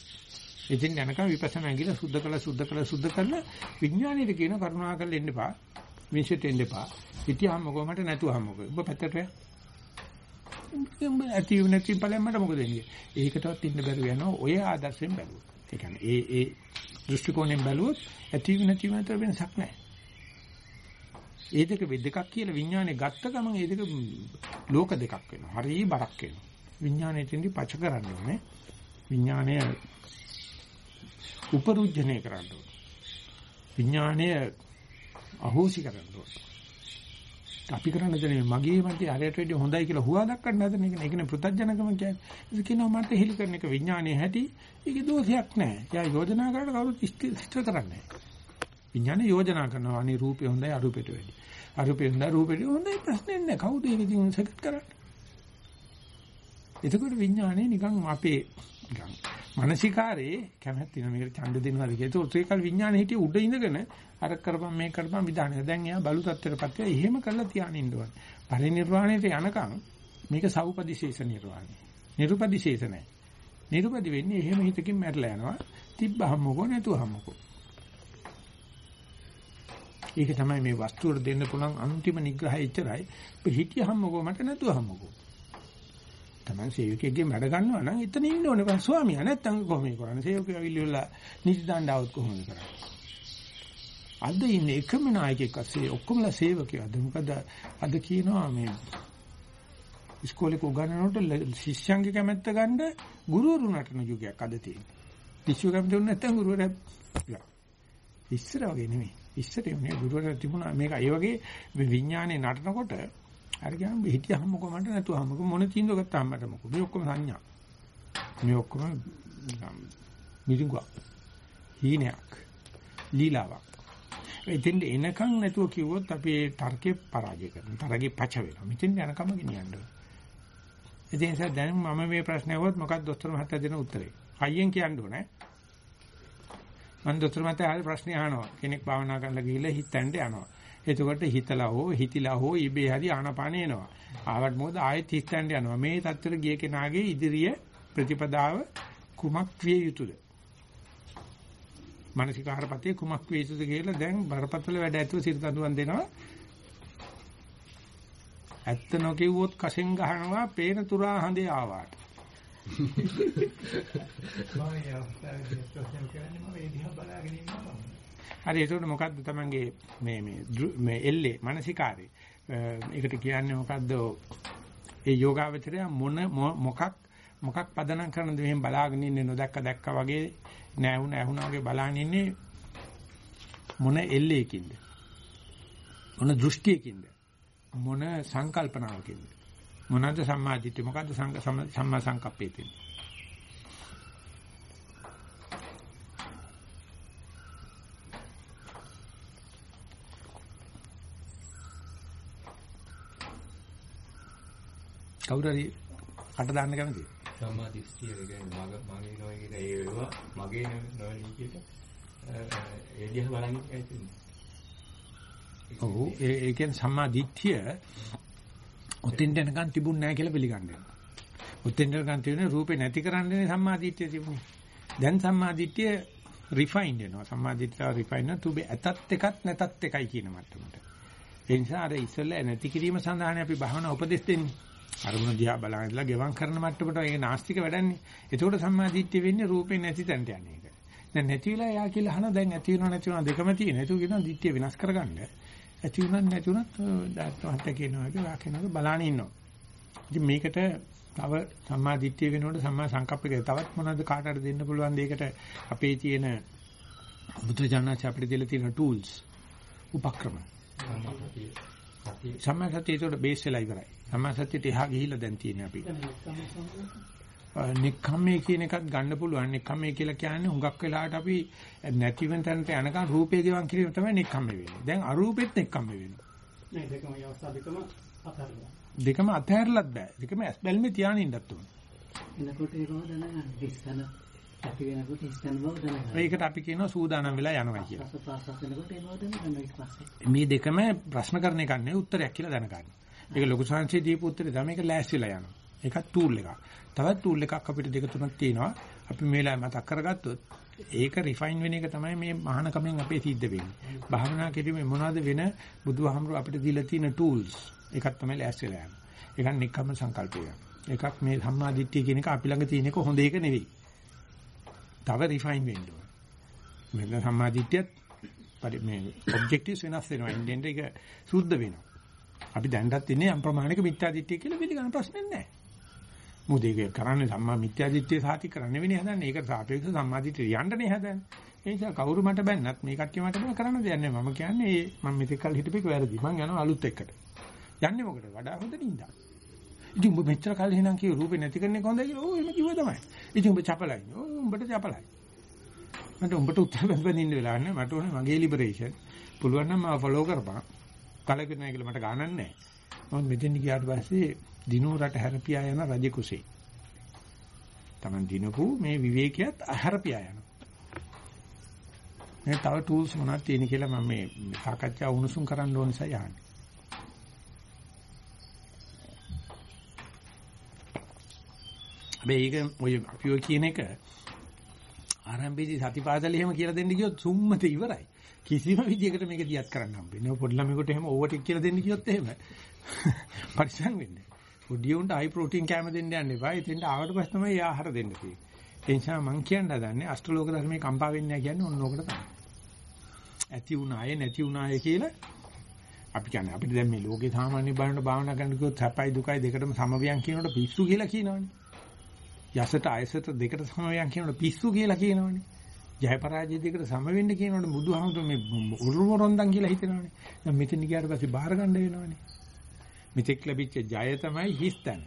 එතෙන් යනකම් විපස්සනා ගිහලා සුද්ධ කළා සුද්ධ කළා සුද්ධ කරලා විඥාණයට කියන කරුණා කරලා එන්න එපා. විශ්ෙට එන්න එපා. හිටියාම මොකෝ මට නැතුවම මොකෝ. ඔබ පැත්තට යන්න. උඹ ඇති නැති බලන්න මට මොකද වෙන්නේ? ඒකටවත් ඉන්න බැරුව යනවා ඔය ආදර්ශයෙන් බැලුවොත්. ඒ කියන්නේ ඒ ඒ දෘෂ්ටි කෝණයෙන් බැලුවොත් ඇති නැති මත වෙනසක් නැහැ. ඒ දෙක දෙකක් කියලා විඥානේ ගත්ත ගමන් ඒ දෙක ලෝක දෙකක් වෙනවා. හරි බරක් වෙනවා. විඥානේ තෙන්දි පච කරන්න ඕනේ. විඥානය උපරුජ්ජනේ කරන්න ඕනේ. විඥානය අහෝසි කරන්න ඕනේ. අපි කරන්න දෙන්නේ මගේ මතේ හරියට වැඩි හොඳයි කියලා හුවා දක්වන්න හදන එක. ඒකනේ පෘථජනකම කියන්නේ. ඒක කියනවා මට හෙලි කරන එක විඥානයේ හැටි. ඒකේ දෝෂයක් නැහැ. එයා යෝජනා කරලා කවුරුත් ඉෂ්ට කරන්නේ නැහැ. විඥානේ යෝජනා කරනවා අනේ රූපේ හොඳයි අරූපෙට වැඩි. අරූපේ හොඳයි රූපෙට හොඳයි ප්‍රශ්නේ නැහැ. කවුද ඒක ඉතින් සෙකට් කරන්නේ? එතකොට විඥානේ නිකන් අපේ නිකන් මානසිකාරේ කැමැත්ත තියෙන මේකට ඡන්ද දෙනවාද කියලා. ඒක ඒකල් විඥානේ හිටිය උඩ ඉඳගෙන අර කරපම් මේ කරපම් විධානය. දැන් එයා බලු තත්ත්වයටපත් වෙලා එහෙම කරලා තියාගෙන ඉන්න ඕනේ. පරිනිර්වාණයට යනකම් මේක සවුපදිශේෂ නිර්වාණය. නිරුපදිශේෂ නැහැ. නිරුපදි වෙන්නේ එහෙම හිතකින් මැරලා යනවා. තිබ්බහම මොකෝ නැතුවහම මොකෝ. ඒක තමයි මේ වස්තුවට දෙන්න පුළුවන් අන්තිම නිග්‍රහය ඉතරයි. හිටියහම මොකෝ මට නැතුවහම මොකෝ. Taman සේවකයෙක්ගේ වැඩ ගන්නවා නම් එතන ඉන්න ඕනේ. බං ස්වාමියා නැත්තම් කොහොමද කරන්නේ? සේවකයා විල්ලිවලා නිදි දාන්න આવුත් කොහොමද කරන්නේ? අද ඉන්නේ එකම නායකයෙක් අස්සේ ඔක්කොමලා සේවකයෝ. අද මොකද අද කියනවා මේ ඉස්කෝලේ උගන්වනකොට ශිෂ්‍යයන්ගේ කැමැත්ත ගන්න ගුරුවරු නටන යුගයක් අද තියෙනවා. ශිෂ්‍යයෝ කැමති වුණ නැත්නම් ගුරුවරයා ඉස්සර වගේ නෙමෙයි. ඉස්සර මේ ගුරුවරයා තිබුණා මේක ඒ වගේ විඥානේ නටනකොට අර ගියාම හිටියහම මොකෝ මට නැතුවහම මොන තීන්දුව ගත්තාම මට මොකෝ මේ ඔක්කොම සංඥා. මේ ඔක්කොම මිරිඟුවක්. හීනයක්. ලීලාවක්. එතෙන් එනකන් නැතුව කිව්වොත් අපි ඒ තර්කේ පරාජය කරනවා. තරගේ පච වෙනවා. මෙතෙන් යනකම ගෙනියන්න ඕනේ. ඒ නිසා දැන් මම මේ ප්‍රශ්නේ අහුවොත් මොකක්ද දොස්තර මහත්තයා දෙන උත්තරේ? අයියෙන් කියන්න ඕනේ. මම දොස්තර මහත්තයා ප්‍රශ්නේ අහනවා. කෙනෙක් භාවනා කරලා ගිහිල්ලා හිතෙන්ද යනවා. එතකොට හිතලා හෝ හිතිලා හෝ ඉබේ හරි ආනපාන එනවා. ආවට මොකද ආයෙත් හිතන්න යනවා. මේ தත්තර ගිය කෙනාගේ ඉදිරිය ප්‍රතිපදාව කුමක් විය යුතුද? මානසිකාරපතේ කුමක් විය යුතුද කියලා දැන් බරපතල වැඩ ඇතුව සිත දඬුවම් දෙනවා. ඇත්ත නොකියුවොත් කසෙන් ගහනවා පේන තුරා හඳේ ආවාට. මම ඒ අවස්ථාවේදී ප්‍රශ්න කරන්නේ මම ඒ දිහා බලාගෙන ඉන්නවා. හරි ඒකට මොකද්ද තමන්ගේ මේ මේ මේ එල්ලේ මානසිකාරේ? ඒකට කියන්නේ මොකද්ද? ඒ යෝගාවචරය මොන මොකක් මොකක් පදනම් කරනද මෙහෙම බලාගෙන ඉන්නේ නොදැක්ක දැක්කා වගේ නැහුණ ඇහුණා වගේ බලාගෙන ඉන්නේ මොන එල්ලේකින්ද? මොන දෘෂ්ටියකින්ද? මොන සංකල්පනාවකින්ද? මොනවාද සම්මාදිට්ඨිය? මොකද්ද සම්මා සංකප්පේ තියෙන්නේ කවුරු හරි කට දාන්න කැමතිද? සම්මා දිට්ඨිය කියන්නේ මග මගේ නොවේ කියන ඒ වේවා මගේ නොවේ කියන ඒ දිහා බලන් ඉන්නේ. ඔව් ඒ ඒ කියන්නේ සම්මා දිට්ඨිය ඔතෙන් යනකන් තිබුණ නැහැ කියලා පිළිගන්නේ. ඔතෙන් යනකන් තියෙන රූපේ නැති කරන්නේ සම්මාදිට්ඨිය තිබුණේ. දැන් සම්මාදිට්ඨිය රිෆයින්ඩ් වෙනවා. සම්මාදිට්ඨිය රිෆයින් නැතු බේ ඇතත් එකත් නැතත් එකයි කියන මට්ටමට. ඒ නිසා අර ඉස්සෙල්ලා නැති කිරීම සඳහානේ අපි භාවනා උපදෙස් දෙන්නේ. අරමුණ දිහා බලන ඉඳලා ගෙවම් කරන මට්ටමට ඒක නාස්තික වැඩන්නේ. එතකොට සම්මාදිට්ඨිය වෙන්නේ රූපේ නැති තැනට යන්නේ ඒක. දැන් නැති වෙලා යා කියලා අහන දැන් ඇති වෙනව නැති වෙනව දෙකම තියෙන. ඒක කියනවා දිට්ඨිය වෙනස් කරගන්න. ඇති වුණත් නැති වුණත් දාත්මහත්ය කියනවා ඒක වාකිනවද බලාන ඉන්නවා. ඉතින් මේකට තව සම්මා දිට්ඨිය වෙනකොට සම්මා සංකප්පක තවත් මොනවද කාටට දෙන්න පුළුවන් දෙයකට අපේ තියෙන බුදුජානනාච අපිට දීලා තියෙන tools උපක්‍රම. සම්මා සතිය ඒකට බේස් වෙලා ඉවරයි. සම්මා සතියට එහා ගිහිල්ලා දැන් තියෙන්නේ අපි. නික්කම්මේ කියන එකත් ගන්න පුළුවන්. නික්කම්මේ කියලා කියන්නේ හුඟක් වෙලාවට අපි නැතිවෙන තැනට යනකම් රූපේ ගෙවන් කිරීම තමයි නික්කම්මේ වෙන්නේ. දැන් අරූපෙත් නික්කම්මේ වෙනවා. නෑ දෙකම අවස්ථා දෙකම අතහරිනවා. දෙකම අතහැරලත් බෑ. දෙකම ඇස් බැල්මේ තියාගෙන ඉන්නත් ඕන. එනකොට ඒක දැනගන්න. හිස්තන ඇති වෙනකොට හිස්තන බව දැනගන්න. ඒකට අපි කියනවා සූදානම් වෙලා යනවා කියලා. මේ දෙකම ප්‍රශ්න කරන එකක් නෙවෙයි උත්තරයක් කියලා දැනගන්න. ඒක ලොකු සංහසේ දීපු උත්තරේ තමයි මේක ලෑස්තිලා යනවා. ඒකත් ටූල් එකක්. තවත් ටූල් එකක් අපිට දෙක තුනක් තියෙනවා. අපි මේ වෙලාවේ මතක් කරගත්තොත් ඒක රිෆයින් වෙන එක තමයි මේ මහානකමෙන් අපේ සිද්ධ වෙන්නේ. භාවනා කිරීමේ මොනවද වෙන බුදුහාමුදුර අපිට දීලා තියෙන ටූල්ස්. ඒකක් තමයි ලෑස්තිලා යනවා. ඒකක් නික්කම සංකල්පය. එකක් මේ සම්මාදිට්ඨිය කියන එක අපි ළඟ තියෙන එක හොඳ එක නෙවෙයි. තව රිෆයින් වෙන්න ඕන. මෙන්න සම්මාදිට්ඨියත් පරි මේ ඔබ්ජෙක්ටිව්ස් වෙනස් වෙනවා. ඉන්ඩෙන්ට එක සුද්ධ වෙනවා. අපි දැන්ටත් ඉන්නේ යම් ප්‍රමාණයක මිත්‍යාදිට්ඨිය කියලා පිළිගන්න ප්‍රශ්නේ නැහැ. මොකද ඒක කරන්නේ සම්මා මිත්‍යාදිට්ඨිය සාති කරන්න වෙන්නේ හදන්නේ. ඒක සාපේක්ෂ සම්මාදිට්ඨිය යන්නනේ හදන්නේ. ඒ නිසා කවුරු මට බැන්නත් මේ කට්ටිය මට බෑ කරන්න දෙයක් නැහැ. මම කියන්නේ මම මෙතෙක් කල් හිටපෙක වැරදි. මං යනවා අලුත් එක්කට. යන්නේ මොකටද? වඩා හොඳ නින්දා. ඉතින් උඹ මෙච්චර කල් එහෙනම් කිය රූපේ නැති කරන එක හොඳයි කියලා. ඕ එහෙම කිව්ව තමයි. ඉතින් උඹ චපලයි. ඕ උඹට චපලයි. මට උඹට උත්තර බඳින්න වෙලා නැහැ. මට ඕනේ මගේ ලිබරේෂන්. පුළුවන් නම් මාව ෆලෝ කරපන්. කලකිරණ කියලා මට ගානක් නැහැ. මොකද මෙතෙන් ගියාට පස්සේ දිනු රට හැරපියා යන රජ කුසේ. Taman දිනපු මේ විවේකයක් අහැරපියා යනවා. මේ තව ටූල්ස් මොනවද තියෙන කියලා මම මේ සාකච්ඡා උණුසුම් කරන්න ඕන නිසා යන්නේ. හැබැයි ඒක ඔය අපි ඔය කියන එක ආරම්භයේදී සතිපාසල එහෙම කියලා දෙන්න ගියොත් සුම්මත ඉවරයි. කිසිම විදියකට මේක දියත් කරන්න හම්බෙන්නේ. ඔය පොඩි ළමයෙකුට එහෙම ඕවර් කියලා දෙන්න ගියොත් එහෙම පරිස්සම් වෙන්න. පොඩි උන්ට හයි ප්‍රෝටීන් කැම දෙන්න යන්න එපා. එතෙන්ට ආවට පස්සේ තමයි ඒ ආහාර දෙන්න තියෙන්නේ. ඒ නිසා මම කියන්න හදන්නේ අෂ්ටලෝක ධර්මයේ කම්පා වෙන්නේ නැහැ කියන්නේ ඔන්න ඕකට තමයි. ඇති වුණායේ නැති වුණායේ කියලා අපි කියන්නේ අපිට දැන් මේ ලෝකේ සාමාන්‍ය බලන්න භාවනා කරන්න කිව්වොත් සැපයි දුකයි දෙකටම සමවියන් කියනකොට පිස්සු කියලා කියනවනේ. යසට අයසට දෙකට සමවයන් කියනකොට පිස්සු කියලා කියනවනේ. ජය පරාජය දෙකට සම වෙන්න කියනකොට බුදුහාමුදුර මේ උරුමොරොන්දන් කියලා හිතනවනේ. දැන් මෙතන ගියාට පස්සේ බාර ගන්න වෙනවනේ. මෙතෙක් ලැබිච්ච ජය තමයි හිස්තන.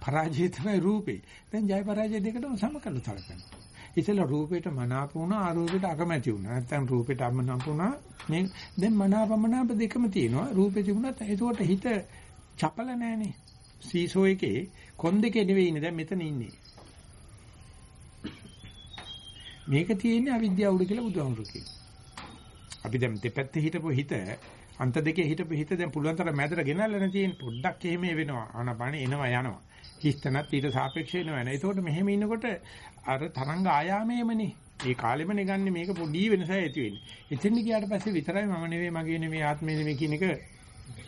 පරාජය තමයි රූපේ. දැන් ජය පරාජය දෙකටම සම කරලා සලකනවා. ඉතල රූපේට මනාප වුණා අරූපේට අකමැති වුණා. නැත්තම් රූපේට අමනාප වුණා. මේ දැන් මනාපමනාප දෙකම තියෙනවා. රූපේ තිබුණත් ඒකට හිත චපල නැහනේ. සීසෝ එකේ කොන් දෙකේ නෙවෙයි ඉන්නේ දැන් මෙතන ඉන්නේ. මේක තියෙන්නේ අවිද්‍යාව උඩ කියලා බුදුහාමුදුරු කියනවා. අපි දැන් දෙපැත්තේ හිටපු හිත අන්ත දෙකේ හිටපු හිත දැන් පුළුවන් තරම් මැදට ගෙනල්ලා තියෙන පොඩ්ඩක් එහෙම වෙනවා. ආනපානේ එනවා යනවා. හිස්තනත් ඊට සාපේක්ෂව එනවා යනවා. ඒතකොට මෙහෙම ඉන්නකොට අර තරංග ආයාමයේමනේ. ඒ කාලෙමනේ ගන්න මේක පොඩි වෙනසක් ඇති වෙන්නේ. එතෙන් ගියාට පස්සේ විතරයි මම නෙවෙයි මගේ නෙවෙයි ආත්මය නෙවෙයි කියන එක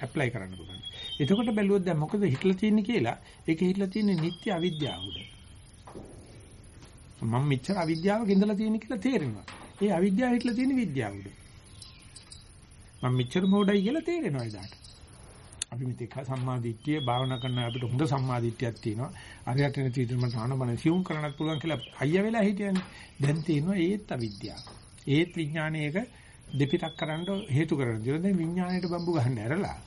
ඇප්ලයි කරන්න පුළුවන්. එතකොට බැලුවොත් දැන් මොකද හිටලා තියෙන්නේ කියලා ඒකේ හිටලා තියෙන්නේ නිත්‍ය අවිද්‍යාව උඩ. මම මෙච්චර අවිද්‍යාවක ඉඳලා තියෙන කියලා තේරෙනවා. ඒ අවිද්‍යාව හිටලා තියෙන විද්‍යාව උඩ. මම මෙච්චර මොඩයි කියලා තේරෙනවා එදාට. අපි මෙතෙක් සම්මාදිට්ඨිය භාවනා කරන අපිට හොඳ සම්මාදිට්ඨියක් තියෙනවා. අරයට නැති විදිහට මට ආනබන සියුම් කරන්නත් පුළුවන් කියලා අයියා වෙලා හිටියනේ. දැන් තියෙනවා ඒත් අවිද්‍යාව. ඒත් විඥානයේක දෙපිටක් කරන්න හේතු කරන දේ. දැන් විඥාණයට බම්බු ගහන්න ඇරලා.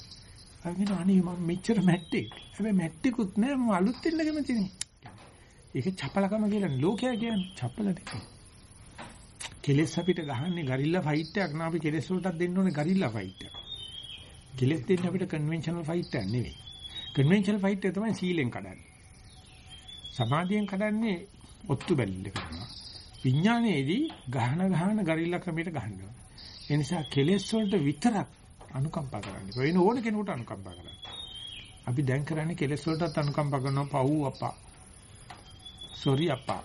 අපි කියන අනේ මම මෙච්චර මැට්ටෙක්. හැබැයි මැට්ටිකුත් නෑ මම අලුත් වෙන්න කැමතිනේ. ඒක චපලකම කියලා ලෝකයා කියන්නේ චපල නෙකේ. කෙලස් අපිට ගහන්නේ ගරිල්ලා ෆයිට් එකක් නා අපි කෙලස් වලටත් දෙන්න ඕනේ ගරිල්ලා ෆයිට් එකක්. කෙලස් දෙන්න අපිට කන්වෙන්ෂනල් ෆයිට් එකක් නෙවෙයි. කන්වෙන්ෂනල් ෆයිට් එක තමයි සීලෙන් කඩන්නේ. සමාධියෙන් කඩන්නේ ඔත්තු බැල්ල කරනවා. විඥානයේදී ගහන ගහන ගරිල්ලා ක්‍රමයට ගහනවා. ඒ නිසා කෙලස් වලට විතරක් අනුකම්පා කරන්න. වෙන ඕන කෙනෙකුට අනුකම්පා කරන්න. අපි දැන් කරන්නේ කෙලෙස් වලටත් අනුකම්ප කරනවා පව් අප්පා. සෝරි අප්පා.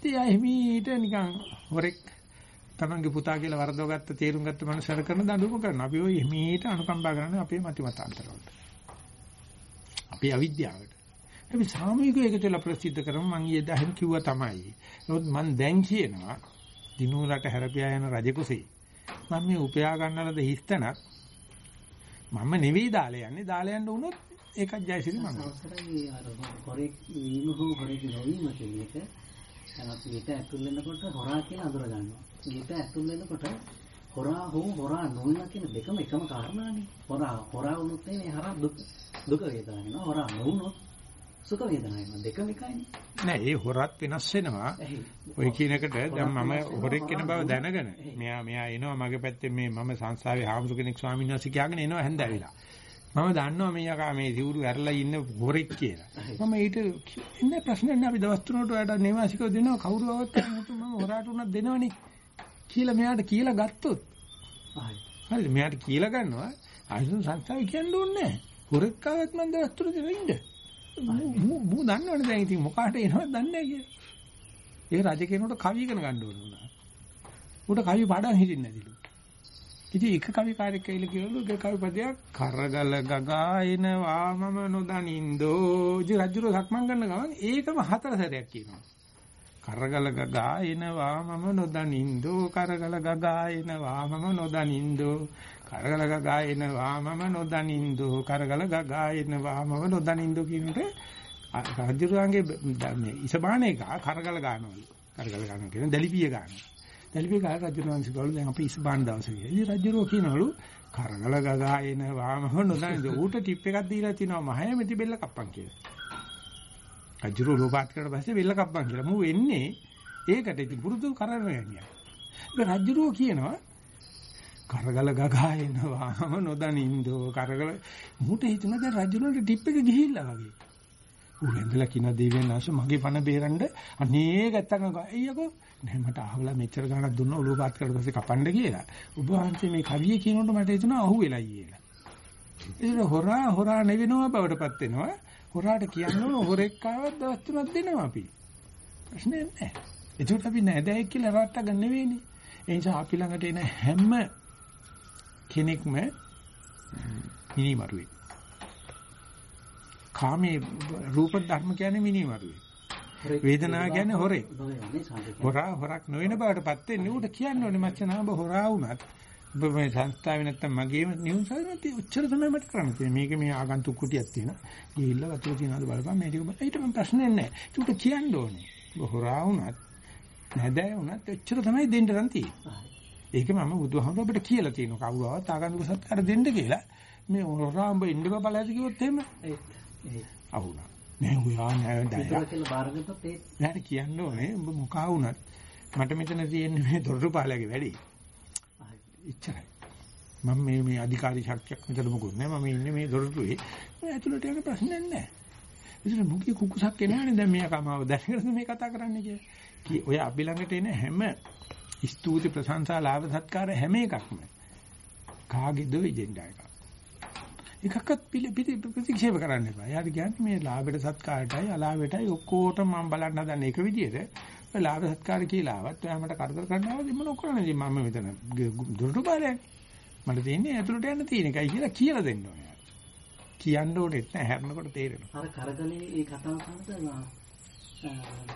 තියා හිමීට නිකන් හොරෙක් තමන්ගේ පුතා කියලා වරදව ගත්ත තේරුම් ගත්ත මනුස්සයර කරන දඬුවම කරනවා. අපි ওই හිමීට අනුකම්පා කරන්නේ අපේ මති මතාන්තර වලට. අපේ අවිද්‍යාවට. අපි සාමූහිකව එකතු වෙලා ප්‍රසිද්ධ කරමු මම ඊයේ දහම් කිව්වා තමයි. නමුත් මම දැන් කියනවා දිනුවලට හැරපියා යන රජ කුසේ. මම මේ උපයා ගන්නලද හිස්තනක් මම නෙවෙයි දාලා යන්නේ දාලා යන්න උනොත් ඒකත් ජයසිරි මම. අවසරයි අර හොරෙක් වීම හෝ හොරෙක් නොවීම කියන එක අපි ඊට ඇතුල් වෙනකොට හොරා කියලා අඳුර ගන්නවා. ඊට ඇතුල් වෙනකොට හොරා හෝ හොරා නොවන කියන දෙකම එකම කාරණානේ. හොරා හොරා වුණොත් නේ හරා දුක දුක වේදනා වෙනවා. හොරා නොවුනොත් සුඛ වේදනා වෙනවා. දෙකම එකයිනේ. නෑ ඒ හොරත් වෙනස් වෙනවා. ඔය කියන එකට දැන් මම හොරෙක් කියන බව දැනගෙන මෙයා මෙයා එනවා මගේ පැත්තේ මේ මම සංස්ථාවේ ආමතු කෙනෙක් ස්වාමීන් වහන්සේ කියලාගෙන එනවා හැන්දෑවිලා. මම දන්නවා මේ යකා මේ සිවුරු ඇරලා ඉන්න හොරෙක් කියලා. මම ඊට ඉන්නේ ප්‍රශ්නේ නෑ අපි දවස් තුනකට ඔයාලට නේවාසිකව දෙනවා කවුරුවවත් මම හොරාට උනත් දෙනවනේ කියලා මෙයාට කියලා ගත්තොත් හරි මෙයාට කියලා ගන්නවා ආයතන සංස්ථාව කියන්න ඕනේ නෑ. හොරෙක් ආවත් මම දවස් තුන දෙන ඉන්න. මූ දන්නවනේ දැන් ඉතින් මොකාට එනවද දන්නේ නෑ කියලා. ඒ රජ කෙනෙකුට කවි ඉගෙන ගන්න ඕන වුණා. උට කවි පාඩම් හිටින්නේ නැතිලු. ඉතින් එක කවි කාර්යයක් කියලා කියනලු ඒ කවි පදයක් කරගල ගගා එනවා මම නොදනින්දෝ. ඉතින් රජුර සක්මන් කරන ගමන් ඒකම හතර සැරයක් කියනවා. කරගල ගගා එනවා මම නොදනින්දෝ කරගල ගගා එනවා මම නොදනින්දෝ කරගල ගගා එනවා මම නොදනින්දෝ කරගල ගගා එනවා මම නොදනින්දෝ කියනට රජුරාගේ මේ ඉසබාන එක කරගල ගන්නවලු කරගල ගන්නවා කියන දැලිපිය ගන්නවා දැලිපිය ගාන රජුරාන්සේ ගාලු දැන් අපි ඉසබාන දවසේ ඉතින් රජුරෝ කියනවලු කරගල ගගා එනවා මම නොදනින්දෝ ඌට ටිප් එකක් දීලා තිනවා. මහය මෙති බෙල්ල කප්පන් කියලා. රජුරෝ ලෝපාත් කරලා පස්සේ බෙල්ල කප්පන් කියලා. මූ වෙන්නේ ඒකට ඉතින් පුරුදු කරගෙන යන්නේ. ඒ රජුරෝ කියනවා කරගල ගගා එනවා මම නොදනින්දෝ. කරගල මුට හිතුණා දැන් රජුණන්ට ටිප් එක ගිහිල්ලා වගේ. ඌ ඇඳලා කින දෙවියන් ආශ මගේ පණ බේරන්න අනේ ගැත්තක අයියකෝ නෑ මට අහවලා මෙච්චර ගණක් දුන්නා ඔලුව පාත් කරලා පස්සේ කපන්න කියලා. ඔබ වහන්සේ මේ කවිය කියනකොට මට හිතුණා අහු වෙලයි කියලා. ඒක හොරා හොරා නෙවෙනවා බවටපත් වෙනවා. හොරාට කියන්න ඕන හොරෙක් ආවත් දවස් තුනක් දෙනවා අපි. ප්‍රශ්නේ නැහැ. ඒකට අපි නැදයි කියලා රට්ට ගන්න නෙවෙයිනේ. ඒ නිසා අපි ළඟට එන හැම කෙනෙක්ම මිනිමරුවේ. කාමේ රූප ධර්ම කියන්නේ මිනිමරුවේ. වේදනාව කියන්නේ හොරේ. හොරා හොරක් නොවන බවටපත් වෙන්නේ උට කියන්න ඕනේ මචං ආඹ හොරා වුණත් ඔබ මේ සංස්ථාවේ නැත්තම් මගේම නියුස් හරියට උච්චර තමයි මට කරන්න තියෙන්නේ. මේක මේ ආගන්තුක් කුටියක් තියෙනවා. ගිහිල්ලා වතුර තියනවාද බලපන් මේ ටික ඊට මම ප්‍රශ්නේ නැහැ. උට කියන්න ඕනේ. ඔබ හොරා වුණත් නැදෑ වුණත් උච්චර තමයි දෙන්න රන් තියෙන්නේ. ඒක මම බුදුහාමුදුර අපිට කියලා තියෙනවා කවුරුවත් ආගන්තුක සත්කාර දෙන්න කියලා. මේ හොරාඹ ඉන්නක බලයිද කිව්වොත් එහෙම අහුණා. නෑ උයා නෑ දැන්. කියලා බාරගත්තොත් ඒ නෑ කියන්න ඕනේ ඔබ මොකා වුණත් මට මෙතන තියෙන්නේ මේ දොරටු පාලගේ වැඩි. ඉච්චරයි. මම මේ මේ අධිකාරී ශක්තියක් මෙතන මොකුත් නෑ මම ඉන්නේ මේ දොරටුවේ. ඇතුළට යන ප්‍රශ්නයක් නෑ. ඉතින් මුකී කුකුසක් එනවනේ දැන් මේ කමාව දැනගෙන මේ කතා කරන්න කියලා. ඔය අපි ළඟට එන හැම ස්තුති ප්‍රශංසා ලාභ සත්කාර හැම එකක්ම කාගේද එජෙන්ඩා එකක්. එකක්වත් ප්‍රතික්ෂේප කරන්න එපා. යාට කියන්නේ මේ ලාභයට සත්කාරයටයි අලාභයටයි ඔක්කොටම මම බලන්න හදන එක විදිහට ඔය ලාභ සත්කාර කියලා ආවත් ඔයා මට කරදර කරනවා මොන කරන්නේ මම මෙතන දුරට බලන්නේ. මට තියෙන්නේ ඇතුළට යන්න තියෙන එකයි කියලා කියලා දෙන්න ඕනේ. කියන්න ඕනේ නැහැ හැරනකොට තේරෙනවා. අර කරගලේ ඒ කතාව කරනවා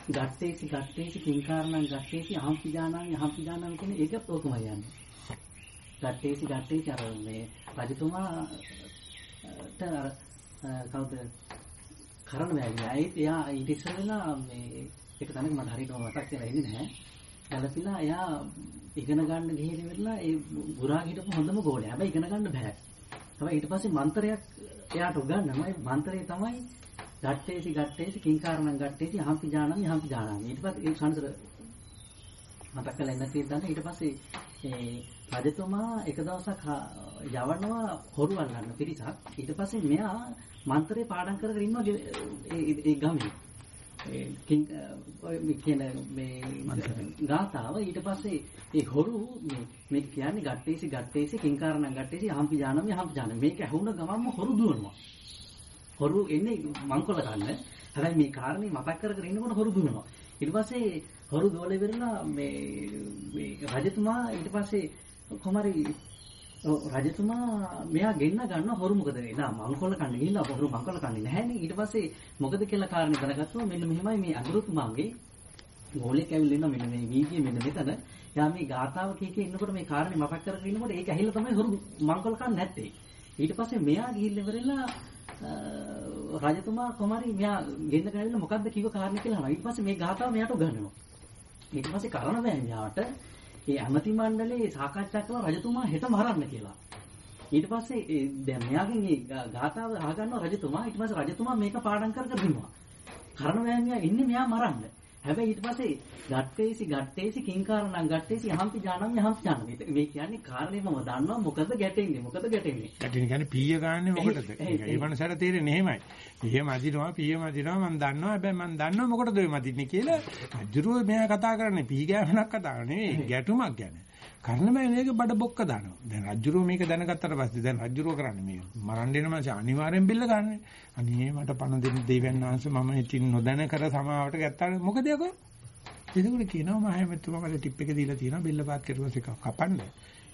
ගත්තේසි ගත්තේසි කිංකාරණං ගත්තේසි අහම්පි ඥානං අහම්පි ඥානං කියන ඒක ඔකමයි යන්නේ. ගත්තේසි ගත්තේසි අර මේ රජතුමා අර කවුද කරන වැලිය. ඒත් එයා ඊට ඉස්සෙල්ලා මේ එක තැනක මට හරියටම මතක් වෙලා ඉන්නේ නැහැ. ගැලපිලා එයා ඉගෙන ගන්න ගිහින් ඉවරලා ඒ ගුරා හිටපු හොඳම ගෝලයා. හැබැයි ඉගෙන ගන්න බෑ. තමයි ඊට පස්සේ මන්ත්‍රයක් එයාට උගන්වනවා. ඒ මන්ත්‍රය තමයි ගත්තේසි ගත්තේසි කිංකාරණං ගත්තේසි අහම්පි ඥානං අහම්පි ඥානං. ඊට පස්සේ ඒ සංසර මතක් කරලා ඉන්න තියෙන ඊට පස්සේ ඒ රජතුමා එක දවසක් යවනවා හොරු අල්ලන්න පිරිසක්. ඊට පස්සේ මෙයා මන්ත්‍රේ පාඩම් කරගෙන ඉන්නවා ඒ ගමේ. කියන මේ ගාතාව ඊට පස්සේ ඒ හොරු මේ මේ කියන්නේ ගට්ටේසි ගට්ටේසි කිංකාරණං ගට්ටේසි අහම්පි ජානම යහම්පි ජානම මේක ඇහුණ ගමන්ම හොරු දුවනවා. හොරු එන්නේ මංකොල ගන්න. හැබැයි මේ කාරණේ මතක් කර කර ඉන්නකොට හොරු දුවනවා ඊට පස්සේ හොරු දෝලේ වෙරලා මේ මේ රජතුමා ඊට පස්සේ කොහමරි ඔව් රජතුමා මෙයා ගෙන්න ගන්න හොරු මොකද වෙන්නේ? නා මංකොල්ල කන්නේ ගිහිල්ලා හොරු මංකොල්ල කන්නේ නැහැනේ. ඊට පස්සේ මොකද කියලා කාරණේ දැනගත්තුම මෙන්න මෙහෙමයි මේ අගරුතුමාගේ ගෝලෙක් ඇවිල්ලා ඉන්න මෙන්න මේ වීදියේ මෙන්න මෙතන. යා මේ ගාතාව කී කී ඉන්නකොට මේ කාරණේ මතක් කරගෙන ඉන්නකොට ඒක ඇහිලා තමයි හොරු මංකොල්ල කන්නේ නැත්තේ. ඊට පස්සේ මෙයා ගිහිල්ලා ඉවරලා රජතුමා කොමාරි මෙයා ගෙන්න ගාවිලා මොකද්ද කිව්ව කාරණේ කියලා අහනවා. ඊට පස්සේ මේ ගාතාව මෙයාට උගන්වනවා. ඊට පස්සේ කරන වැඤ්ඤාවට ඒ ඇමති මණ්ඩලයේ සාකච්ඡා කළා රජතුමා හෙට මරන්න කියලා. ඊට පස්සේ ඒ දැන් මෙයාගෙන් මේ ගාථාව අහගන්නවා රජතුමා. ඊට පස්සේ රජතුමා මේක පාඩම් කර කර දිනුවා. කරන වැයන්යා ඉන්නේ මෙයා මරන්න. හැබැයි ඊට පස්සේ ගට්ටේසි ගට්ටේසි කිංකාරණං ගට්ටේසි යහම්පි ජානම් යහම්පි ජානම්. මේ කියන්නේ කාරණේ මම දන්නවා මොකද ගැටෙන්නේ මොකද ගැටෙන්නේ. ගැටෙන කියන්නේ පීය ගන්න මොකටද? ඒ මනසට තේරෙන්නේ එහෙමයි. පීය මදිනවා පීය මදිනවා මම දන්නවා හැබැයි මම දන්නවා මොකටද ඔය මදින්නේ කියලා. අජුරුව මෙයා කතා කරන්නේ පී ගෑවනක් කතා නෙවෙයි ගැටුමක් ගැන. කරන බෑ මේක බඩ බොක්ක දානවා. දැන් රජුරෝ මේක දැනගත්තට පස්සේ දැන් රජුරෝ කරන්නේ මේ මරන්න දෙන මාසේ අනිවාර්යෙන් බිල්ල ගන්නනේ. අනේ මට පණ දෙන්න දෙවියන් වහන්සේ මම ඉතින් නොදැන කර සමාවට ගත්තාම මොකද යකෝ? එතකොට කියනවා මහමෙතුමා මට ටිප් එක දීලා තියෙනවා බිල්ල පාත් කරුවස් එක කපන්න.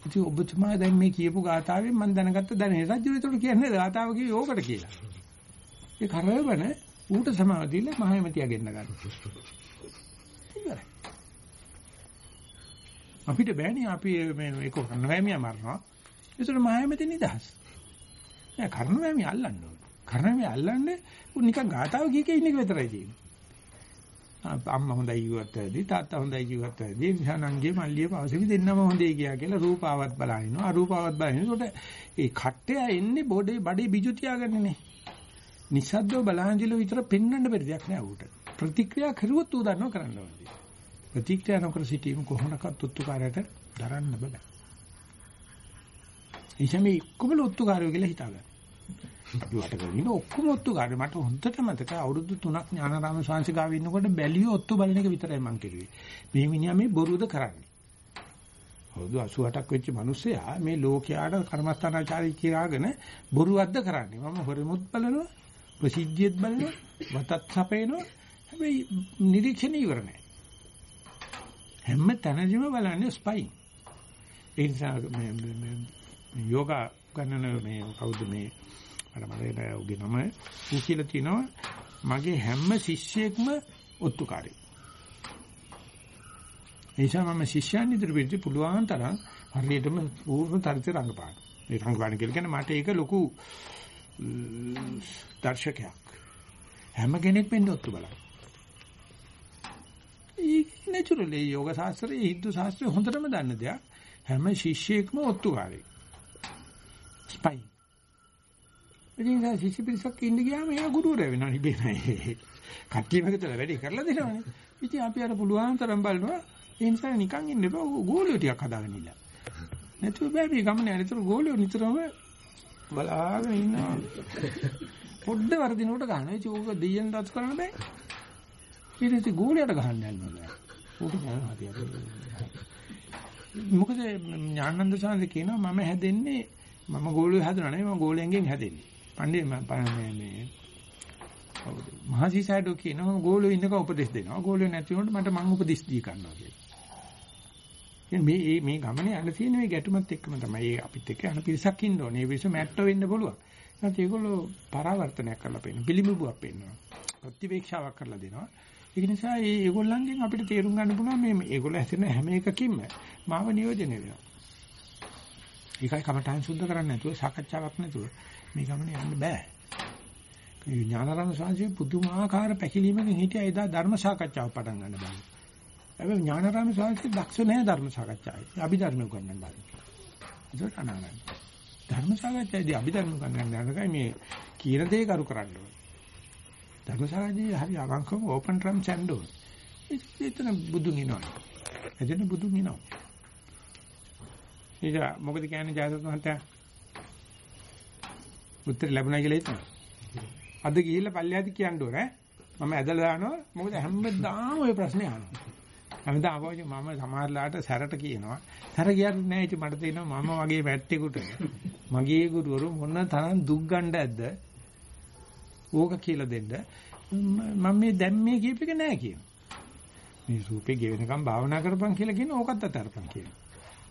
ඉතින් ඔබතුමා දැන් මේ කියපු ගාතාවෙන් මම දැනගත්ත දැන් රජුරෝ ඒතකොට කියන්නේ ගාතාව කිව්වේ ඕකට කියලා. ඒ කරවන ඌට සමාව දීලා මහමෙතියා ගෙන්න ගන්න. ඉවරයි. අපිට බෑනේ අපි මේ ඒක කරනවැමියා මරනවා. ඒතර මහයමෙති නිදහස්. නෑ කරනවැමිය අල්ලන්න ඕන. කරනවැමිය අල්ලන්නේ උන් නිකන් ගාතාව කිය කිය ඉන්න එක විතරයි තියෙන්නේ. අම්මා හොඳයි කිව්වත් ඇදී තාත්තා හොඳයි කිව්වත් ඇදී නිසානංගේ මල්ලිය පවසෙවි දෙන්නම හොඳයි කියා කියලා රූපාවත් බලනිනවා අරූපාවත් බලනිනකොට ඒ කට්ටය එන්නේ බොඩේ බඩේ බිජු තියාගන්නනේ. නිසද්දව බලහන්ජිල විතර පෙන්වන්න බැරි දෙයක් නෑ ඌට. ප්‍රතික්‍රියා කරුවොත් ඌ දන්නව කරන්න ඕනේ. ප්‍රතික්‍රියා නොකර සිටීම කොහොමනක්වත් උත්තුකාරයට දරන්න බෑ. එනිසා මේ ඔක්කොම උත්තුකාරයෝ කියලා හිතාගන්න. වට කරගෙන ඔක්කොම ඔත්තුකාරය මට හොඳට මතක අවුරුදු 3ක් ඥානාරාම ස්වාමීන් ගාව ඉන්නකොට බැලියෝ ඔත්තු බලන එක විතරයි මං කෙරුවේ. මේ මිනිහා මේ බොරුද කරන්නේ. අවුරුදු 88ක් වෙච්ච මිනිස්සයා මේ ලෝකයාට කර්මස්ථානාචාරී කියාගෙන බොරුවක්ද කරන්නේ. මම හොරෙමුත් බලනවා, ප්‍රසිද්ධියත් බලනවා, වතත් සපේනවා. හැබැයි නිරීක්ෂණය ඉවර නැහැ. හැම තැනදීම බලන්නේ ස්පයින්. ඒ නිසා මේ මේ යෝගා ගන්නන මේ කවුද මේ අර මම උගේ නම ඌ කියලා තිනවා මගේ හැම ශිෂ්‍යයෙක්ම ඔත්තුකාරී. ඒ නිසා මම ශිෂ්‍යයන් ඉදිරියට පුළුවන් තරම් හරියටම පූර්ණ තරිත රංගපාන. ඒ රංගපාන කියලා කියන්නේ මට ඒක ලොකු දර්ශකයක්. හැම කෙනෙක්ම ඉන්න ඔත්තු බලන්න. ඒක නැචරලි යෝග ශාස්ත්‍රයේ හින්දු ශාස්ත්‍රයේ හොඳටම දන්න දෙයක්. හැම ශිෂ්‍යයෙක්ම ඔත්තුකාරී. ස්පයි. ඉතින් ඒ ශිෂ්‍ය පිරිසක් ඉන්න ගියාම එයා ගුරුවරයා වෙනවා නෙබේ නෑ. කට්ටියම එකතල වැඩි කරලා දෙනවනේ. ඉතින් අපි අර පුළුවන් තරම් බලනවා ඒ නිසා නිකන් ඉන්න එපා ගෝලියෝ ටිකක් හදාගෙන ඉන්න. නැතුව බෑ මේ ගමනේ අනිතර ගෝලියෝ නිතරම බලාගෙන ඉන්නවා. පොඩ්ඩ වර්ධිනකොට ගන්න. ඒ චෝක දෙයියන් රත් කරන්න බෑ. ඊට පස්සේ ගෝලියට ගහන්න යනවා. ඌට ගන්න හරියට. මොකද ඥානන්ද සාන්ද කියනවා මම හැදෙන්නේ මම ගෝලිය හදනවා නෙවෙයි මම ගෝලයෙන් හැදෙන්නේ. පණ්ඩේ මේ මේ මහසිසඩෝ කියනවා ගෝලිය ඉන්නක උපදෙස් දෙනවා. ගෝලිය නැති වුණොත් මට මං උපදෙස් දී ගන්නවා කියලා. මේ මේ ගමනේ යන තියෙන මේ ගැටුමත් එක්කම තමයි අපිත් එක්ක යන පිරිසක් ඉන්න ඕනේ. ඒ පිරිස මැට්ටෝ වෙන්න පුළුවන්. නැත්නම් ඒගොල්ලෝ පරාවර්තනයක් කරලා පෙන්නන පිළිඹුවක් පෙන්නනවා. ප්‍රතිවේක්ෂාවක් කරලා දෙනවා. ඒක නිසා මේ ඒගොල්ලන්ගෙන් අපිට තේරුම් ගන්න පුළුවන් මේ ඒගොල්ලෝ හැදෙන හැම එකකින්ම මාව නියෝජනය වෙනවා. ඒකයි කමඨාන් සුද්ධ කරන්නේ නැතුව සාකච්ඡාවක් නැතුව මේ ගමනේ යන්න බෑ. ඒ ඥානරම සංසි පුදුමාකාර පැකිලීමකින් හිටියා එදා ධර්ම සාකච්ඡාව පටන් ගන්න බෑ. හැබැයි ඥානරම සංසි දක්ෂ නැහැ ධර්ම සාකච්ඡාවේ. අභිධර්ම උගන්වන්න බෑ. ඒක අනාගතයි. ධර්ම සාකච්ඡාවේදී අභිධර්ම උගන්වන්න යනකයි මේ කියන දේ කරු කරන්න ඕනේ. ධර්ම සාකච්ඡාවේ හරි අවංකව ඕපන් ට්‍රම් සැන්ඩෝ. එතන බුදුන් ඉනවා. එතන බුදුන් ඉනවා. ඒක මොකද කියන්නේ ජයසත් මහත්තයා? උත්තර ලැබුණා කියලා හිතනවා. අද ගිහිල්ලා පල්ලෙහාදී කියන්න ඕනේ. මම ඇදලා දානවා. මොකද හැමදාම ওই ප්‍රශ්නේ අහනවා. හැමදාම අපෝජි මම සමහරලාට සැරට කියනවා. සැර කියන්නේ නැහැ ඉතින් මට තේරෙනවා මම වගේ පැත්තෙකුට මගේ ගුරුවරු මොන තරම් දුක් ගන්න ඇද්ද? ඕක කියලා දෙන්න. මම මේ දැන් මේ කියප එක නෑ කියනවා. මේ රූපේ ගෙවෙනකම් භාවනා කරපන් කියලා කියන ඕකත් අතරපන් කියනවා.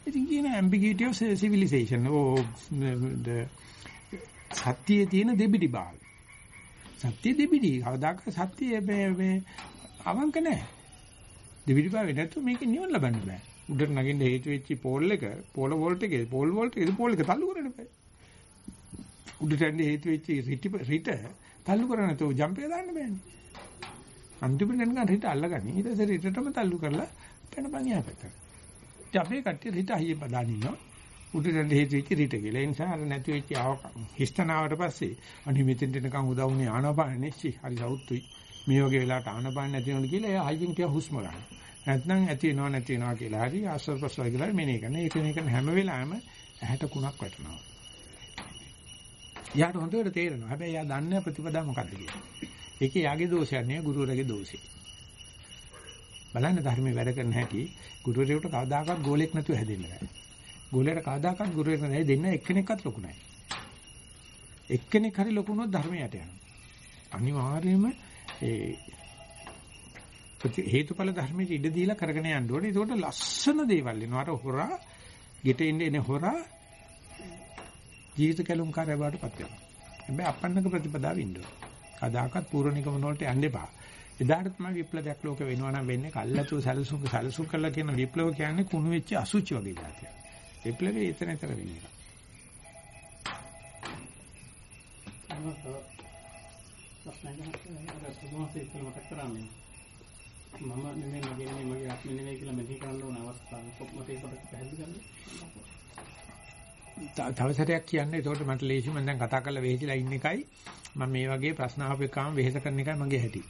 ඉතින් කියන ambiguity of civilization ඕ සත්‍යයේ තියෙන දෙබිඩි භාවය. සත්‍ය දෙබිඩි. කවදාක සත්‍ය මේ මේ අවංක නැහැ. දෙබිඩි භාවය නැතු මේක නිවන ලබන්න බෑ. උඩට නගින්න හේතු වෙච්ච පෝල් එක, පෝල වෝල්ට් එකේ, පෝල් වෝල්ට් එකේ පෝල් එක තල්ලු කරන්න බෑ. උඩට යන්න හේතු වෙච්ච රිට රිට තල්ලු කරන්නේ නැතුව ජම්ප් එක දාන්න බෑනේ. අන්තිමට නිකන් රිට අල්ලගනි. ඊට පස්සේ රිටටම තල්ලු කරලා පැනපන් යා පැත්තට. ඉතින් අපේ කට්ටිය රිට අහිය බදාගෙන ඉන්නවා. උඩට හේතු වෙච්ච රිට කියලා. ඒ නිසා අර නැති වෙච්ච හිස්තනාවට පස්සේ අනි මෙතෙන්ට නිකන් උදව් වුණේ ආනපානෙ හරි සවුත්තුයි. මේ වගේ වෙලාවට ආනපාන නැති වෙනවද කියලා එයා හයියෙන් ටික හුස්ම ගන්න. නැත්නම් ඇති වෙනව නැති වෙනවා කියලා හරි ආශ්වාස ප්‍රශ්වාස කියලා මෙනේ කරන. ඒක නේ කරන හැම වෙලාවෙම ඇහැට කුණක් වැටෙනවා. යාට හොඳට තේරෙනවා. හැබැයි යා දන්නේ ප්‍රතිපදා මොකද්ද කියලා. ඒකේ යාගේ දෝෂයක් නෙවෙයි ගුරුවරගේ දෝෂේ. බලන්න ධර්මයේ වැඩ කරන හැටි ගුරුවරයෙකුට කවදාකවත් ගෝලෙක් නැතුව හැදෙන්න බෑ. ගෝලයට කවදාකවත් ගුරුවරයෙක් නැහැ දෙන්න එක්කෙනෙක්වත් ලොකු නැහැ. එක්කෙනෙක් හරි ලොකු වුණොත් ධර්මයට යනවා. අනිවාර්යයෙන්ම ඒ හේතුඵල ධර්මයේ ඉඩ දීලා කරගෙන යන්න ඕනේ. ඒකට ලස්සන දේවල් එනවා. අර හොරා ගෙට එන්නේ එනේ හොරා ජීවිත කැලුම් කාර්ය බවටපත් වෙනවා. හැබැයි අපන්නක ප්‍රතිපදාව ඉන්න ඕනේ. කදාකත් පූර්ණිකම වලට යන්න එපා. එදාට තමයි විප්ලවයක් ලෝක වෙනවා නම් වෙන්නේ කල්ලාතු සැලසුම් සැලසුම් කළා කියන විප්ලව කියන්නේ කුණු වෙච්ච අසුචි වගේ જાතියක්. විප්ලවයේ එතන එතන වෙන්නේ. මම නෙමෙයි මගේ නෙමෙයි මගේ ආත්මෙ නෙමෙයි කියලා මෙහි කරන්න ඕන අවස්ථාව කොහොමද ඒකට පැහැදිලි කරන්නේ? තව සැරයක් කියන්නේ ඒකට මට ලේසි මම දැන් කතා කරලා වෙහෙසිලා ඉන්න එකයි මම මේ වගේ ප්‍රශ්න අහපු එකම වෙහෙස කරන එකයි මගේ හැටි.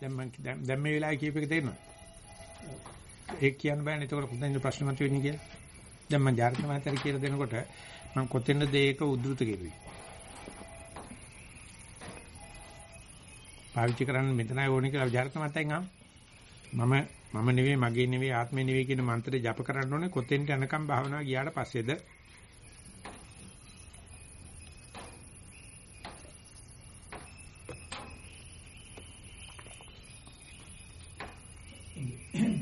දැන් මම දැන් මේ වෙලාවේ කියප එක තේරෙනවද? ඒක කියන්න බෑනේ ඒකට කොතෙන්ද ප්‍රශ්න මතුවෙන්නේ කියලා. දැන් මම ජාතක මහත්තයා කියලා දෙනකොට මම කොතෙන්ද දෙයක උද්දෘත කෙරුවේ. පාවිච්චි කරන්න මෙතනයි ඕනේ කියලා ජාතක මහත්තයන් ආව. මම මම නෙවෙයි මගේ නෙවෙයි ආත්මේ නෙවෙයි කියන මන්ත්‍රය ජප කරන්න ඕනේ. කොතෙන්ට යනකම් භාවනාව ගියාට පස්සේද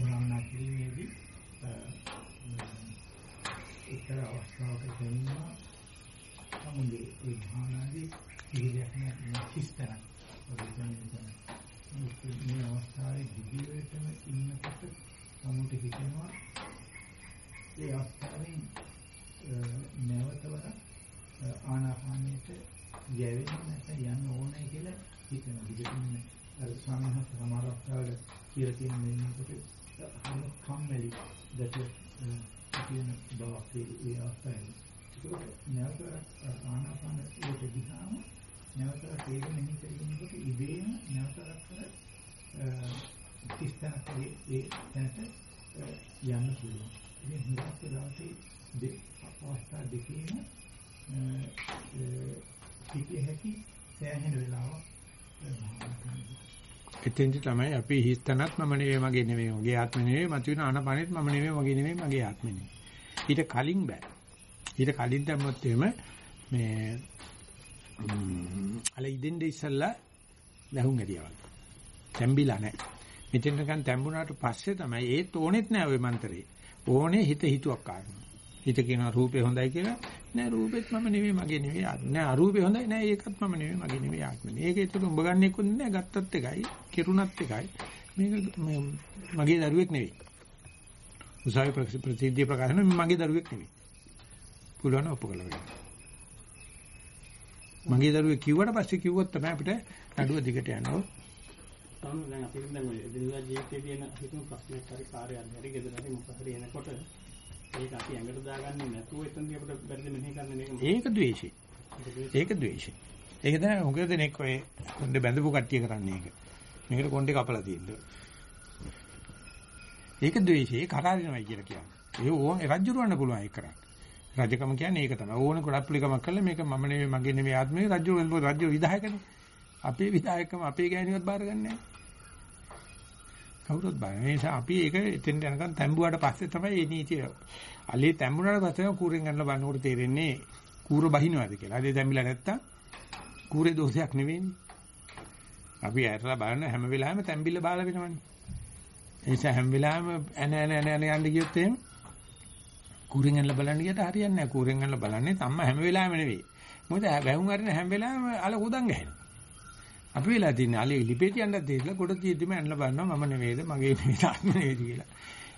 භාවනා කිරීමේදී එක්තර අවස්ථාවක තේිනවා සමුදේ ඒ භාවනාදී ඉහිරියක් නැතිස්තර මේ අවස්ථාවේ දිවිවටම ඉන්නකොට සමුට හිතෙනවා ඒ අවස්ථාවෙන් නැවතවර ආනාපානයට යැවෙන්න නැත්නම් යන්න ඕනේ කියලා හිතෙනවා. දිගටම අර ස්වාමීන් වහන්සේ සමහර අවස්ථාවල කියලා තියෙන මේකට හම කම්මැලි දැක කියන බවක් ඒ අවස්ථාවේ. ඒක නැවත ආනාපාන ඒකට ගියාම නැවත ඒක මෙහි කරගෙනකොට ඉබේම නැවත කර කිස්තනක ඒ තැනට යන්න පුළුවන්. ඉතින් හුඟක් වෙලාවට දෙ අවස්ථා දෙකේම සිටිය හැකි සෑහෙන වෙලාවක් භාවනා කරනවා. එතෙන්දි තමයි අපි හිතනත් මම නෙවෙයි මගේ නෙවෙයි මගේ ආත්මෙ නෙවෙයි මතුවෙන ආනපනෙත් මම නෙවෙයි මගේ නෙවෙයි මගේ ආත්මෙ නෙවෙයි. ඊට කලින් බෑ. ඊට කලින් දැම්මොත් එහෙම මේ අල ඉදෙන්ද ඉස්සල්ලා ලැහුම් ඇදියා වගේ. තැම්බිලා නැහැ. මෙතෙන් නිකන් තැම්බුණාට පස්සේ තමයි ඒත් ඕනෙත් නැහැ ওই මන්තරේ. ඕනේ හිත හිතුවක් කාරණා. හිත කියනවා රූපේ හොඳයි කියලා. නෑ රූපෙත් මම නෙවෙයි මගේ නෙවෙයි ආත්ම. නෑ අරූපේ හොඳයි නෑ ඒකත් මම නෙවෙයි මගේ නෙවෙයි ආත්ම. මේක ඒතර උඹ ගන්න එක්කුත් නෑ ගත්තත් එකයි, කිරුණත් එකයි. මේක මගේ දරුවෙක් නෙවෙයි. උසාවි ප්‍රතිද්‍ය ප්‍රකාශන මගේ දරුවෙක් නෙවෙයි. පුළුවන් ඔප්පු කළා වෙන්න. මගේ දරුවෙක් කිව්වට පස්සේ කිව්වොත් තමයි අපිට නඩුව දිගට යනවා. තමයි දැන් අපි දැන් ඔය එදිනදා ජීවිතයේ තියෙන හිතුම් ප්‍රශ්නයක් හරි කාර්යයක් හරි ගෙදර හරි මොකක් හරි එනකොට ඒක අපි ඇඟට දාගන්නේ නැතුව එතනදී අපිට බැරිද මෙහෙ කරන්න මේක ඒක ද්වේෂය. ඒක ද්වේෂය. ඒක තමයි උගද දෙනෙක් ඔය කොණ්ඩේ බැඳපු කට්ටිය කරන්නේ ඒක. මේකට කොණ්ඩේ කපලා තියෙන්නේ. ඒක ද්වේෂය කරාරිනවයි කියලා කියන්නේ. ඒ ඕන රජ්ජුරවන්න පුළුවන් ඒක කරන්න. රජකම කියන්නේ ඒක තමයි. ඕන ගොඩක් පිළිකමක් කළා මේක මම නෙවෙයි මගේ නෙවෙයි ආත්මේ රජ්ජුර රජ්ජුර විධායකනේ. අපේ විධායකම අපේ ගෑණියවත් බාරගන්නේ නැහැ. කවුරුත් බාර. ඒ නිසා අපි ඒක එතෙන් යනකම් තැඹුවාට පස්සේ තමයි මේ නීතිය. අලේ තැඹුණාට පස්සේ කූරෙන් ගන්නලා බලනකොට තේරෙන්නේ කූර බහිනවද කියලා. අලේ තැඹිලා නැත්තම් කූරේ දෝෂයක් නෙවෙයිනේ. අපි ඇරලා බලන හැම වෙලාවෙම තැඹිල්ල බාලා වෙනවනේ. ඒ නිසා හැම වෙලාවෙම ඇන ඇන ඇන ඇන යන්න ගියොත් එහෙම කූරෙන් ඇනලා බලන්න ගියට හරියන්නේ නැහැ. කූරෙන් ඇනලා බලන්නේ තම්ම හැම වෙලාවෙම නෙවෙයි. මොකද වැහුම් අරින හැම වෙලාවෙම අල උදන් ගහනවා. අපි වෙලා තින්නේ අලේ ලිපේට යන්නත් දෙයිලා කොට තියෙද්දිම ඇනලා බලනවා මම නෙවෙයිද මගේ නෙවෙයිද ආත්ම නෙවෙයිද කියලා.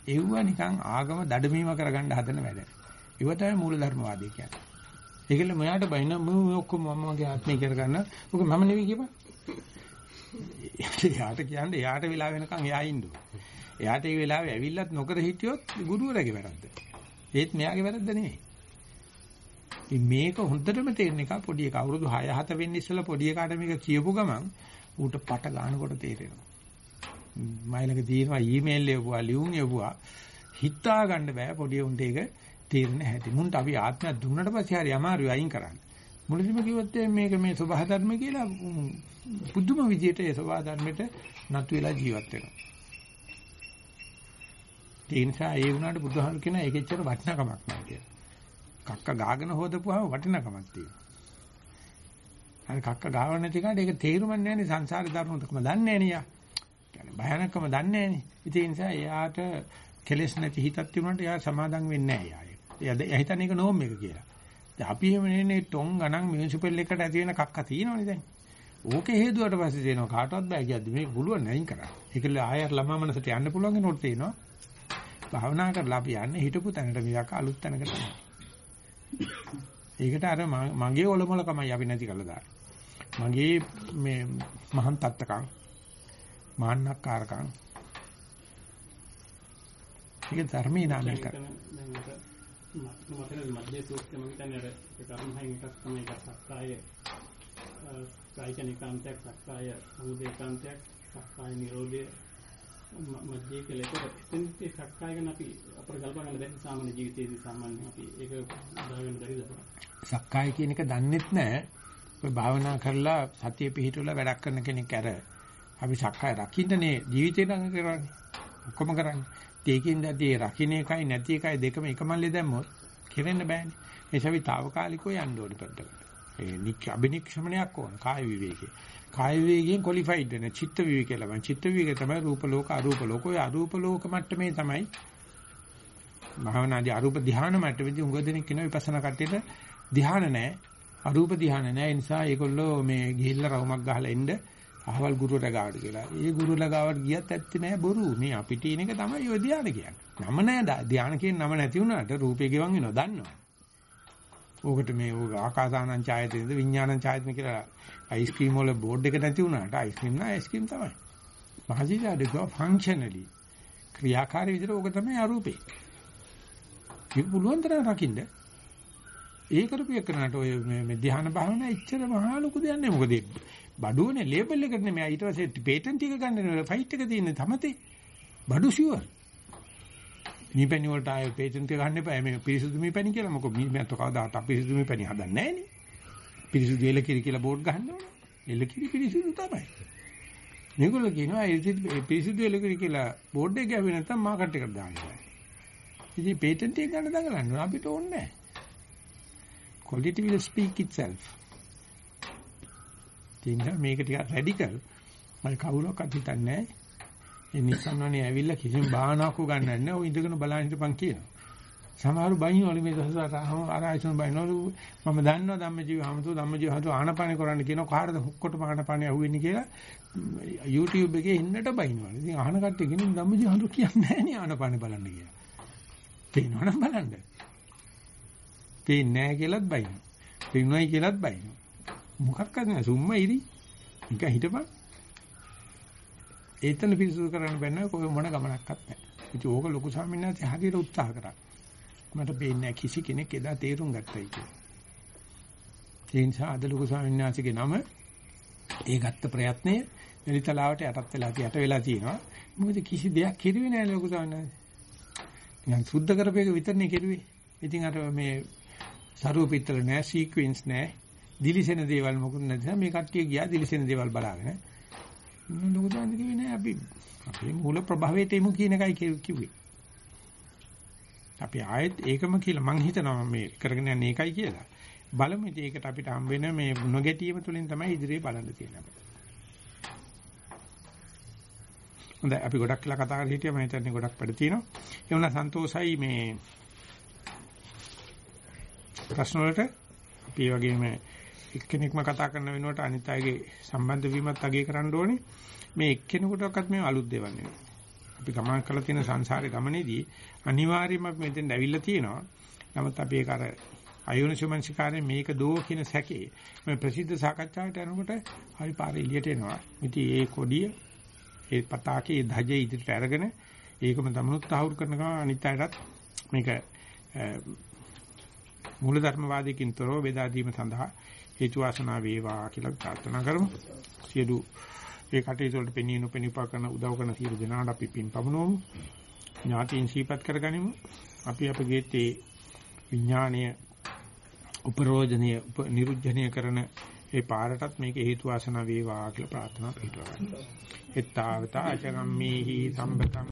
ඒව නිකන් ආගම දඩමීම කරගන්න හදන වැඩ. ඒව තමයි මූලධර්මවාදී කියන්නේ. ඒකල මෙයාට බයින මම ඔක්කොම මම මගේ ආත්මය කරගන්න. මොකද මම නෙවෙයි කියපන්. එයාට කියන්නේ එයාට වෙලා වෙනකන් එයා ඉන්න එයාට ඒ වෙලාවේ ඇවිල්ලත් නොකර හිටියොත් ගුරුවරයාගේ වැරද්ද. ඒත් මෙයාගේ වැරද්ද නෙවෙයි. ඉතින් මේක හොඳටම තේරෙන එක පොඩි එක අවුරුදු 6 7 වෙන්න ඉස්සෙල්ලා පොඩි එකාට මේක කියපු ගමන් ඌට පට ගන්නකොට තේරෙනවා. මයිලක තියෙනවා ඊමේල් එවුවා ලියුම් එවුවා හිතා ගන්න බෑ පොඩි උන්ට ඒක තේරෙන හැටි. මුන්ට අපි ආත්මය දුන්නට පස්සේ හරි අමාරුයි අයින් කරන්න. මුලදීම කිව්වොත් මේක මේ සබහා ධර්ම කියලා පුදුම විදියට ඒ සබහා ධර්මෙට නතු වෙලා ජීවත් වෙනවා. ඒ නිසා ඒ වුණාට බුදුහාමුදුරු කියන ඒකෙච්චර වටිනකමක් නැහැ කියලා. කක්ක ගාගෙන හොදපුවාම වටිනකමක් තියෙනවා. හරි කක්ක ගාව නැති කාට ඒක තේරුම් නැහැ නේ සංසාරේ ධර්මතකම දන්නේ නැහැ නේ යා. කියන්නේ භයානකම දන්නේ නැහැ නේ. ඒ නිසා එයාට කෙලෙස් නැති හිතක් තිබුණාට එයා සමාදම් වෙන්නේ නැහැ යා. එයා හිතන්නේ ඒක නෝම් එක කියලා. දැන් අපි එහෙම නෙනේ ටොං ගණන් මියුනිසිපල් එකට ඇති වෙන කක්ක තියෙනවනේ දැන්. ඕකේ හේතුවට පස්සේ දෙනවා කාටවත් බෑ කියද්දි මේක පුළුවන් නැයින් කරා. ඒකල ආයෙත් ළමා මනසට යන්න පුළුවන් කෙනෙකුට තියෙනවා. භාවනා කරලා අපි යන්නේ හිටපු තැනට මිසක් අලුත් තැනකට නෙවෙයි. ඒකට අර මගේ ඔලොමලකමයි අපි නැති කරලා දාන්නේ. මගේ මේ මහන් තත්තකම් මාන්නක්කාරකම්. ඒක ධර්මී නාමයක. මතක මධ්‍ය සූත්‍රය මම කියන්නේ අර කර්මයෙන් එකක් තමයි ඒක සක්කාය කායික නිකාන්තයක් සක්කාය සමුදේකාන්තයක් සක්කාය නිරෝධය. මධ්‍ය කියලා ඒක එතනදී සක්කාය ගැන අපි අපර කල්පනා කරලා දැන් සාමාන්‍ය ජීවිතයේදී සාමාන්‍ය අපි ඒක දාගෙන බැරිද? සක්කාය කියන එක දන්නෙත් නැහැ ඔය භාවනා කරලා සතිය පිහිටුවලා වැඩක් කරන කෙනෙක් ඇර අපි සක්කාය රකින්නනේ. ජීවිතේ නම් කරන්නේ. ඔක්කොම කරන්නේ. ඒකෙන් දැදී රකින්න එකයි නැති එකයි දෙකම එක මල්ලේ දැම්මොත් කෙරෙන්න බෑනේ. ඒ සවි తాවකාලිකව යන්න ඕනේ පැත්තකට ඒ නික් අබිනික්ෂමණයක් ඕන. කාය විවේකේ. කාය විවේකයෙන් ක්වොලිෆයිඩ් වෙන චිත්ත විවේකේ ලබන චිත්ත විවේකේ තමයි රූප ලෝක අරූප ලෝක ඔය අරූප ලෝක මට්ටමේ තමයි භාවනාදී අරූප ධානය මට්ටමේදී උඟ දෙනෙක් කියන විපස්සනා කට්ටියට ධානය නැහැ අරූප ධානය නැහැ ඒ නිසා ඒගොල්ලෝ මේ ගිහිල්ලා රවුමක් ගහලා එන්න අහවල් ගුරුවරයා ගාවට කියලා. ඒ ගුරුවරයා ගාවට ගියත් ඇත්තේ නැහැ බොරු. මේ අපිට ඉන එක තමයි ඔය ධානය කියන්නේ. නම නැහැ ධානය කියන නම නැති වුණාට රූපේ ගෙවන් වෙනවා දන්නවා. ඕකට මේ ඕක ආකාසානං ඡායතනද විඥානං ඡායතන කියලා අයිස්ක්‍රීම් වල බෝඩ් එක නැති වුණාට අයිස්ක්‍රීම් නා අයිස්ක්‍රීම් තමයි. මහජීජාඩේ ගෝ ෆන්ක්ෂනලි ක්‍රියාකාරී විදිහට ඕක තමයි අරූපේ. ඒක පුළුවන් තරම් රකින්න. ඒ කරපු එකනට ඔය මේ ධ්‍යාන භාවනා එච්චර මහා ලොකු දෙයක් නෙමෙයි. මොකද බඩුවනේ ලේබල් එකට නෙමෙයි ඊට පස්සේ පේටන්ට් එක ගන්න ෆයිට් එක තියෙන්නේ තමතේ. බඩු ෂුවර්. මීපැණි වලට ආයේ පේටන්ට් එක ගන්න එපා. මේ පිරිසුදු මීපැණි කියලා මොකද මීමැත්ත කවදාත් අපිරිසුදු මීපැණි හදන්නේ නැහැ නේ. පිරිසුදු එල කිරි කියලා බෝඩ් ගහන්න ඕන. එල කිරි පිරිසුදු තමයි. මේගොල්ලෝ කියනවා ඒ පිරිසුදු එල කිරි කියලා බෝඩ් එක ගැහුවේ නැත්නම් මාකට් එකට දාන්න බෑ. ඉතින් පේටන්ට් එක ගන්න දඟලන්න අපිට ඕනේ නැහැ. quality will speak itself. තින්ද මේක ටිකක් රැඩිකල්. මම කවුරක්වත් හිතන්නේ නැහැ. ඒ නිසන්වනේ ඇවිල්ලා කිසිම බාහනාවක් උගන්නන්නේ නැහැ. ඔය ඉඳගෙන බලන් හිටපන් කියනවා. සමහරු බයිනවලු මේ දහසට ආරායසන බයිනවලු මම දන්නවා ධම්මජීව හමුතු ධම්මජීව හමුතු ආනපාන කරන්න කියනවා කාටද හොක්කොට ආනපාන අහුවෙන්නේ කියලා YouTube එකේ ඉන්නට බයිනවලු. ඉතින් අහන කට්ටිය කියන්නේ ධම්මජීව හමුතු කියන්නේ නැහැ නේ ආනපාන බලන්න කියලා. තේනවනම් බලන්න. පේන්නේ නැහැ කියලාත් බයිනවා. පේනවයි කියලාත් බයිනවා. මොකක්වත් නෑ සුම්ම ඉරි. නිකන් හිටපන්. ඒතන පිරිසුදු කරන්න බැන්න කොයි මොන ගමනක්වත් නැහැ. ඉතින් ඕක ලොකු ස්වාමීන් වහන්සේ හරියට උත්සාහ කරා. මට පේන්නේ කිසි කෙනෙක් එදා තේරුම් ගත්තයි කියලා. ඒ නිසා අද ලොකු ස්වාමීන් වහන්සේගේ නම ඒ ගත්ත ප්‍රයත්නය මෙලිතලාවට යටත් වෙලා යට වෙලා තියෙනවා. මොකද කිසි දෙයක් කිරුවේ නැහැ ලොකු ස්වාමීන් වහන්සේ. නිකන් සුද්ධ කරපේක විතරනේ කෙරුවේ. ඉතින් අර මේ සරුව පිටතල නැහැ, සීක්වෙන්ස් නැහැ, දිලිසෙන දේවල් මොකුත් නැති නිසා මේ කට්ටිය ගියා දිලිසෙන දේවල් බලාගෙන. ලොකු දාන්න කිව්වේ නෑ අපි අපේ මූල ප්‍රභවයට එමු කියන එකයි කිව්වේ. අපි ආයෙත් ඒකම කියලා මං හිතනවා මේ කරගෙන යන්නේ ඒකයි කියලා. බලමු ඉතින් ඒකට අපිට හම්බ වෙන මේ නොගැටීම තුලින් තමයි ඉදිරියේ බලන්න තියෙන්නේ. හොඳයි අපි ගොඩක් කියලා කතා කරලා හිටියා මම හිතන්නේ ගොඩක් වැඩ තියෙනවා. ඒ වුණා සන්තෝසයි මේ ප්‍රශ්න වලට අපි ඒ වගේම එක්කෙනෙක්ම කතා කරන වෙනුවට අනිත් අයගේ සම්බන්ධ වීමත් අගය කරන්න ඕනේ. මේ එක්කෙනෙකුටවත් මේ අලුත් දේවල් නෙවෙයි. අපි ගමන් කරලා තියෙන සංසාරේ ගමනේදී අනිවාර්යයෙන්ම අපි මෙතෙන් ඇවිල්ලා තියෙනවා. නමුත් අපි ඒක අර අයෝනිසමංසිකාරයෙන් මේක දෝ කියන සැකේ මේ ප්‍රසිද්ධ සාකච්ඡාවට යනකොට හරි පාරේ එළියට එනවා. ඉතින් ඒ කොඩිය ඒ පතාකේ ධජේ ඉදිරියට අරගෙන ඒකම තමනුත් තහවුරු කරන ගමන් අනිත් අයටත් මේක මූලධර්මවාදීකින් තොරව බෙදා දීම සඳහා හේතු වාසනා වේවා කියලා ප්‍රාර්ථනා කරමු. සියලු ඒ කටයුතු වලට පෙනී නොපෙනීපා කරන උදව් කරන සියලු දෙනාට අපි පින් පමුණුවමු. ඥාතීන් සීපත් කරගනිමු. අපි අපගේ තේ විඥානීය උපරෝධනීය නිරුද්ධනීය කරන ඒ පාරටත් මේක හේතු වාසනා වේවා කියලා ප්‍රාර්ථනා පිටවගන්න. එත්තාවතා අචගම්මේහි සම්බතං